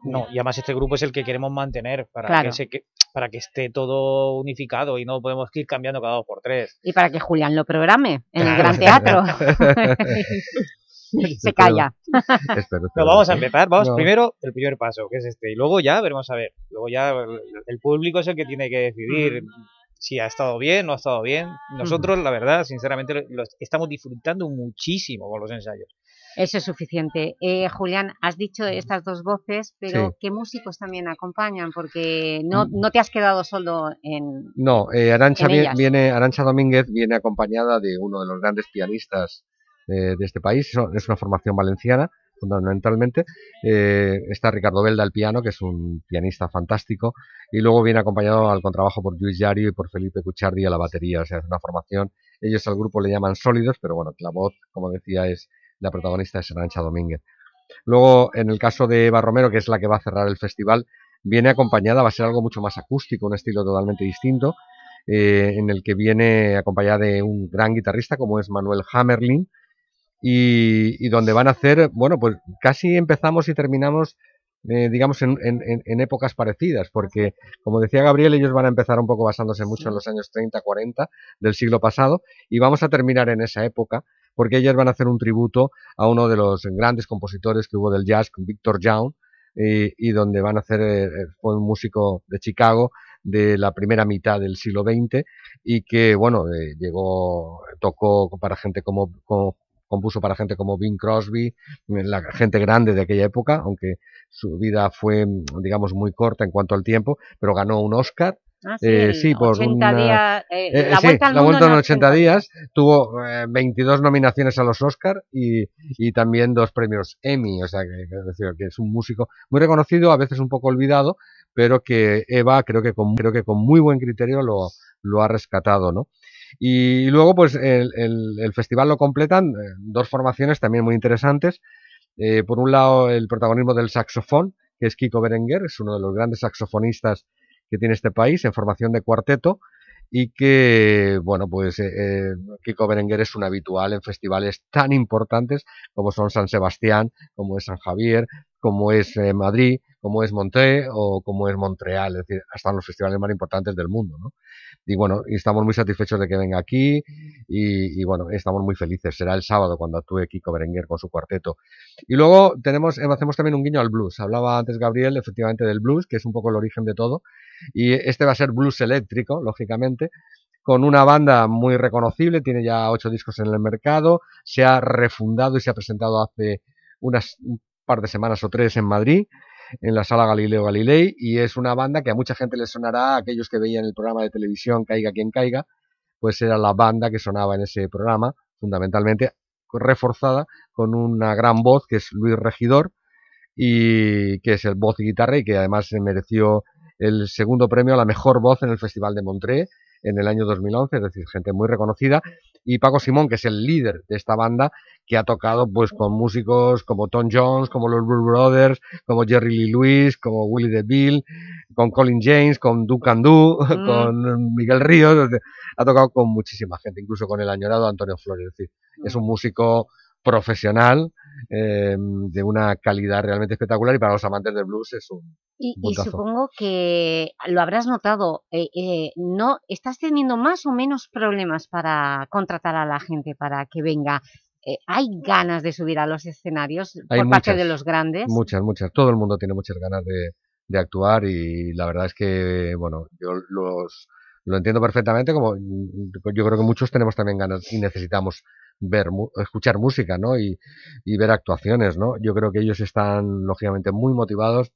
no, y además este grupo es el que queremos mantener para, Claro. que, se, que- para que esté todo unificado y no podemos ir cambiando cada dos por tres. Y para que Julián lo programe en el. Gran Teatro. <laughs> <laughs> Se calla. <laughs> No, vamos a empezar, vamos No. primero el primer paso, que es este, y luego ya veremos a ver, luego ya el, público es el que tiene que decidir si ha estado bien, no ha estado bien. Nosotros, la verdad, sinceramente, estamos disfrutando muchísimo con los ensayos. Eso es suficiente. Eh, Julián, has dicho estas dos voces, pero Sí. ¿qué músicos también acompañan? Porque no, Mm. no te has quedado solo en... No, eh, Arancha, viene, Arancha Domínguez viene acompañada de uno de los grandes pianistas de este país, es una formación valenciana, fundamentalmente. Eh, está Ricardo Belda al piano, que es un pianista fantástico, y luego viene acompañado al contrabajo por Luis Yario y por Felipe Cuchardi a la batería, o sea, es una formación, ellos al grupo le llaman sólidos, pero bueno, la voz, como decía, es la protagonista es Arancha Domínguez. Luego, en el caso de Eva Romero, que es la que va a cerrar el festival, viene acompañada, va a ser algo mucho más acústico, un estilo totalmente distinto, eh, en el que viene acompañada de un gran guitarrista como es Manuel Hammerlin, y, y donde van a hacer, bueno, pues casi empezamos y terminamos, eh, digamos, en, en- en- épocas parecidas, porque, como decía Gabriel, ellos van a empezar un poco basándose mucho en los años 30, 40 del siglo pasado, y vamos a terminar en esa época, porque ellos van a hacer un tributo a uno de los grandes compositores que hubo del jazz, Victor Young, y, y donde van a hacer, eh, eh, fue un músico de Chicago de la primera mitad del siglo XX y que, bueno, eh, llegó, tocó para gente como, como- compuso para gente como Bing Crosby, la gente grande de aquella época, aunque su vida fue, digamos, muy corta en cuanto al tiempo, pero ganó un Oscar. Ah, sí, eh, sí, por 80 una- días, eh, eh, la sí, vuelta al la vuelta en en 80 días, tuvo eh, 22 nominaciones a los Oscar y, y también dos premios Emmy, o sea que, que es decir, que es un músico muy reconocido, a veces un poco olvidado, pero que Eva creo que con, creo que con muy buen criterio lo, lo ha rescatado, ¿no? Y luego, pues, el, el- festival lo completan eh, dos formaciones también muy interesantes. Eh, por un lado, el protagonismo del saxofón, que es Kiko Berenguer, es uno de los grandes saxofonistas que tiene este país en formación de cuarteto y que, bueno, pues eh, eh, Kiko Berenguer es un habitual en festivales tan importantes como son San Sebastián, como es San Javier, como es eh, Madrid, como es Montreux o como es Montreal, es decir, hasta los festivales más importantes del mundo, ¿no? Y bueno, y estamos muy satisfechos de que venga aquí y, y bueno, estamos muy felices. Será el sábado cuando actúe Kiko Berenguer con su cuarteto. Y luego tenemos, eh, hacemos también un guiño al blues. Hablaba antes Gabriel, efectivamente, del blues, que es un poco el origen de todo. Y este va a ser blues eléctrico, lógicamente, con una banda muy reconocible, tiene ya ocho discos en el mercado, se ha refundado y se ha presentado hace unas un par de semanas o tres en Madrid, en la sala Galileo Galilei, y es una banda que a mucha gente le sonará, a aquellos que veían el programa de televisión Caiga quien caiga, pues era la banda que sonaba en ese programa, fundamentalmente reforzada con una gran voz que es Luis Regidor, y que es el voz y guitarra y que además se mereció el segundo premio a la mejor voz en el Festival de Montreux en el año 2011, es decir, gente muy reconocida, y Paco Simón, que es el líder de esta banda, que ha tocado pues con músicos como Tom Jones, como los Blue Brothers, como Jerry Lee Lewis, como Willie DeVille, con Colin James, con Duncan Du, Mm. <laughs> con Miguel Ríos, ha tocado con muchísima gente, incluso con el añorado Antonio Flores, es decir, es un músico profesional eh, de una calidad realmente espectacular y para los amantes del blues es un Y, supongo que lo habrás notado, eh, eh, no ¿estás teniendo más o menos problemas para contratar a la gente para que venga? Eh, ¿Hay ganas de subir a los escenarios Hay por parte de los grandes? Muchas, muchas. Todo el mundo tiene muchas ganas de, de actuar y la verdad es que, bueno, yo los, lo entiendo perfectamente, como yo creo que muchos tenemos también ganas y necesitamos ver, escuchar música, ¿no? Y, y ver actuaciones, ¿no? Yo creo que ellos están, lógicamente, muy motivados.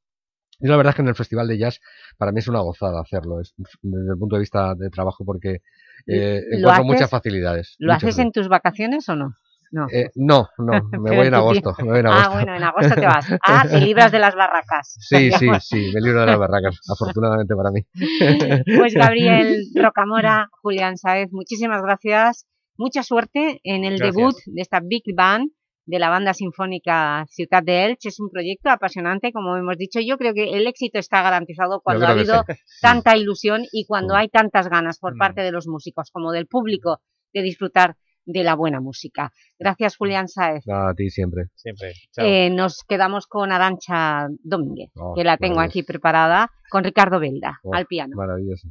Y la verdad es que en el Festival de Jazz para mí es una gozada hacerlo, es, desde el punto de vista de trabajo, porque eh, ¿Lo encuentro haces- muchas facilidades. ¿Lo muchas haces en tus vacaciones o no? No. eh, no, no, <laughs> me voy en tu agosto. tie- Me voy en Ah, bueno, en agosto te vas. <laughs> Ah, te libras de las barracas. <laughs> Sí, sí, sí, me libro de las barracas, afortunadamente para mí. Pues Gabriel Rocamora, Julián Sáez, muchísimas gracias. Mucha suerte en el Gracias. debut de esta Big Band de la Banda Sinfónica Ciudad de Elche. Es un proyecto apasionante, como hemos dicho. Yo creo que el éxito está garantizado cuando ha habido tanta ilusión y cuando hay tantas ganas por parte de los músicos como del público de disfrutar de la buena música. Gracias, Julián Saez. A ti siempre. Siempre. Eh, nos quedamos con Arancha Domínguez, Oh, que la tengo aquí preparada, con Ricardo Belda, Oh, al piano. Maravilloso.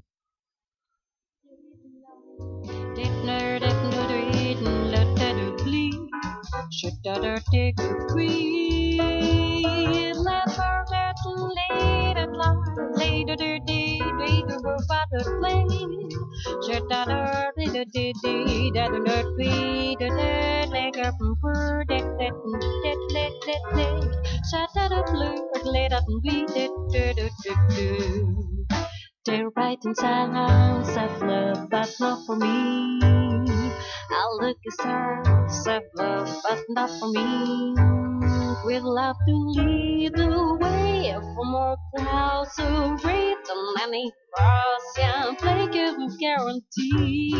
should other take degree. Get late at night, later the day, later will father play. Should the day, that not be the dead, like that that that that that that. Shut other blue, but let up be the do do do do. They're writing songs of love, but not for me. I'll look at stars of love, but not for me. We'd love to lead the way for more clouds to read than any and play of guarantee.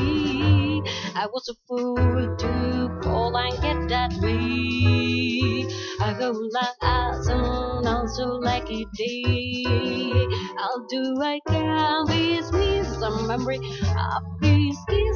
I was a fool to call and get that way. I go like as and also like a day. I'll do I can with me some memory of kiss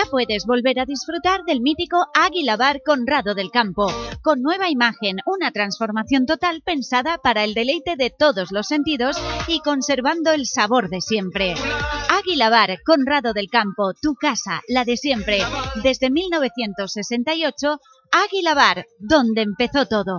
Ya puedes volver a disfrutar del mítico Águila Bar Conrado del Campo, con nueva imagen, una transformación total pensada para el deleite de todos los sentidos y conservando el sabor de siempre. Águila Bar Conrado del Campo, tu casa, la de siempre. Desde 1968, Águila Bar, donde empezó todo.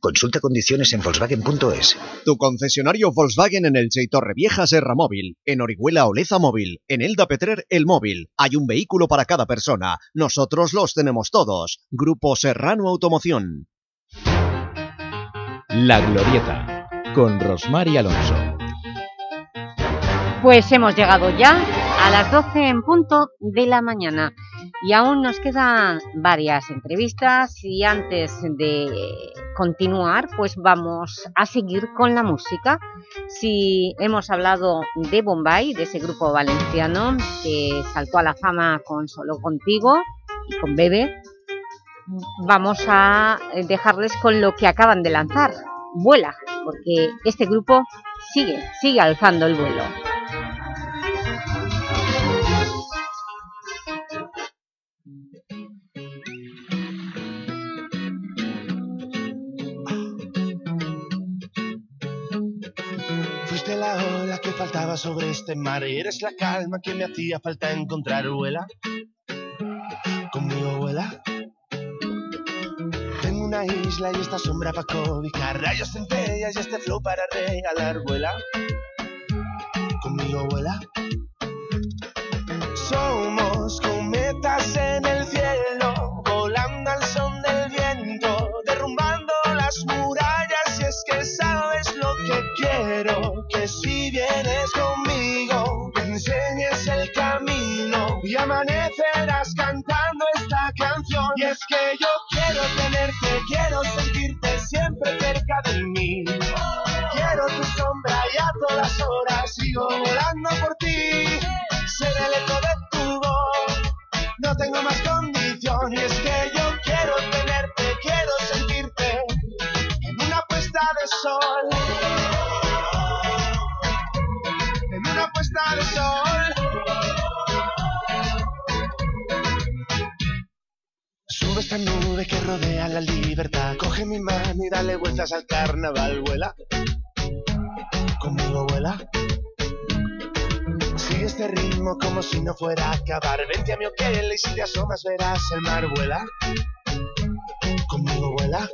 Consulta condiciones en Volkswagen.es. Tu concesionario Volkswagen en Elche y Torrevieja Serra Móvil, en Orihuela Oleza Móvil, en Elda Petrer El Móvil. Hay un vehículo para cada persona. Nosotros los tenemos todos. Grupo Serrano Automoción. La Glorieta, con Rosmar y Alonso. Pues hemos llegado ya a las 12 en punto de la mañana y aún nos quedan varias entrevistas y antes de continuar pues vamos a seguir con la música. Si hemos hablado de Bombay, de ese grupo valenciano que saltó a la fama con Solo Contigo y con Bebe, vamos a dejarles con lo que acaban de lanzar, Vuela, porque este grupo sigue, sigue alzando el vuelo. Faltaba sobre este mar eres la calma que me hacía falta encontrar, vuela. Conmigo vuela. Tengo una isla y esta sombra para cobijar, rayos centellas y este flow para regalar, vuela. Conmigo vuela. Somos sigo volando por ti. Ser el eco de tu voz, no tengo más condición. Y es que yo quiero tenerte, quiero sentirte en una puesta de sol. En una puesta de sol. Sube esta nube que rodea la libertad. Coge mi mano y dale vueltas al carnaval, vuela. Conmigo vuela. Este ritmo como si no fuera a acabar. Vente a mi hotel y si te asomas verás el mar vuela. Conmigo vuela.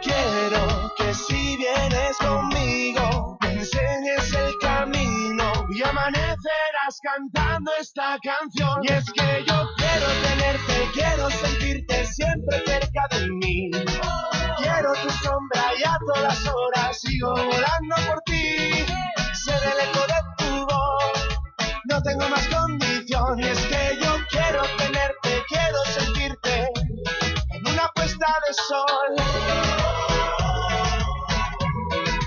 Quiero que si vienes conmigo me enseñes el camino y amanecerás cantando esta canción. Y es que yo quiero tenerte, quiero sentirte siempre cerca de mí. Quiero tu sombra y a todas horas sigo volando por ti. Ser el eco de tengo más condición. Y es que yo quiero tenerte, quiero sentirte en una puesta de sol.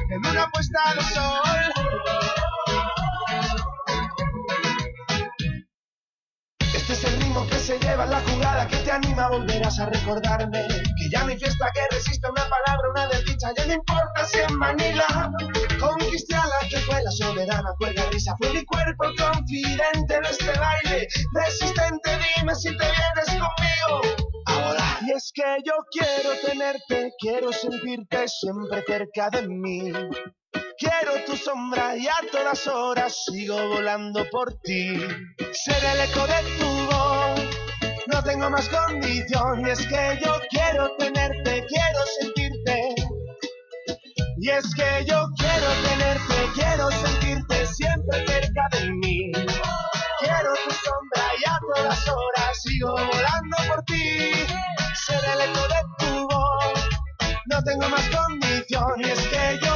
En una puesta de sol. Se lleva la jugada que te anima, volverás a recordarme que ya no hay fiesta que resista una palabra, una desdicha, ya no importa si en Manila conquisté a la que fue la soberana, cuerda risa, fue mi cuerpo confidente en este baile, resistente, dime si te vienes conmigo. Ahora, y es que yo quiero tenerte, quiero sentirte siempre cerca de mí. Quiero tu sombra y a todas horas sigo volando por ti. Ser el eco de tu voz, no tengo más condición. Y es que yo quiero tenerte, quiero sentirte. Y es que yo quiero tenerte, quiero sentirte siempre cerca de mí. Quiero tu sombra y a todas horas sigo volando por ti. Ser el eco de tu voz, no tengo más condición. Y es que yo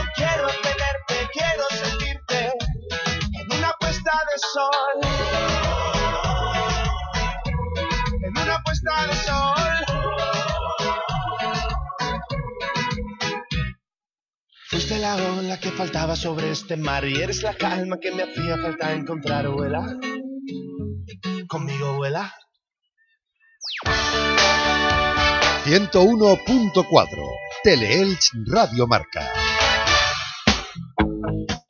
Fuiste la ola que faltaba sobre este mar y eres la calma que me hacía falta encontrar, vuela. Conmigo vuela. 101.4 Teleelch Radio Marca.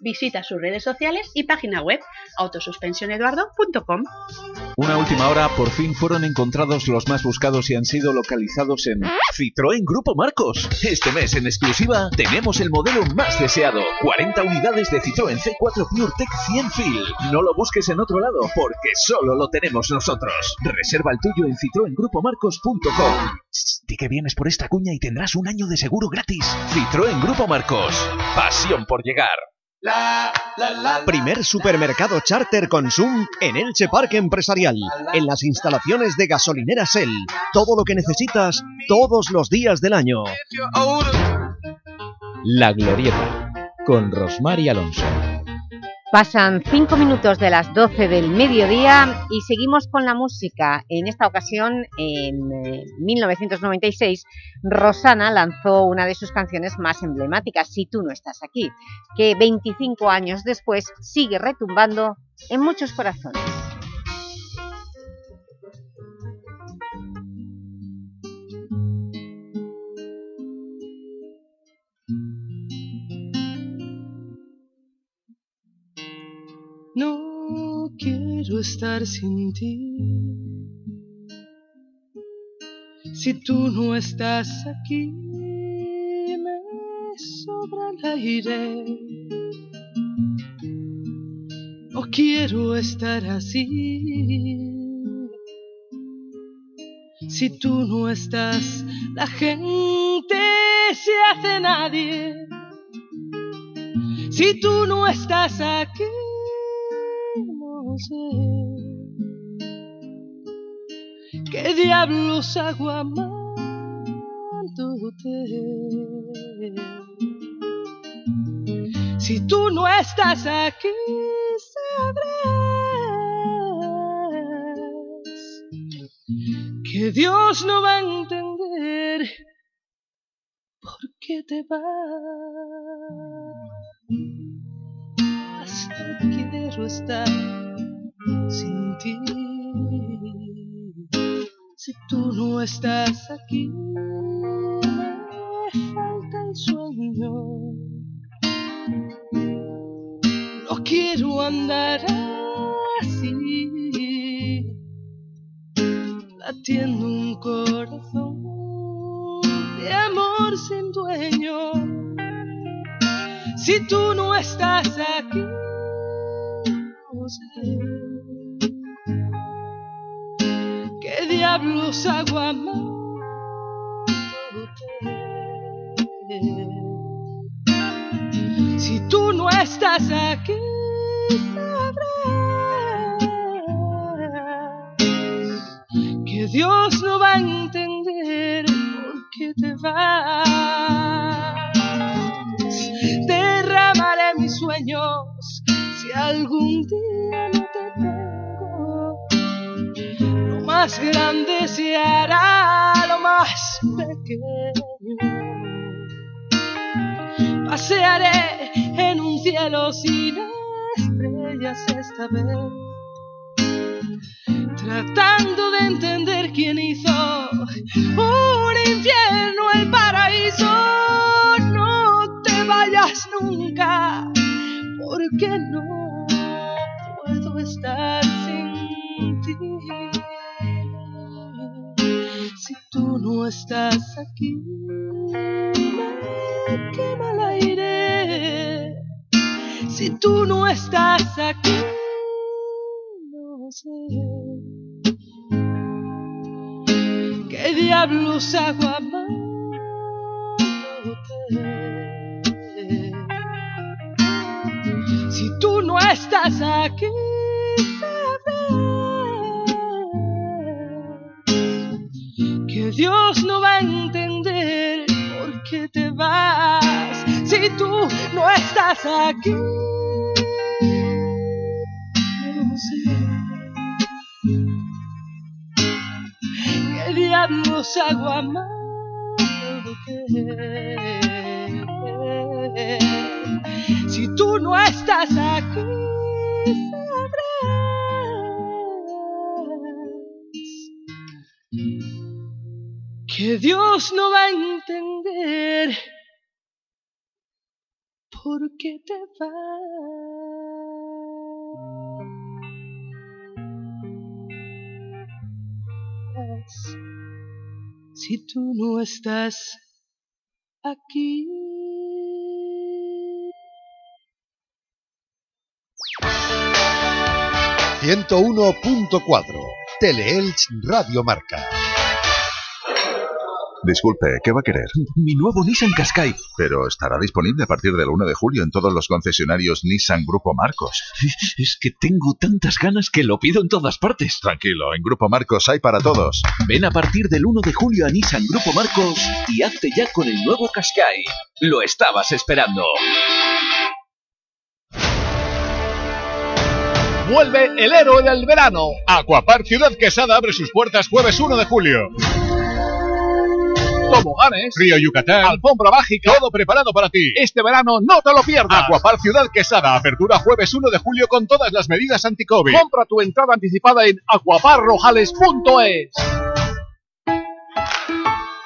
Visita sus redes sociales y página web autosuspensioneduardo.com. Una última hora, por fin fueron encontrados los más buscados y han sido localizados en Citroën Grupo Marcos. Este mes en exclusiva tenemos el modelo más deseado. 40 unidades de Citroën C4 PureTech 100 Fil. No lo busques en otro lado porque solo lo tenemos nosotros. Reserva el tuyo en citroengrupomarcos.com. Di que vienes por esta cuña y tendrás un año de seguro gratis. Citroën Grupo Marcos. Pasión por llegar. Primer supermercado charter Consum en Elche Parque Empresarial, en las instalaciones de gasolinera Shell. Todo lo que necesitas todos los días del año. La Glorieta, con Rosmar y Alonso. Pasan cinco minutos de las 12 del mediodía y seguimos con la música. En esta ocasión, en eh, 1996, Rosana lanzó una de sus canciones más emblemáticas, Si tú no estás aquí, que 25 años después sigue retumbando en muchos corazones. Quiero estar sin ti. Si tú no estás aquí, me sobra el aire. No quiero estar así. Si tú no estás, la gente se hace nadie. Si tú no estás aquí, sé qué diablos hago amándote. Si tú no estás aquí, sabrás que Dios no va a entender por qué te vas. Quiero estar estás aquí, hago amándote. Si tú no estás aquí, sabrás que Dios no va a entender por qué te vas. Si tú no estás aquí, hago amándote. Si tú no estás aquí, sabrás que Dios no va a entender por qué te vas. Si tú no estás aquí. 101.4 Teleelch Radio Marca. Disculpe, ¿qué va a querer? Mi nuevo Nissan Qashqai. Pero estará disponible a partir del 1 de julio en todos los concesionarios Nissan Grupo Marcos. Es que tengo tantas ganas que lo pido en todas partes. Tranquilo, en Grupo Marcos hay para todos. Ven a partir del 1 de julio a Nissan Grupo Marcos y hazte ya con el nuevo Qashqai. Lo estabas esperando. Vuelve el héroe del verano. Aquapar Ciudad Quesada abre sus puertas jueves 1 de julio. Toboganes, Río Yucatán, alfombra mágica, todo preparado para ti. Este verano no te lo pierdas. Aquapar Ciudad Quesada, apertura jueves 1 de julio con todas las medidas anti-COVID. Compra tu entrada anticipada en aquaparrojales.es.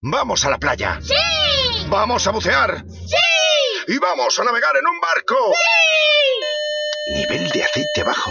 ¡Vamos a la playa! ¡Sí! ¡Vamos a bucear! ¡Sí! ¡Y vamos a navegar en un barco! ¡Sí! Nivel de aceite bajo.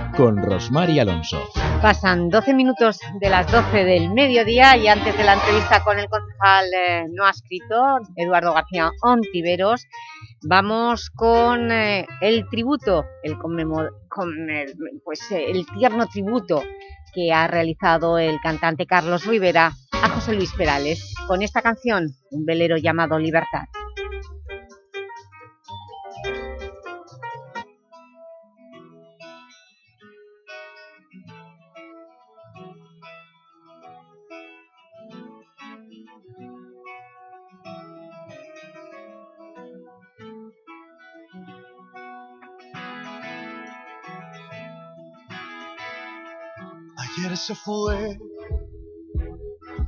con Rosmar y Alonso. Pasan 12 minutos de las 12 del mediodía y antes de la entrevista con el concejal eh, no adscrito, Eduardo García Ontiveros, vamos con eh, el tributo, el, con el, pues, eh, el tierno tributo que ha realizado el cantante Carlos Rivera a José Luis Perales con esta canción, un velero llamado Libertad. Se fue,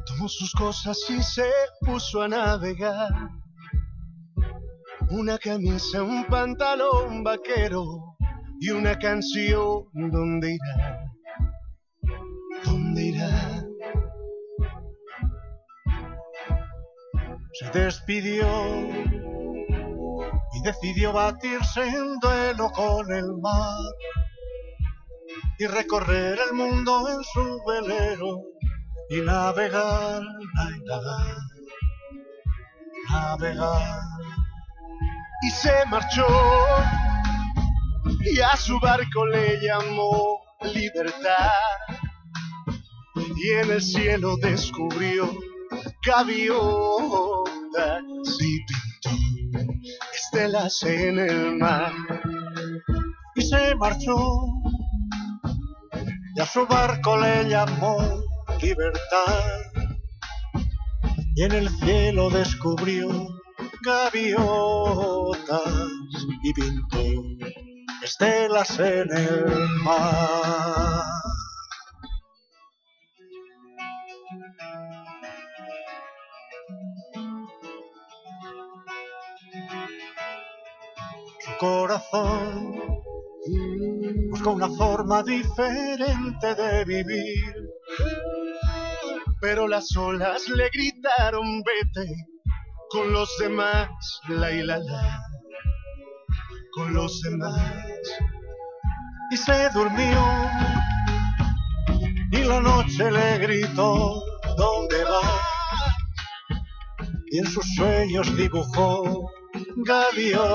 tomó sus cosas y se puso a navegar. Una camisa, un pantalón vaquero y una canción. ¿Dónde irá? ¿Dónde irá? Se despidió y decidió batirse en duelo con el mar y recorrer el mundo en su velero y navegar, navegar, navegar. Y se marchó y a su barco le llamó libertad. Y en el cielo descubrió gaviotas y pintó estelas en el mar. Y se marchó y a su barco le llamó libertad. Y en el cielo descubrió gaviotas y pintó estelas en el mar. Su corazón busca una forma diferente de vivir. Pero las olas le gritaron vete con los demás, la y la la, con los demás. Y se durmió y la noche le gritó, ¿dónde vas? Y en sus sueños dibujó gaviotas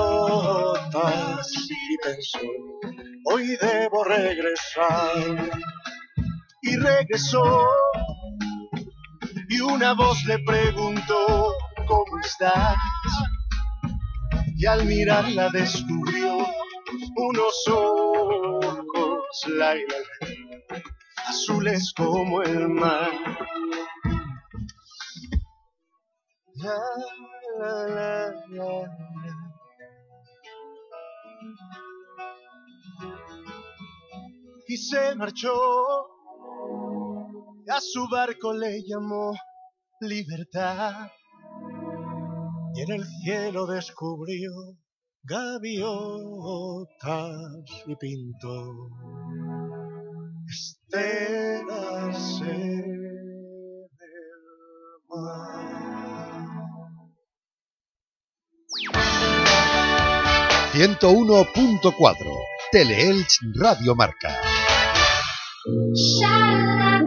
y pensó, hoy debo regresar. Y regresó y una voz le preguntó, ¿cómo estás? Y al mirarla descubrió unos ojos, la, la, la, azules como el mar. La, la, la, y se marchó. A su barco le llamó libertad. Y en el cielo descubrió gaviotas y pintó estelas en el mar. 101.4 Teleelch Radio Marca. Sha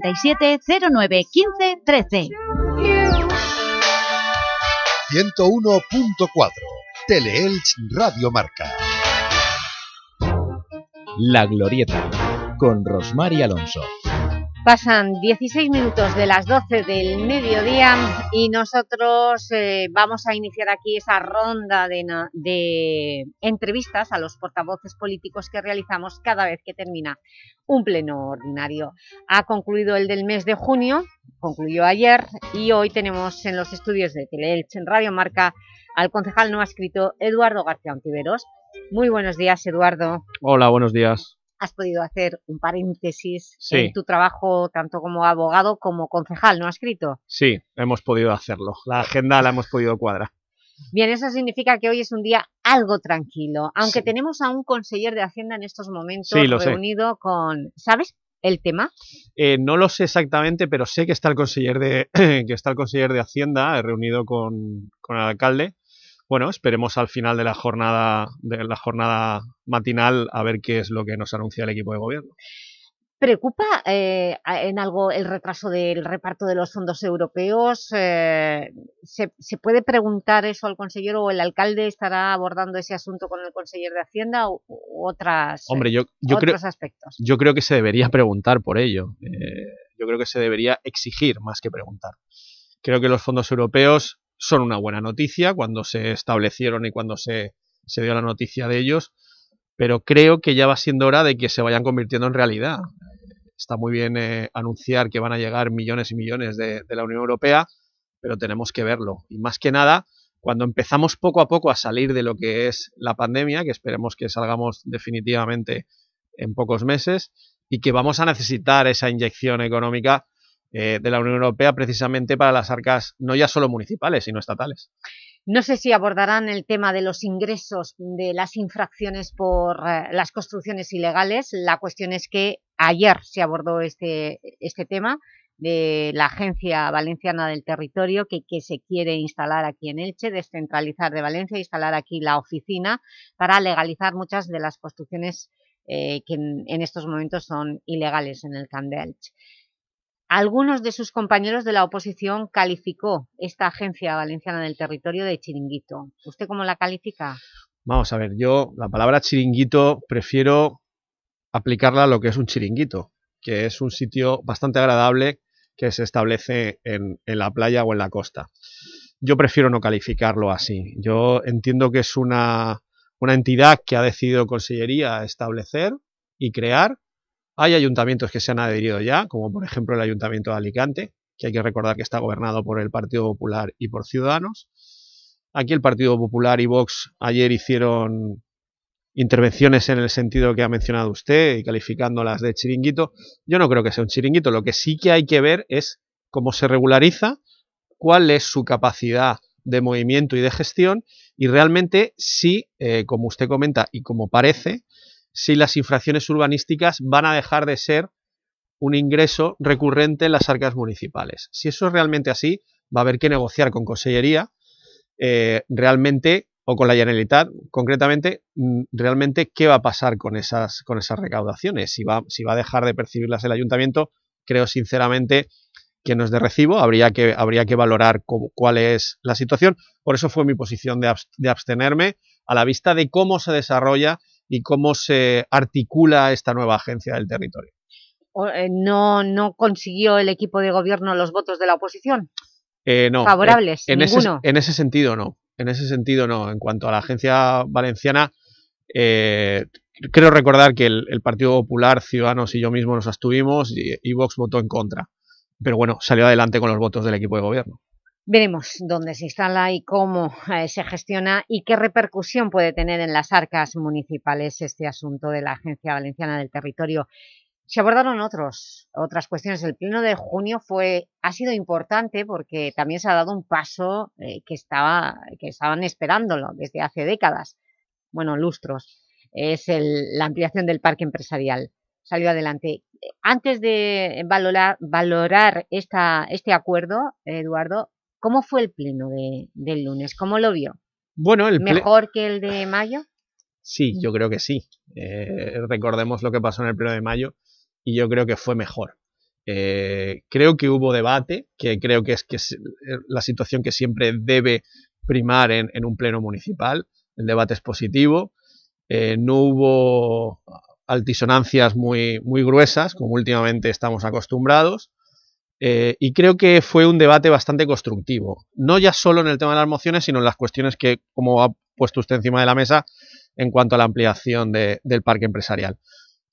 637 09 15 13. 101.4 Teleelch Radio Marca. La Glorieta, con Rosmar y Alonso. Pasan 16 minutos de las 12 del mediodía y nosotros eh, vamos a iniciar aquí esa ronda de, de, entrevistas a los portavoces políticos que realizamos cada vez que termina un pleno ordinario. Ha concluido el del mes de junio, concluyó ayer y hoy tenemos en los estudios de Teleelch en Radio Marca al concejal no escrito Eduardo García Ontiveros. Muy buenos días, Eduardo. Hola, buenos días has podido hacer un paréntesis en tu trabajo tanto como abogado como concejal, ¿no has escrito? Sí, hemos podido hacerlo. La agenda la hemos podido cuadrar. Bien, eso significa que hoy es un día algo tranquilo, aunque tenemos a un conseller de Hacienda en estos momentos reunido con... ¿Sabes el tema? Eh, no lo sé exactamente, pero sé que está el conseller de, <clears throat> que está el conseller de Hacienda reunido con, con el alcalde bueno, esperemos al final de la jornada de la jornada matinal a ver qué es lo que nos anuncia el equipo de gobierno. ¿Preocupa eh, en algo el retraso del reparto de los fondos europeos? Eh, ¿se, puede preguntar eso al consejero o el alcalde estará abordando ese asunto con el consejero de Hacienda u, otras, Hombre, yo, yo otros creo, aspectos? Yo creo que se debería preguntar por ello. Eh, yo creo que se debería exigir más que preguntar. Creo que los fondos europeos son una buena noticia cuando se establecieron y cuando se, se dio la noticia de ellos, pero creo que ya va siendo hora de que se vayan convirtiendo en realidad. Está muy bien eh, anunciar que van a llegar millones y millones de, de, la Unión Europea, pero tenemos que verlo. Y más que nada, cuando empezamos poco a poco a salir de lo que es la pandemia, que esperemos que salgamos definitivamente en pocos meses, y que vamos a necesitar esa inyección económica eh, de la Unión Europea precisamente para las arcas no ya solo municipales, sino estatales. No sé si abordarán el tema de los ingresos de las infracciones por eh, las construcciones ilegales. La cuestión es que ayer se abordó este, este tema de la Agencia Valenciana del Territorio que, que, se quiere instalar aquí en Elche, descentralizar de Valencia, instalar aquí la oficina para legalizar muchas de las construcciones eh, que en, estos momentos son ilegales en el Camp de Elche. Algunos de sus compañeros de la oposición calificó esta Agencia Valenciana del Territorio de chiringuito. ¿Usted cómo la califica? Vamos a ver, yo la palabra chiringuito prefiero aplicarla a lo que es un chiringuito, que es un sitio bastante agradable que se establece en, en la playa o en la costa. Yo prefiero no calificarlo así. Yo entiendo que es una, una entidad que ha decidido Consellería establecer y crear hay ayuntamientos que se han adherido ya, como por ejemplo el Ayuntamiento de Alicante, que hay que recordar que está gobernado por el Partido Popular y por Ciudadanos. Aquí el Partido Popular y Vox ayer hicieron intervenciones en el sentido que ha mencionado usted y calificándolas de chiringuito. Yo no creo que sea un chiringuito, lo que sí que hay que ver es cómo se regulariza, cuál es su capacidad de movimiento y de gestión y realmente si, eh, como usted comenta y como parece, si las infracciones urbanísticas van a dejar de ser un ingreso recurrente en las arcas municipales. Si eso es realmente así, va a haber que negociar con Consellería eh, realmente, o con la Generalitat, concretamente, mm, realmente qué va a pasar con esas, con esas recaudaciones. Si va, si va a dejar de percibirlas el Ayuntamiento, creo sinceramente que no es de recibo, habría que, habría que valorar cuál es la situación. Por eso fue mi posición de, de abstenerme a la vista de cómo se desarrolla y cómo se articula esta nueva agencia del territorio. Eh, ¿No, no consiguió el equipo de gobierno los votos de la oposición? Eh, no. ¿Favorables? En, Ese, en ese sentido no. En ese sentido no. En cuanto a la agencia valenciana, eh, creo recordar que el, el, Partido Popular, Ciudadanos y yo mismo nos abstuvimos y, y Vox votó en contra. Pero bueno, salió adelante con los votos del equipo de gobierno. Veremos dónde se instala y cómo eh, se gestiona y qué repercusión puede tener en las arcas municipales este asunto de la Agencia Valenciana del Territorio. Se abordaron otros, otras cuestiones. El pleno de junio fue, ha sido importante porque también se ha dado un paso eh, que, estaba, que estaban esperándolo desde hace décadas, bueno, lustros. Es el, la ampliación del parque empresarial. Salió adelante. Antes de valorar, valorar esta, este acuerdo, Eduardo, ¿Cómo fue el pleno de, del lunes? ¿Cómo lo vio? Bueno, el ¿Mejor que el de mayo? Sí, yo creo que sí. Eh, recordemos lo que pasó en el pleno de mayo y yo creo que fue mejor. Eh, creo que hubo debate, que creo que es, que es la situación que siempre debe primar en, en un pleno municipal. El debate es positivo. Eh, no hubo altisonancias muy, muy gruesas, como últimamente estamos acostumbrados, eh, y creo que fue un debate bastante constructivo, no ya solo en el tema de las mociones, sino en las cuestiones que, como ha puesto usted encima de la mesa, en cuanto a la ampliación de- del parque empresarial.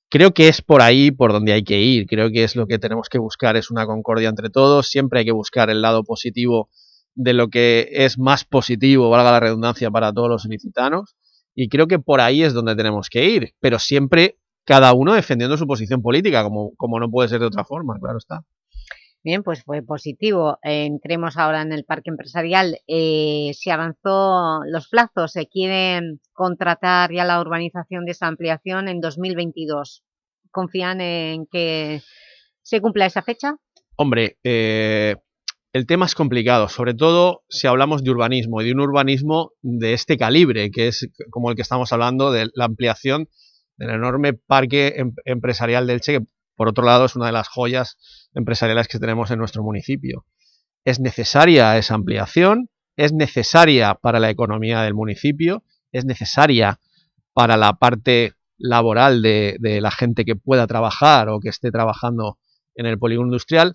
Creo que es por ahí por donde hay que ir, creo que es lo que tenemos que buscar, es una concordia entre todos, siempre hay que buscar el lado positivo de lo que es más positivo, valga la redundancia, para todos los ilicitanos, y creo que por ahí es donde tenemos que ir, pero siempre cada uno defendiendo su posición política, como, como no puede ser de otra forma, claro está. Bien, pues fue positivo. Entremos ahora en el parque empresarial. Eh, se avanzó los plazos, se quieren contratar ya la urbanización de esa ampliación en 2022. ¿Confían en que se cumpla esa fecha? Hombre, eh, el tema es complicado, sobre todo si hablamos de urbanismo y de un urbanismo de este calibre, que es como el que estamos hablando de la ampliación del enorme parque em- empresarial del Che, por otro lado es una de las joyas empresariales que tenemos en nuestro municipio. Es necesaria esa ampliación, es necesaria para la economía del municipio, es necesaria para la parte laboral de, la gente que pueda trabajar o que esté trabajando en el polígono industrial,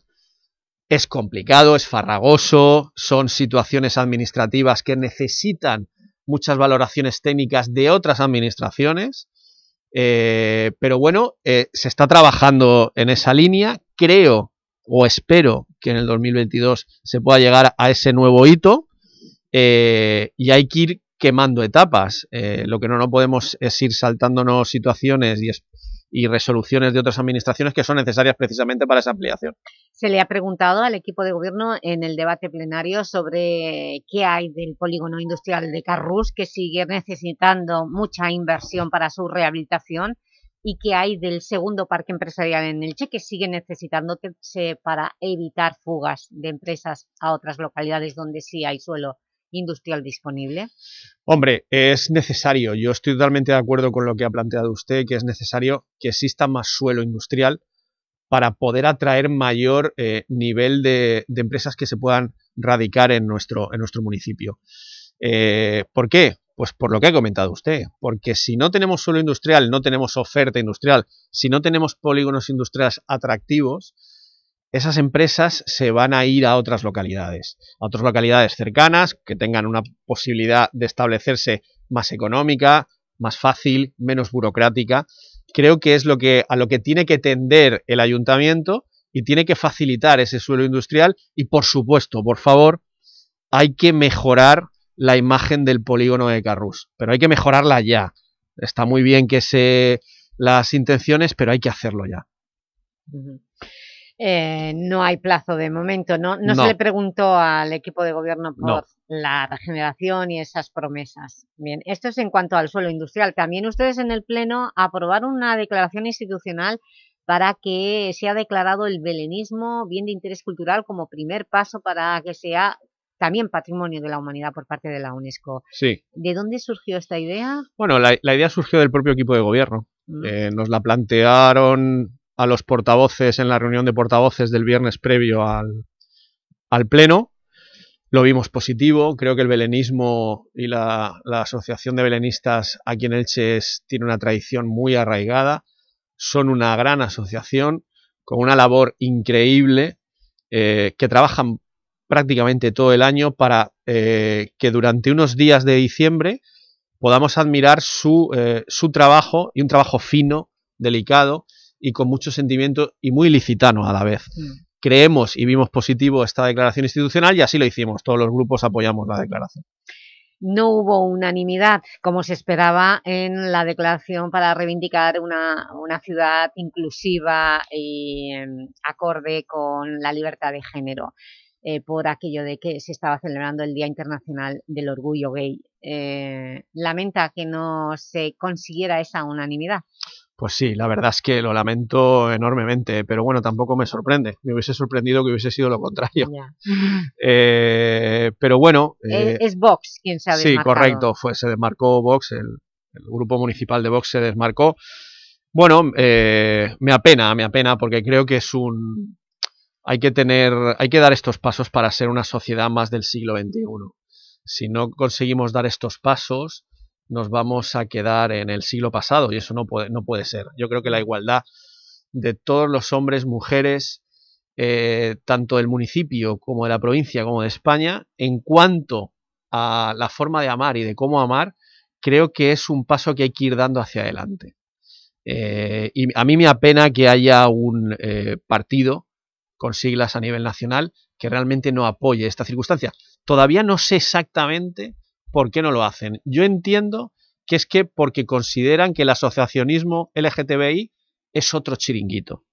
es complicado, es farragoso, son situaciones administrativas que necesitan muchas valoraciones técnicas de otras administraciones, eh, pero bueno, eh, se está trabajando en esa línea, creo o espero que en el 2022 se pueda llegar a ese nuevo hito eh, y hay que ir quemando etapas. Eh, lo que no, no podemos es ir saltándonos situaciones y, es- y resoluciones de otras administraciones que son necesarias precisamente para esa ampliación. Se le ha preguntado al equipo de gobierno en el debate plenario sobre qué hay del polígono industrial de Carrús, que sigue necesitando mucha inversión para su rehabilitación, y qué hay del segundo parque empresarial en Elche, que sigue necesitándose para evitar fugas de empresas a otras localidades donde sí hay suelo industrial disponible. Hombre, es necesario, yo estoy totalmente de acuerdo con lo que ha planteado usted, que es necesario que exista más suelo industrial para poder atraer mayor eh, nivel de, empresas que se puedan radicar en nuestro, en nuestro municipio. Eh, ¿Por qué? Pues por lo que ha comentado usted, porque si no tenemos suelo industrial, no tenemos oferta industrial, si no tenemos polígonos industriales atractivos, esas empresas se van a ir a otras localidades, a otras localidades cercanas que tengan una posibilidad de establecerse más económica, más fácil, menos burocrática. Creo que es lo que, a lo que tiene que tender el ayuntamiento y tiene que facilitar ese suelo industrial y, por supuesto, por favor, hay que mejorar la imagen del polígono de Carrús, pero hay que mejorarla ya. Está muy bien que se las intenciones, pero hay que hacerlo ya. Eh, no hay plazo de momento, ¿no? No, No. se le preguntó al equipo de gobierno por No. la regeneración y esas promesas. Bien, esto es en cuanto al suelo industrial. También ustedes en el Pleno aprobaron una declaración institucional para que sea declarado el belenismo bien de interés cultural como primer paso para que sea también patrimonio de la humanidad por parte de la UNESCO. Sí. ¿De dónde surgió esta idea? Bueno, la, la idea surgió del propio equipo de gobierno. Mm. Eh, nos la plantearon a los portavoces en la reunión de portavoces del viernes previo al, al pleno. Lo vimos positivo. Creo que el belenismo y la, la Asociación de Belenistas aquí en Elche es- tiene una tradición muy arraigada. Son una gran asociación con una labor increíble eh, que trabajan prácticamente todo el año para eh, que durante unos días de diciembre podamos admirar su, eh, su trabajo y un trabajo fino, delicado y con mucho sentimiento y muy licitano a la vez. Creemos y vimos positivo esta declaración institucional y así lo hicimos. Todos los grupos apoyamos la declaración. no hubo unanimidad, como se esperaba, en la declaración para reivindicar una, una ciudad inclusiva y em, acorde con la libertad de género, eh, por aquello de que se estaba celebrando el Día Internacional del Orgullo Gay. Eh, ¿Lamenta que no se consiguiera esa unanimidad? Pues sí, la verdad es que lo lamento enormemente, pero bueno, tampoco me sorprende. Me hubiese sorprendido que hubiese sido lo contrario. <laughs> Eh, pero bueno... Eh, eh, es Vox quien se ha Sí, desmarcado. correcto, fue, se desmarcó Vox, el, el grupo municipal de Vox se desmarcó. Bueno, eh, me apena, me apena, porque creo que es un... Hay que tener, hay que dar estos pasos para ser una sociedad más del siglo XXI. Si no conseguimos dar estos pasos, nos vamos a quedar en el siglo pasado y eso no puede, no puede ser. Yo creo que la igualdad de todos los hombres, mujeres, eh, tanto del municipio como de la provincia como de España, en cuanto a la forma de amar y de cómo amar, creo que es un paso que hay que ir dando hacia adelante. Eh, y a mí me apena que haya un eh, partido con siglas a nivel nacional que realmente no apoye esta circunstancia. Todavía no sé exactamente por qué no lo hacen. Yo entiendo que es que porque consideran que el asociacionismo LGTBI es otro chiringuito,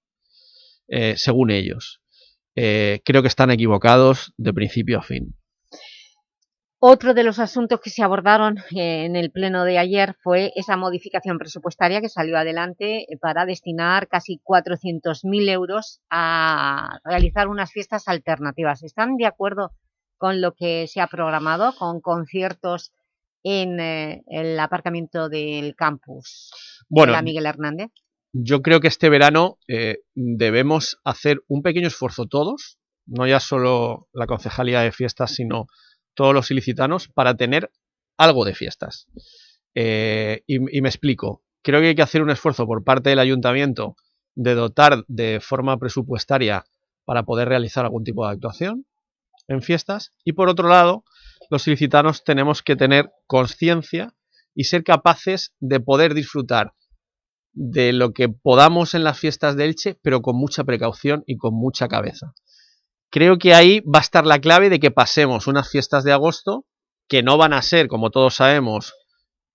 eh, según ellos. Eh, creo que están equivocados de principio a fin. Otro de los asuntos que se abordaron eh, en el pleno de ayer fue esa modificación presupuestaria que salió adelante para destinar casi 400.000 euros a realizar unas fiestas alternativas. ¿Están de acuerdo con lo que se ha programado, con conciertos en el aparcamiento del campus bueno, de la Miguel Hernández? yo creo que este verano eh, debemos hacer un pequeño esfuerzo todos, no ya solo la concejalía de fiestas, sino todos los ilicitanos, para tener algo de fiestas. Eh, y, y, me explico. Creo que hay que hacer un esfuerzo por parte del ayuntamiento de dotar de forma presupuestaria para poder realizar algún tipo de actuación en fiestas. Y por otro lado, los ilicitanos tenemos que tener conciencia y ser capaces de poder disfrutar de lo que podamos en las fiestas de Elche, pero con mucha precaución y con mucha cabeza. Creo que ahí va a estar la clave de que pasemos unas fiestas de agosto que no van a ser, como todos sabemos,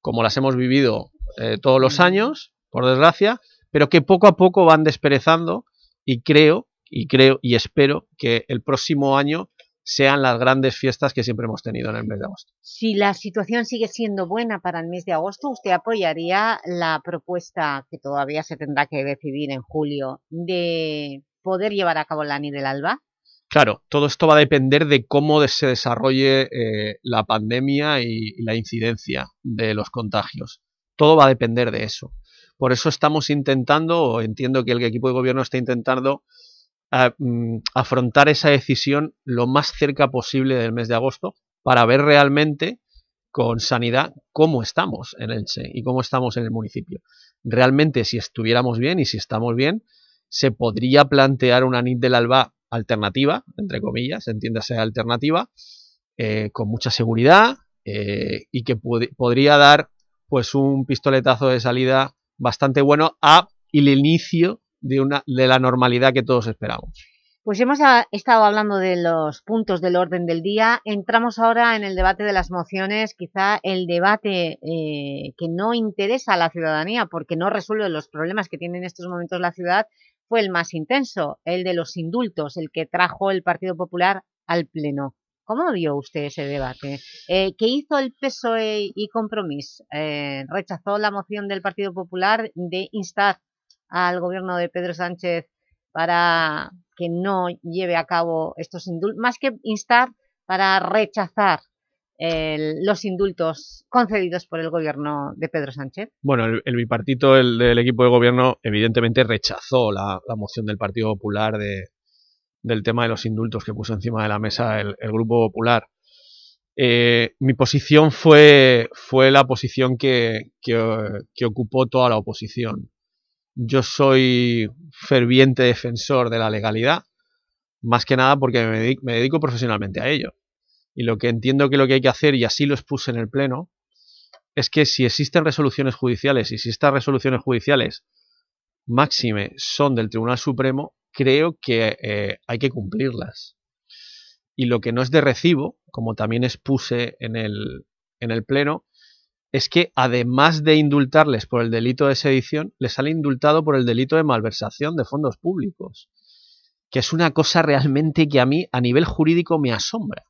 como las hemos vivido eh, todos los años, por desgracia, pero que poco a poco van desperezando y creo, y creo y espero que el próximo año sean las grandes fiestas que siempre hemos tenido en el mes de agosto. Si la situación sigue siendo buena para el mes de agosto, ¿usted apoyaría la propuesta que todavía se tendrá que decidir en julio de poder llevar a cabo la ANI del ALBA? Claro, todo esto va a depender de cómo se desarrolle eh, la pandemia y, y la incidencia de los contagios. Todo va a depender de eso. Por eso estamos intentando, o entiendo que el equipo de gobierno está intentando mm, afrontar esa decisión lo más cerca posible del mes de agosto para ver realmente con sanidad cómo estamos en Elche y cómo estamos en el municipio. Realmente si estuviéramos bien y si estamos bien, se podría plantear una NIT del ALBA alternativa, entre comillas, entiéndase alternativa, eh, con mucha seguridad eh, y que podría dar pues un pistoletazo de salida bastante bueno a el inicio de, una, de la normalidad que todos esperamos. Pues hemos estado hablando de los puntos del orden del día. Entramos ahora en el debate de las mociones, quizá el debate eh, que no interesa a la ciudadanía porque no resuelve los problemas que tiene en estos momentos la ciudad, fue el más intenso, el de los indultos, el que trajo el Partido Popular al Pleno. ¿Cómo vio usted ese debate? Eh, ¿Qué hizo el PSOE y Compromís? Eh, ¿Rechazó la moción del Partido Popular de instar al gobierno de Pedro Sánchez para que no lleve a cabo estos indultos, más que instar para rechazar los indultos concedidos por el gobierno de Pedro Sánchez? Bueno, el, bipartito el, del equipo de gobierno evidentemente rechazó la, moción del Partido Popular de, del tema de los indultos que puso encima de la mesa el, Grupo Popular. Eh, mi posición fue, fue la posición que ocupó toda la oposición. Yo soy ferviente defensor de la legalidad, más que nada porque me dedico, me dedico, profesionalmente a ello. Y lo que entiendo que lo que hay que hacer, y así lo expuse en el Pleno, es que si existen resoluciones judiciales y si estas resoluciones judiciales máxime son del Tribunal Supremo, creo que eh, hay que cumplirlas. Y lo que no es de recibo, como también expuse en el, en el Pleno, es que además de indultarles por el delito de sedición, les han indultado por el delito de malversación de fondos públicos, que es una cosa realmente que a mí a nivel jurídico me asombra.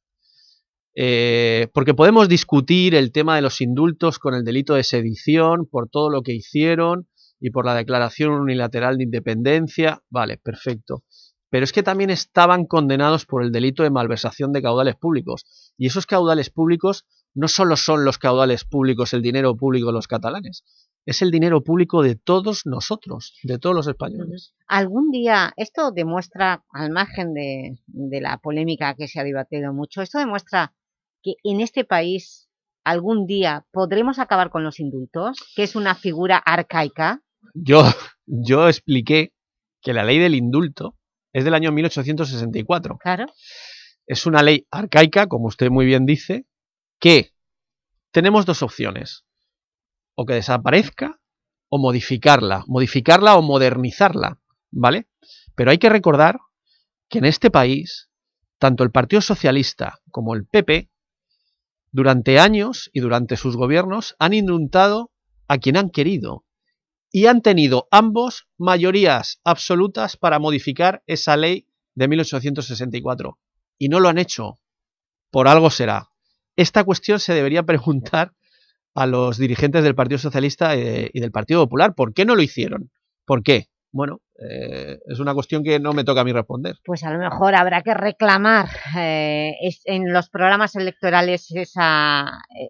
Eh, porque podemos discutir el tema de los indultos con el delito de sedición, por todo lo que hicieron y por la declaración unilateral de independencia, vale, perfecto. Pero es que también estaban condenados por el delito de malversación de caudales públicos. Y esos caudales públicos no solo son los caudales públicos, el dinero público de los catalanes, es el dinero público de todos nosotros, de todos los españoles. Algún día, esto demuestra, al margen de, de la polémica que se ha debatido mucho, esto demuestra que en este país algún día podremos acabar con los indultos, que es una figura arcaica. Yo, yo expliqué que la ley del indulto es del año 1864. Claro. Es una ley arcaica, como usted muy bien dice, que tenemos dos opciones. O que desaparezca o modificarla. Modificarla o modernizarla, ¿vale? Pero hay que recordar que en este país, tanto el Partido Socialista como el PP, durante años y durante sus gobiernos, han indultado a quien han querido y han tenido ambos mayorías absolutas para modificar esa ley de 1864. Y no lo han hecho. Por algo será. Esta cuestión se debería preguntar a los dirigentes del Partido Socialista eh, y del Partido Popular. ¿Por qué no lo hicieron? ¿Por qué? Bueno, eh, es una cuestión que no me toca a mí responder. Pues a lo mejor habrá que reclamar eh, en los programas electorales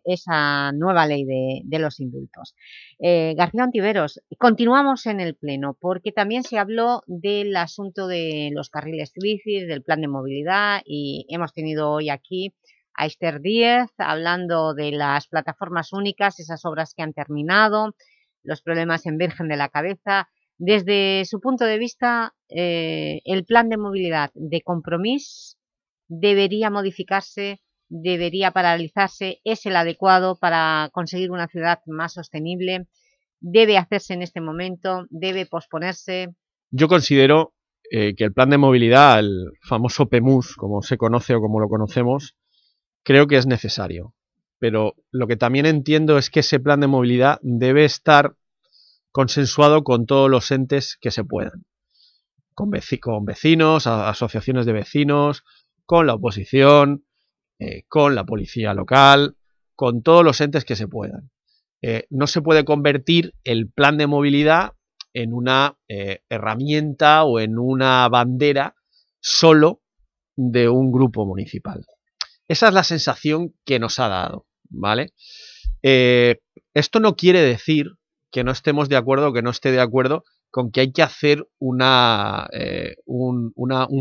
esa, nueva ley de, los indultos. García Antiveros, continuamos en el Pleno, porque también se habló del asunto de los carriles bicis, del plan de movilidad, y hemos tenido hoy aquí a Esther Díez hablando de las plataformas únicas, esas obras que han terminado, los problemas en Virgen de la Cabeza, desde su punto de vista, eh, el plan de movilidad de compromiso debería modificarse, debería paralizarse, es el adecuado para conseguir una ciudad más sostenible, debe hacerse en este momento, debe posponerse. Yo considero eh, que el plan de movilidad, el famoso PEMUS, como se conoce o como lo conocemos, creo que es necesario. Pero lo que también entiendo es que ese plan de movilidad debe estar consensuado con todos los entes que se puedan. Con, vecinos, asociaciones de vecinos, con la oposición, eh, con la policía local, con todos los entes que se puedan. Eh, no se puede convertir el plan de movilidad en una eh, herramienta o en una bandera solo de un grupo municipal. Esa es la sensación que nos ha dado, ¿vale? esto no quiere decir que no estemos de acuerdo o que no esté de acuerdo con que hay que hacer una, eh, un,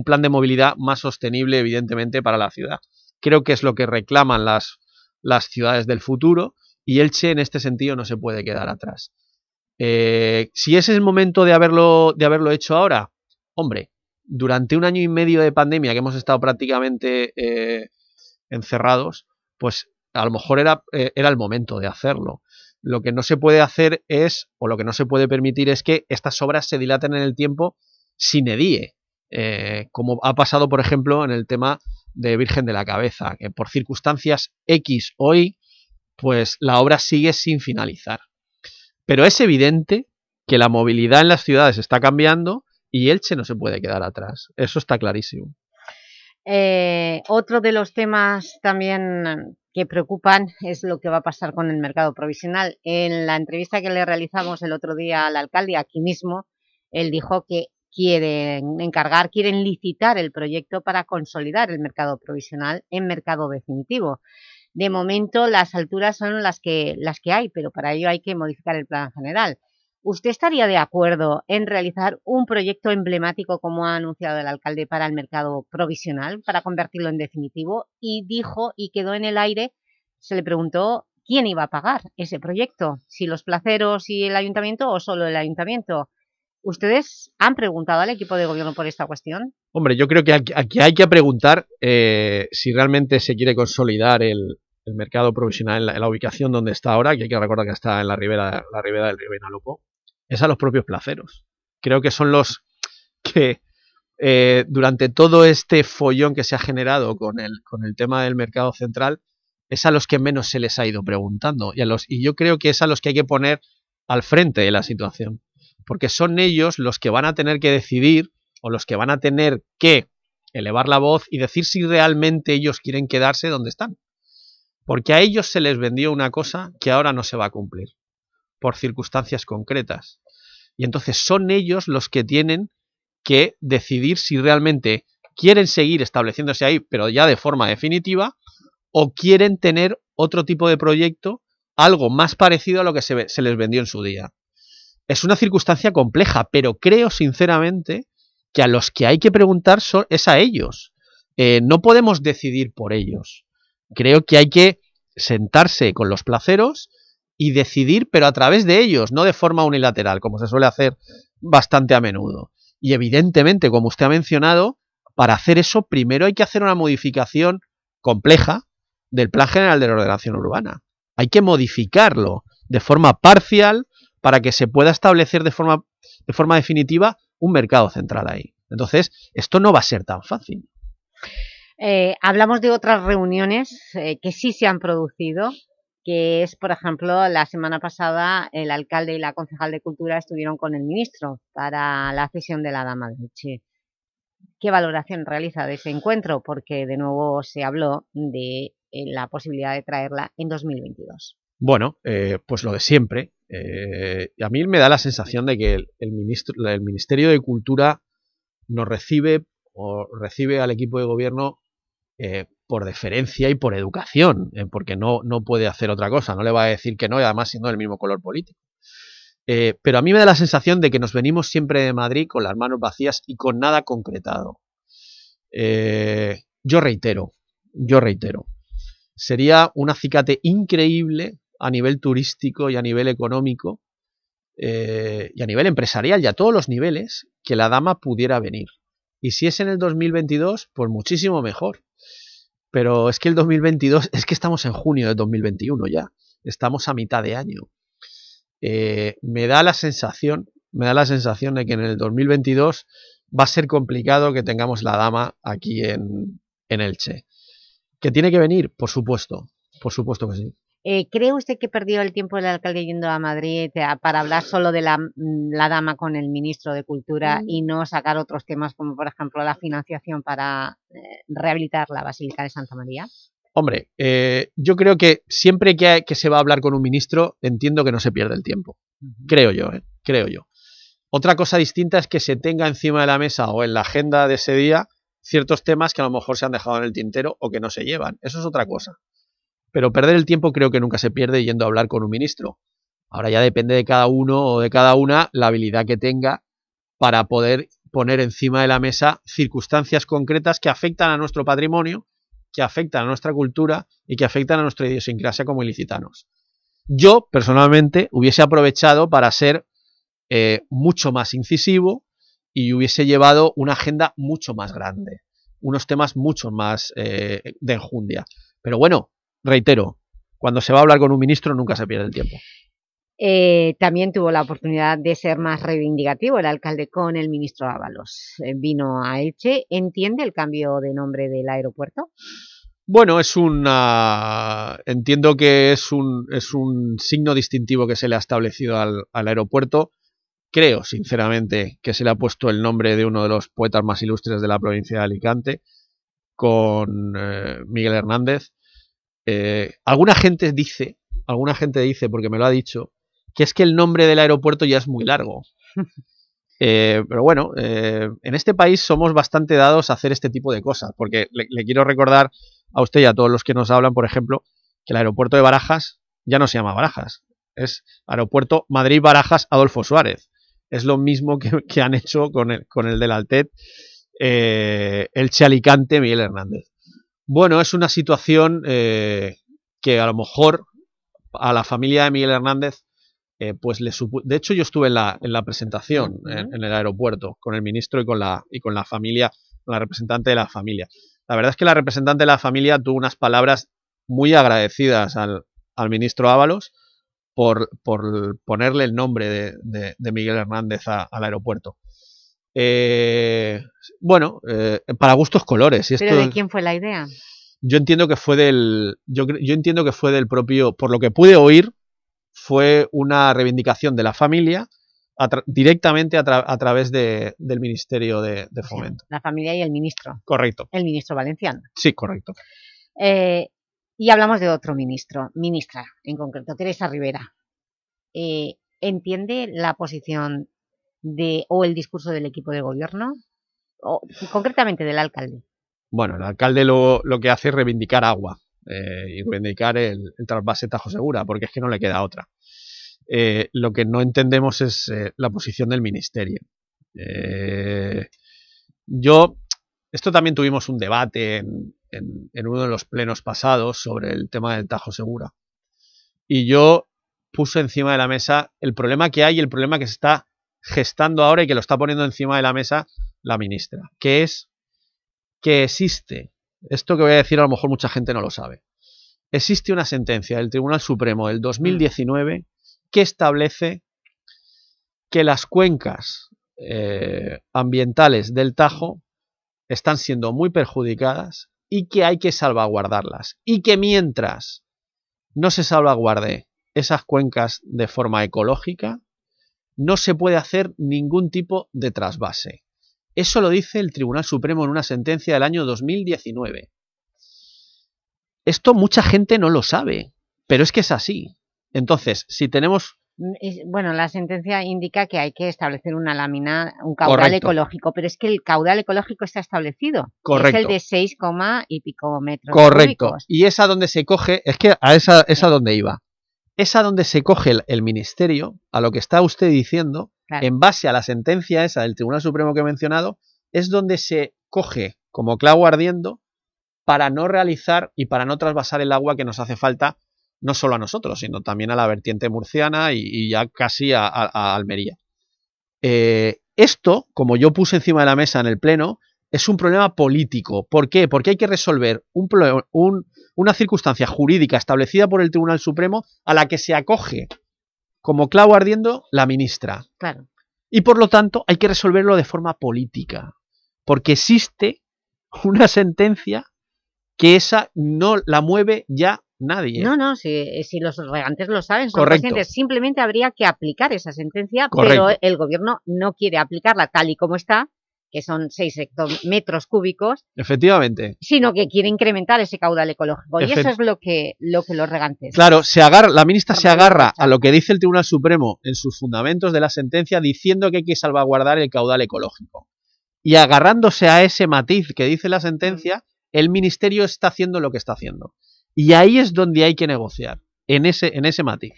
plan de movilidad más sostenible, evidentemente, para la ciudad. Creo que es lo que reclaman las, las ciudades del futuro y Elche en este sentido no se puede quedar atrás. Eh, si ese es el momento de haberlo, de haberlo hecho ahora, hombre, durante un año y medio de pandemia que hemos estado prácticamente eh, encerrados, pues a lo mejor era, era el momento de hacerlo. Lo que no se puede hacer es, o lo que no se puede permitir es que estas obras se dilaten en el tiempo sin edie, eh, como ha pasado, por ejemplo, en el tema de Virgen de la Cabeza, que por circunstancias X hoy, pues la obra sigue sin finalizar. Pero es evidente que la movilidad en las ciudades está cambiando y Elche no se puede quedar atrás. Eso está clarísimo. Eh, otro de los temas también que preocupan es lo que va a pasar con el mercado provisional. En la entrevista que le realizamos el otro día al alcalde, aquí mismo, él dijo que quieren encargar, quieren licitar el proyecto para consolidar el mercado provisional en mercado definitivo. De momento las alturas son las que, las que hay, pero para ello hay que modificar el plan general. ¿Usted estaría de acuerdo en realizar un proyecto emblemático como ha anunciado el alcalde para el mercado provisional, para convertirlo en definitivo? Y dijo, y quedó en el aire, se le preguntó quién iba a pagar ese proyecto, si los placeros y el ayuntamiento o solo el ayuntamiento. ¿Ustedes han preguntado al equipo de gobierno por esta cuestión? Hombre, yo creo que aquí hay que preguntar eh, si realmente se quiere consolidar el, mercado provisional en la, ubicación donde está ahora, que hay que recordar que está en la ribera, la ribera del río es a los propios placeros. Creo que son los que eh, durante todo este follón que se ha generado con el, con el tema del mercado central, es a los que menos se les ha ido preguntando. Y, a los, y yo creo que es a los que hay que poner al frente de la situación. Porque son ellos los que van a tener que decidir o los que van a tener que elevar la voz y decir si realmente ellos quieren quedarse donde están. Porque a ellos se les vendió una cosa que ahora no se va a cumplir por circunstancias concretas. Y entonces son ellos los que tienen que decidir si realmente quieren seguir estableciéndose ahí, pero ya de forma definitiva, o quieren tener otro tipo de proyecto, algo más parecido a lo que se, les vendió en su día. Es una circunstancia compleja, pero creo sinceramente que a los que hay que preguntar son, es a ellos. Eh, no podemos decidir por ellos. Creo que hay que sentarse con los placeros y decidir, pero a través de ellos, no de forma unilateral, como se suele hacer bastante a menudo. Y evidentemente, como usted ha mencionado, para hacer eso primero hay que hacer una modificación compleja del Plan General de la Ordenación Urbana. Hay que modificarlo de forma parcial para que se pueda establecer de forma, de forma definitiva un mercado central ahí. Entonces, esto no va a ser tan fácil. Eh, hablamos de otras reuniones eh, que sí se han producido, que es, por ejemplo, la semana pasada el alcalde y la concejal de Cultura estuvieron con el ministro para la cesión de la Dama de Che. ¿Qué valoración realiza de ese encuentro? Porque de nuevo se habló de eh, la posibilidad de traerla en 2022. Bueno, pues lo de siempre. a mí me da la sensación de que el, ministro, el Ministerio de Cultura nos recibe o recibe al equipo de gobierno eh, por deferencia y por educación, eh, porque no, no puede hacer otra cosa, no le va a decir que no y además siendo del mismo color político. Eh, pero a mí me da la sensación de que nos venimos siempre de Madrid con las manos vacías y con nada concretado. yo reitero, yo reitero, sería un acicate increíble a nivel turístico y a nivel económico y a nivel empresarial y a todos los niveles que la dama pudiera venir. Y si es en el 2022, pues muchísimo mejor. Pero es que el 2022, es que estamos en junio de 2021 ya. Estamos a mitad de año. Eh, me da la sensación, me da la sensación de que en el 2022 va a ser complicado que tengamos la dama aquí en, en Elche. ¿Que tiene que venir? Por supuesto, por supuesto que sí. Eh, ¿Cree usted que perdió el tiempo el alcalde yendo a Madrid eh, para hablar solo de la, mm, la, dama con el ministro de Cultura y no sacar otros temas como, por ejemplo, la financiación para eh, rehabilitar la Basílica de Santa María? Hombre, yo creo que siempre que, que, se va a hablar con un ministro, entiendo que no se pierde el tiempo. Creo yo, creo yo. Otra cosa distinta es que se tenga encima de la mesa o en la agenda de ese día ciertos temas que a lo mejor se han dejado en el tintero o que no se llevan. Eso es otra cosa. Pero perder el tiempo creo que nunca se pierde yendo a hablar con un ministro. Ahora ya depende de cada uno o de cada una la habilidad que tenga para poder poner encima de la mesa circunstancias concretas que afectan a nuestro patrimonio, que afectan a nuestra cultura y que afectan a nuestra idiosincrasia como ilicitanos. Yo, personalmente, hubiese aprovechado para ser eh, mucho más incisivo y hubiese llevado una agenda mucho más grande, unos temas mucho más eh, de enjundia. Pero bueno, reitero, cuando se va a hablar con un ministro nunca se pierde el tiempo. Eh, también tuvo la oportunidad de ser más reivindicativo el alcalde con el ministro Ábalos. Eh, vino a Elche. ¿Entiende el cambio de nombre del aeropuerto? Bueno, es una... entiendo que es un, es un signo distintivo que se le ha establecido al, aeropuerto. Creo, sinceramente, que se le ha puesto el nombre de uno de los poetas más ilustres de la provincia de Alicante, con eh, Miguel Hernández. Eh, alguna gente dice, alguna gente dice, porque me lo ha dicho, que es que el nombre del aeropuerto ya es muy largo. <laughs> Eh, pero bueno, eh, en este país somos bastante dados a hacer este tipo de cosas, porque le, quiero recordar a usted y a todos los que nos hablan, por ejemplo, que el aeropuerto de Barajas ya no se llama Barajas, es Aeropuerto Madrid-Barajas Adolfo Suárez. Es lo mismo que, han hecho con el, con el del Altet, Elche Alicante Miguel Hernández. Bueno, es una situación eh, que a lo mejor a la familia de Miguel Hernández eh, pues le De hecho, yo estuve en la, en la presentación en, el aeropuerto con el ministro y con la, y con la familia, con la representante de la familia. La verdad es que la representante de la familia tuvo unas palabras muy agradecidas al, ministro Ábalos por, por, ponerle el nombre de, de, Miguel Hernández al aeropuerto. Eh, bueno, eh, para gustos colores. ¿Pero de quién fue la idea? Yo entiendo que fue del. Yo, yo entiendo que fue del propio. Por lo que pude oír, fue una reivindicación de la familia directamente a, través del Ministerio de, Fomento. La familia y el ministro. Correcto. El ministro valenciano. Sí, correcto. Eh, y hablamos de otro ministro, ministra en concreto, Teresa Rivera. ¿Entiende la posición de, o el discurso del equipo de gobierno, o concretamente del alcalde? Bueno, el alcalde lo, lo que hace es reivindicar agua eh, y reivindicar el, el, trasvase Tajo Segura, porque es que no le queda otra. Eh, lo que no entendemos es eh, la posición del ministerio. yo, esto también tuvimos un debate en, uno de los plenos pasados sobre el tema del Tajo Segura. Y yo puse encima de la mesa el problema que hay y el problema que se está gestando ahora y que lo está poniendo encima de la mesa la ministra, que es que existe, esto que voy a decir a lo mejor mucha gente no lo sabe, existe una sentencia del Tribunal Supremo del 2019 que establece que las cuencas eh, ambientales del Tajo están siendo muy perjudicadas y que hay que salvaguardarlas. Y que mientras no se salvaguarde esas cuencas de forma ecológica, no se puede hacer ningún tipo de trasvase. Eso lo dice el Tribunal Supremo en una sentencia del año 2019. Esto mucha gente no lo sabe, pero es que es así. Entonces, si tenemos Mm, es- Bueno, la sentencia indica que hay que establecer una lámina, un caudal Correcto. ecológico, pero es que el caudal ecológico está establecido. Es Correcto. el de 6, coma y pico metros Correcto. cúbicos. Y es a donde se coge, es que a esa es a donde iba. Es a donde se coge el, el ministerio, a lo que está usted diciendo, Claro. en base a la sentencia esa del Tribunal Supremo que he mencionado, es donde se coge como clavo ardiendo para no realizar y para no trasvasar el agua que nos hace falta, no solo a nosotros, sino también a la vertiente murciana y, y ya casi a, a- a Almería. Eh, esto, como yo puse encima de la mesa en el Pleno, es un problema político. ¿Por qué? Porque hay que resolver un, un- una circunstancia jurídica establecida por el Tribunal Supremo a la que se acoge como clavo ardiendo la ministra. Claro. Y por lo tanto hay que resolverlo de forma política. Porque existe una sentencia que esa no la mueve ya nadie. No, no, si, si los regantes lo saben, son Correcto. Simplemente habría que aplicar esa sentencia, Correcto. pero el gobierno no quiere aplicarla tal y como está, que son 6 metros cúbicos, Efectivamente. sino que quiere incrementar ese caudal ecológico. Y eso es lo que, lo que los regantes... Claro, se agarra, la ministra se agarra a lo que dice el Tribunal Supremo en sus fundamentos de la sentencia diciendo que hay que salvaguardar el caudal ecológico. Y agarrándose a ese matiz que dice la sentencia, el ministerio está haciendo lo que está haciendo. Y ahí es donde hay que negociar, en ese, en ese matiz.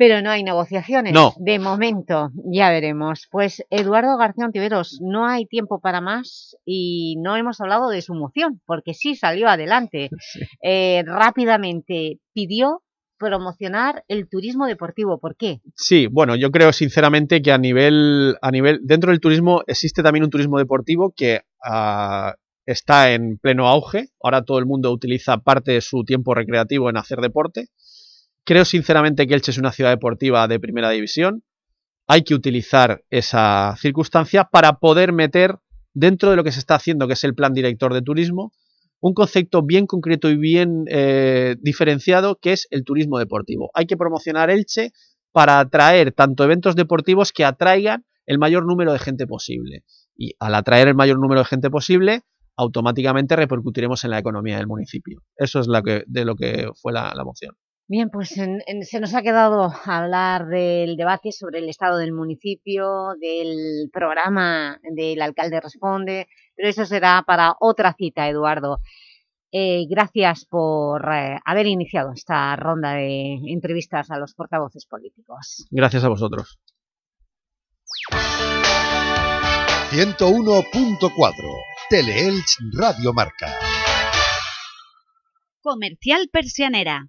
Pero no hay negociaciones. No. De momento, ya veremos. Pues Eduardo García Ontiveros, no hay tiempo para más y no hemos hablado de su moción, porque sí salió adelante. <laughs> Eh, rápidamente pidió promocionar el turismo deportivo. ¿Por qué? Sí, bueno, yo creo sinceramente que a nivel, a nivel dentro del turismo existe también un turismo deportivo que ah, está en pleno auge. Ahora todo el mundo utiliza parte de su tiempo recreativo en hacer deporte. Creo sinceramente que Elche es una ciudad deportiva de primera división. Hay que utilizar esa circunstancia para poder meter dentro de lo que se está haciendo, que es el plan director de turismo, un concepto bien concreto y bien eh, diferenciado, que es el turismo deportivo. Hay que promocionar Elche para atraer tanto eventos deportivos que atraigan el mayor número de gente posible. Y al atraer el mayor número de gente posible, automáticamente repercutiremos en la economía del municipio. Eso es de lo que fue la moción. Bien, pues en- en- se nos ha quedado hablar del debate sobre el estado del municipio, del programa del alcalde responde, pero eso será para otra cita, Eduardo. Eh, gracias por eh, haber iniciado esta ronda de entrevistas a los portavoces políticos. Gracias a vosotros. 101.4 Teleelch Radio Marca. Comercial Persianera.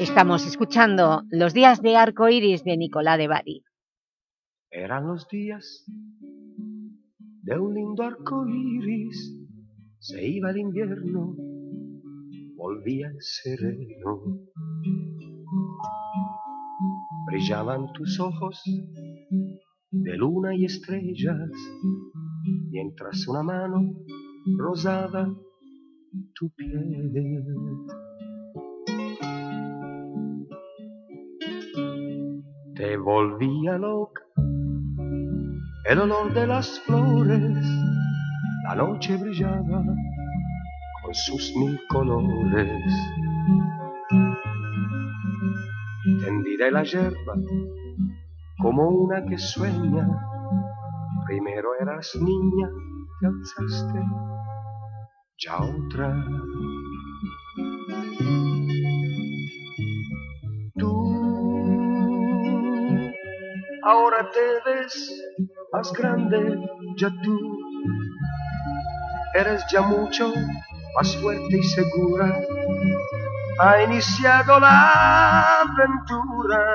Estamos escuchando Los días de arco iris de Nicolás de Bari. Eran los días de un lindo arco iris, se iba el invierno, volvía el sereno. Brillaban tus ojos de luna y estrellas, mientras una mano rosada tu piel. Te volvía loca el olor de las flores, la noche brillaba con sus mil colores. Tendiré la yerba como una que sueña. Primero eras niña, te alzaste, ya otra. Ahora te ves más grande, ya tú eres ya mucho más fuerte y segura. Ha iniciado la aventura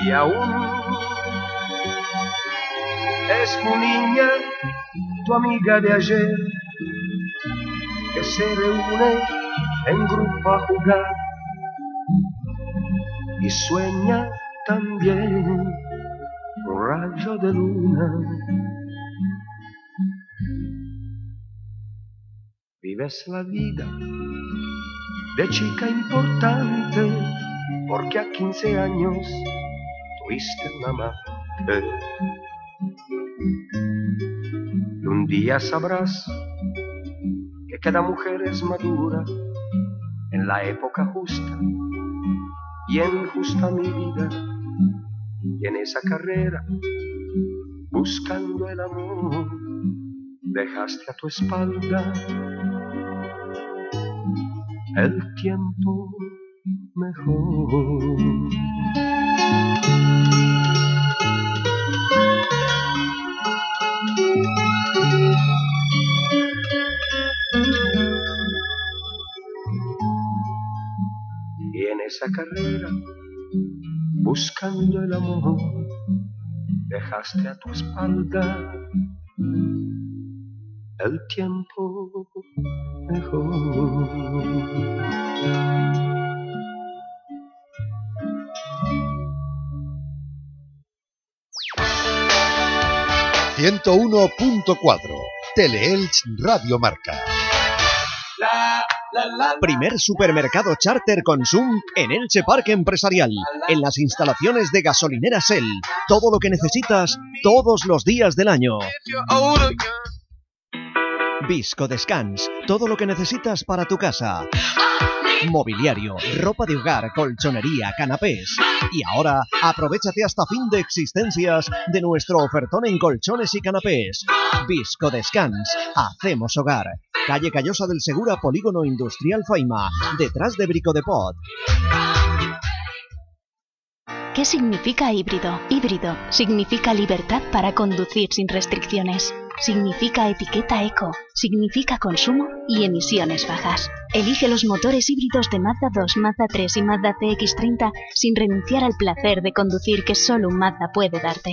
y aún es mi niña, tu amiga de ayer, que se reúne en grupo a jugar y sueña también un rayo de luna. Vives la vida de chica importante, porque a 15 años tuviste una amante. Y un día sabrás que cada mujer es madura en la época justa y en justa mi vida y en esa carrera buscando el amor dejaste a tu espalda el tiempo mejor. Esa carrera, buscando el amor, dejaste a tu espalda el tiempo mejor. 101.4 Teleelch Radio Marca. Primer supermercado charter Consum en Elche Parque Empresarial, en las instalaciones de gasolinera Shell. Todo lo que necesitas todos los días del año. Visco Descans, todo lo que necesitas para tu casa. Mobiliario, ropa de hogar, colchonería, canapés. Y ahora, aprovechate hasta fin de existencias de nuestro ofertón en colchones y canapés. Visco Descans, hacemos hogar. Calle Callosa del Segura, Polígono Industrial Faima, detrás de Brico de Pot. ¿Qué significa híbrido? Híbrido significa libertad para conducir sin restricciones. Significa etiqueta eco. Significa consumo y emisiones bajas. Elige los motores híbridos de Mazda 2, Mazda 3 y Mazda CX-30 sin renunciar al placer de conducir que solo un Mazda puede darte.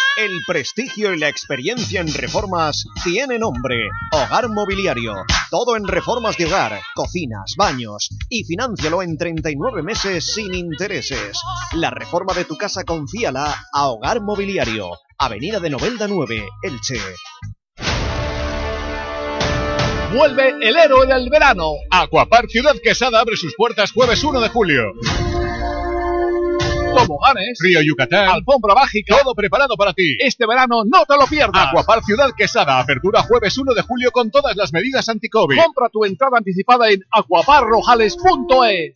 El prestigio y la experiencia en reformas tiene nombre. Hogar Mobiliario. Todo en reformas de hogar, cocinas, baños. Y financialo en 39 meses sin intereses. La reforma de tu casa confíala a Hogar Mobiliario. Avenida de Novelda 9, Elche. Vuelve el héroe del verano. Aquapar Ciudad Quesada abre sus puertas jueves 1 de julio. Toboganes, Río Yucatán, alfombra mágica, todo preparado para ti. Este verano no te lo pierdas. Aquapar Ciudad Quesada, apertura jueves 1 de julio con todas las medidas anti-COVID. Compra tu entrada anticipada en aquaparrojales.es.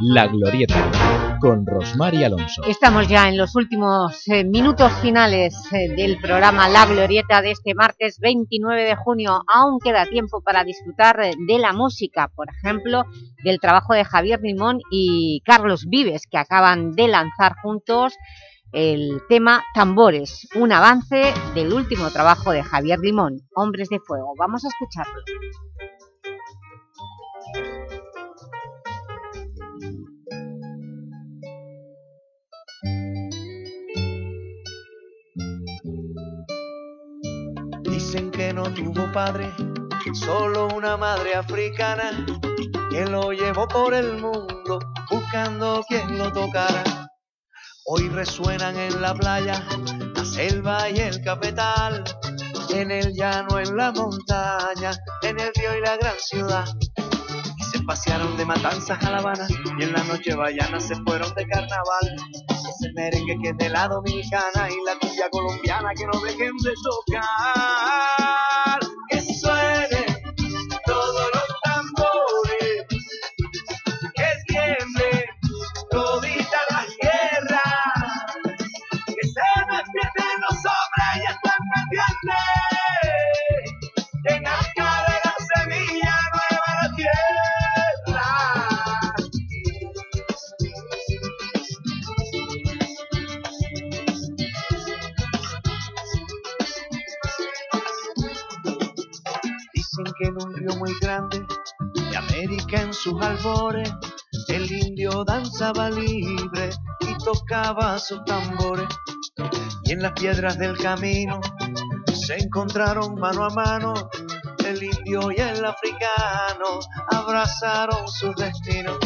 La Glorieta, Rosmar y Alonso. Estamos ya en los últimos eh, minutos finales eh, del programa La Glorieta de este martes 29 de junio. Aún queda tiempo para disfrutar eh, de la música, por ejemplo, del trabajo de Javier Limón y Carlos Vives, que acaban de lanzar juntos el tema Tambores, un avance del último trabajo de Javier Limón, Hombres de Fuego. Vamos a escucharlo. Dicen que no tuvo padre, solo una madre africana que lo llevó por el mundo buscando quien lo tocara. Hoy resuenan en la playa, la selva y el cafetal, en el llano, en la montaña, en el río y la gran ciudad. Y se pasearon de matanzas a La Habana y en la noche vallana se fueron de carnaval. Ese merengue que es de la dominicana y la cumbia colombiana que no dejen de tocar. Que suene grande de América en sus albores el indio danzaba libre y tocaba sus tambores. Y en las piedras del camino se encontraron mano a mano el indio y el africano abrazaron sus destinos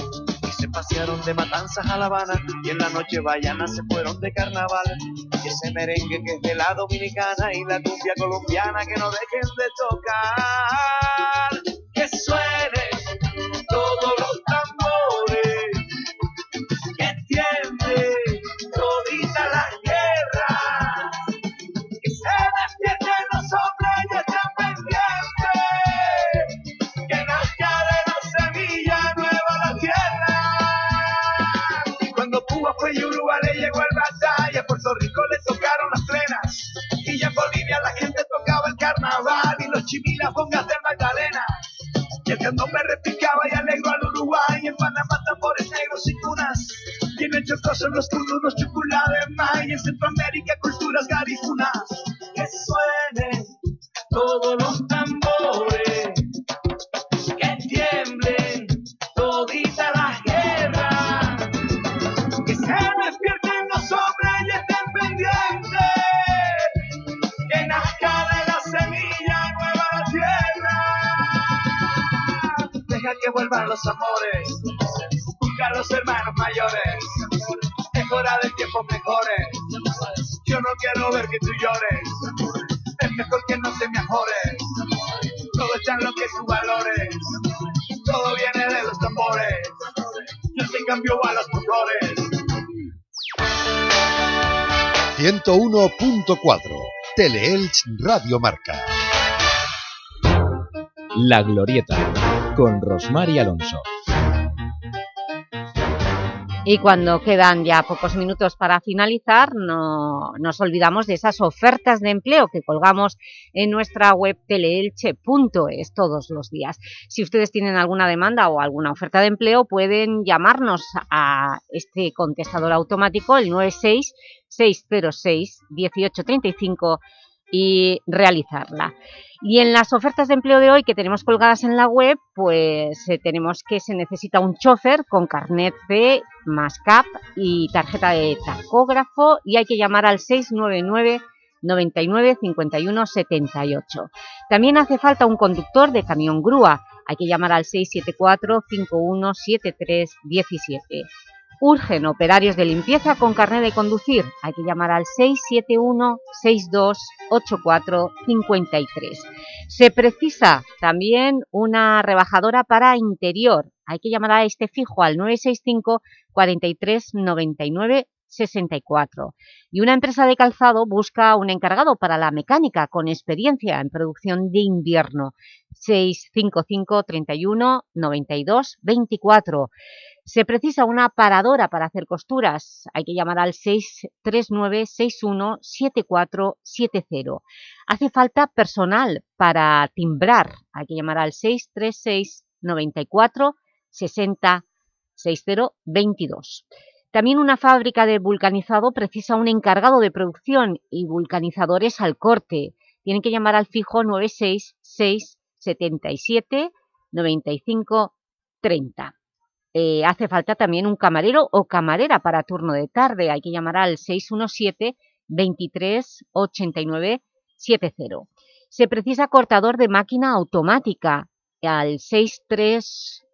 y se pasearon de matanzas a La Habana y en la noche vallana se fueron de carnaval. Y ese merengue que es de la dominicana y la cumbia colombiana que no dejen de tocar suene en 101.4 Teleelch Radio Marca. La Glorieta, con Rosmar y Alonso. Y cuando quedan ya pocos minutos para finalizar, no nos olvidamos de esas ofertas de empleo que colgamos en nuestra web teleelche.es todos los días. Si ustedes tienen alguna demanda o alguna oferta de empleo, pueden llamarnos a este contestador automático, el 96 606 1835 y realizarla. Y en las ofertas de empleo de hoy que tenemos colgadas en la web, pues eh, tenemos que se necesita un chofer con carnet C más CAP y tarjeta de tacógrafo y hay que llamar al 699 99 51 78. También hace falta un conductor de camión grúa, hay que llamar al 674 51 73 17. Urgen operarios de limpieza con carnet de conducir. Hay que llamar al 671-6284-53. Se precisa también una rebajadora para interior. Hay que llamar a este fijo al 965 43 99 64. Y una empresa de calzado busca un encargado para la mecánica con experiencia en producción de invierno. 655 31 92 24. Se precisa una paradora para hacer costuras. Hay que llamar al 639-61-7470. Hace falta personal para timbrar. Hay que llamar al 636 94 60 6022. También una fábrica de vulcanizado precisa un encargado de producción y vulcanizadores al corte. Tienen que llamar al fijo 966 77 95 30. Eh, hace falta también un camarero o camarera para turno de tarde. Hay que llamar al 617 23 89 70. Se precisa cortador de máquina automática al 630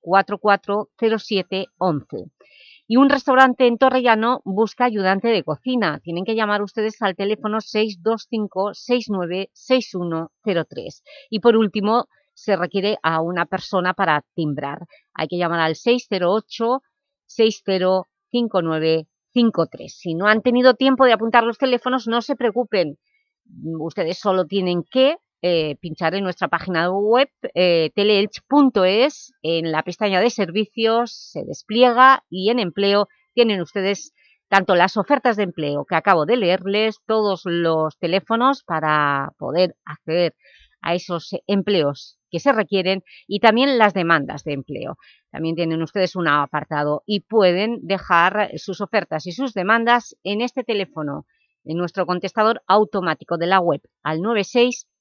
44 07 11. Y un restaurante en Torrellano busca ayudante de cocina. Tienen que llamar ustedes al teléfono 625 69 6103. Y por último, se requiere a una persona para timbrar. Hay que llamar al 608-605953. Si no han tenido tiempo de apuntar los teléfonos, no se preocupen. Ustedes solo tienen que eh, pinchar en nuestra página web eh, teleelch.es, en la pestaña de servicios, se despliega y en empleo tienen ustedes tanto las ofertas de empleo que acabo de leerles, todos los teléfonos para poder acceder a esos empleos que se requieren y también las demandas de empleo. También tienen ustedes un apartado y pueden dejar sus ofertas y sus demandas en este teléfono, en nuestro contestador automático de la web, al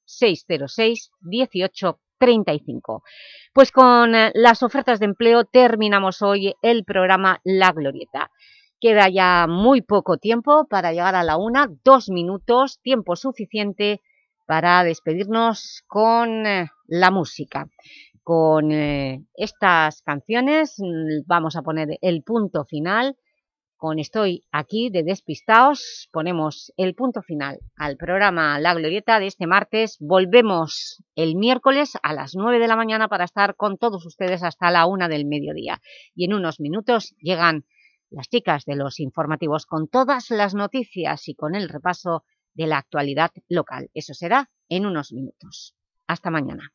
966061835. Pues con eh, las ofertas de empleo terminamos hoy el programa La Glorieta. Queda ya muy poco tiempo para llegar a la una, dos minutos, tiempo suficiente para despedirnos con eh, la música. Con eh, estas canciones mm, vamos a poner el punto final. Con Estoy aquí de Despistaos ponemos el punto final al programa La Glorieta de este martes. Volvemos el miércoles a las 9 de la mañana para estar con todos ustedes hasta la 1 del mediodía. Y en unos minutos llegan las chicas de los informativos con todas las noticias y con el repaso de la actualidad local. Eso será en unos minutos. Hasta mañana.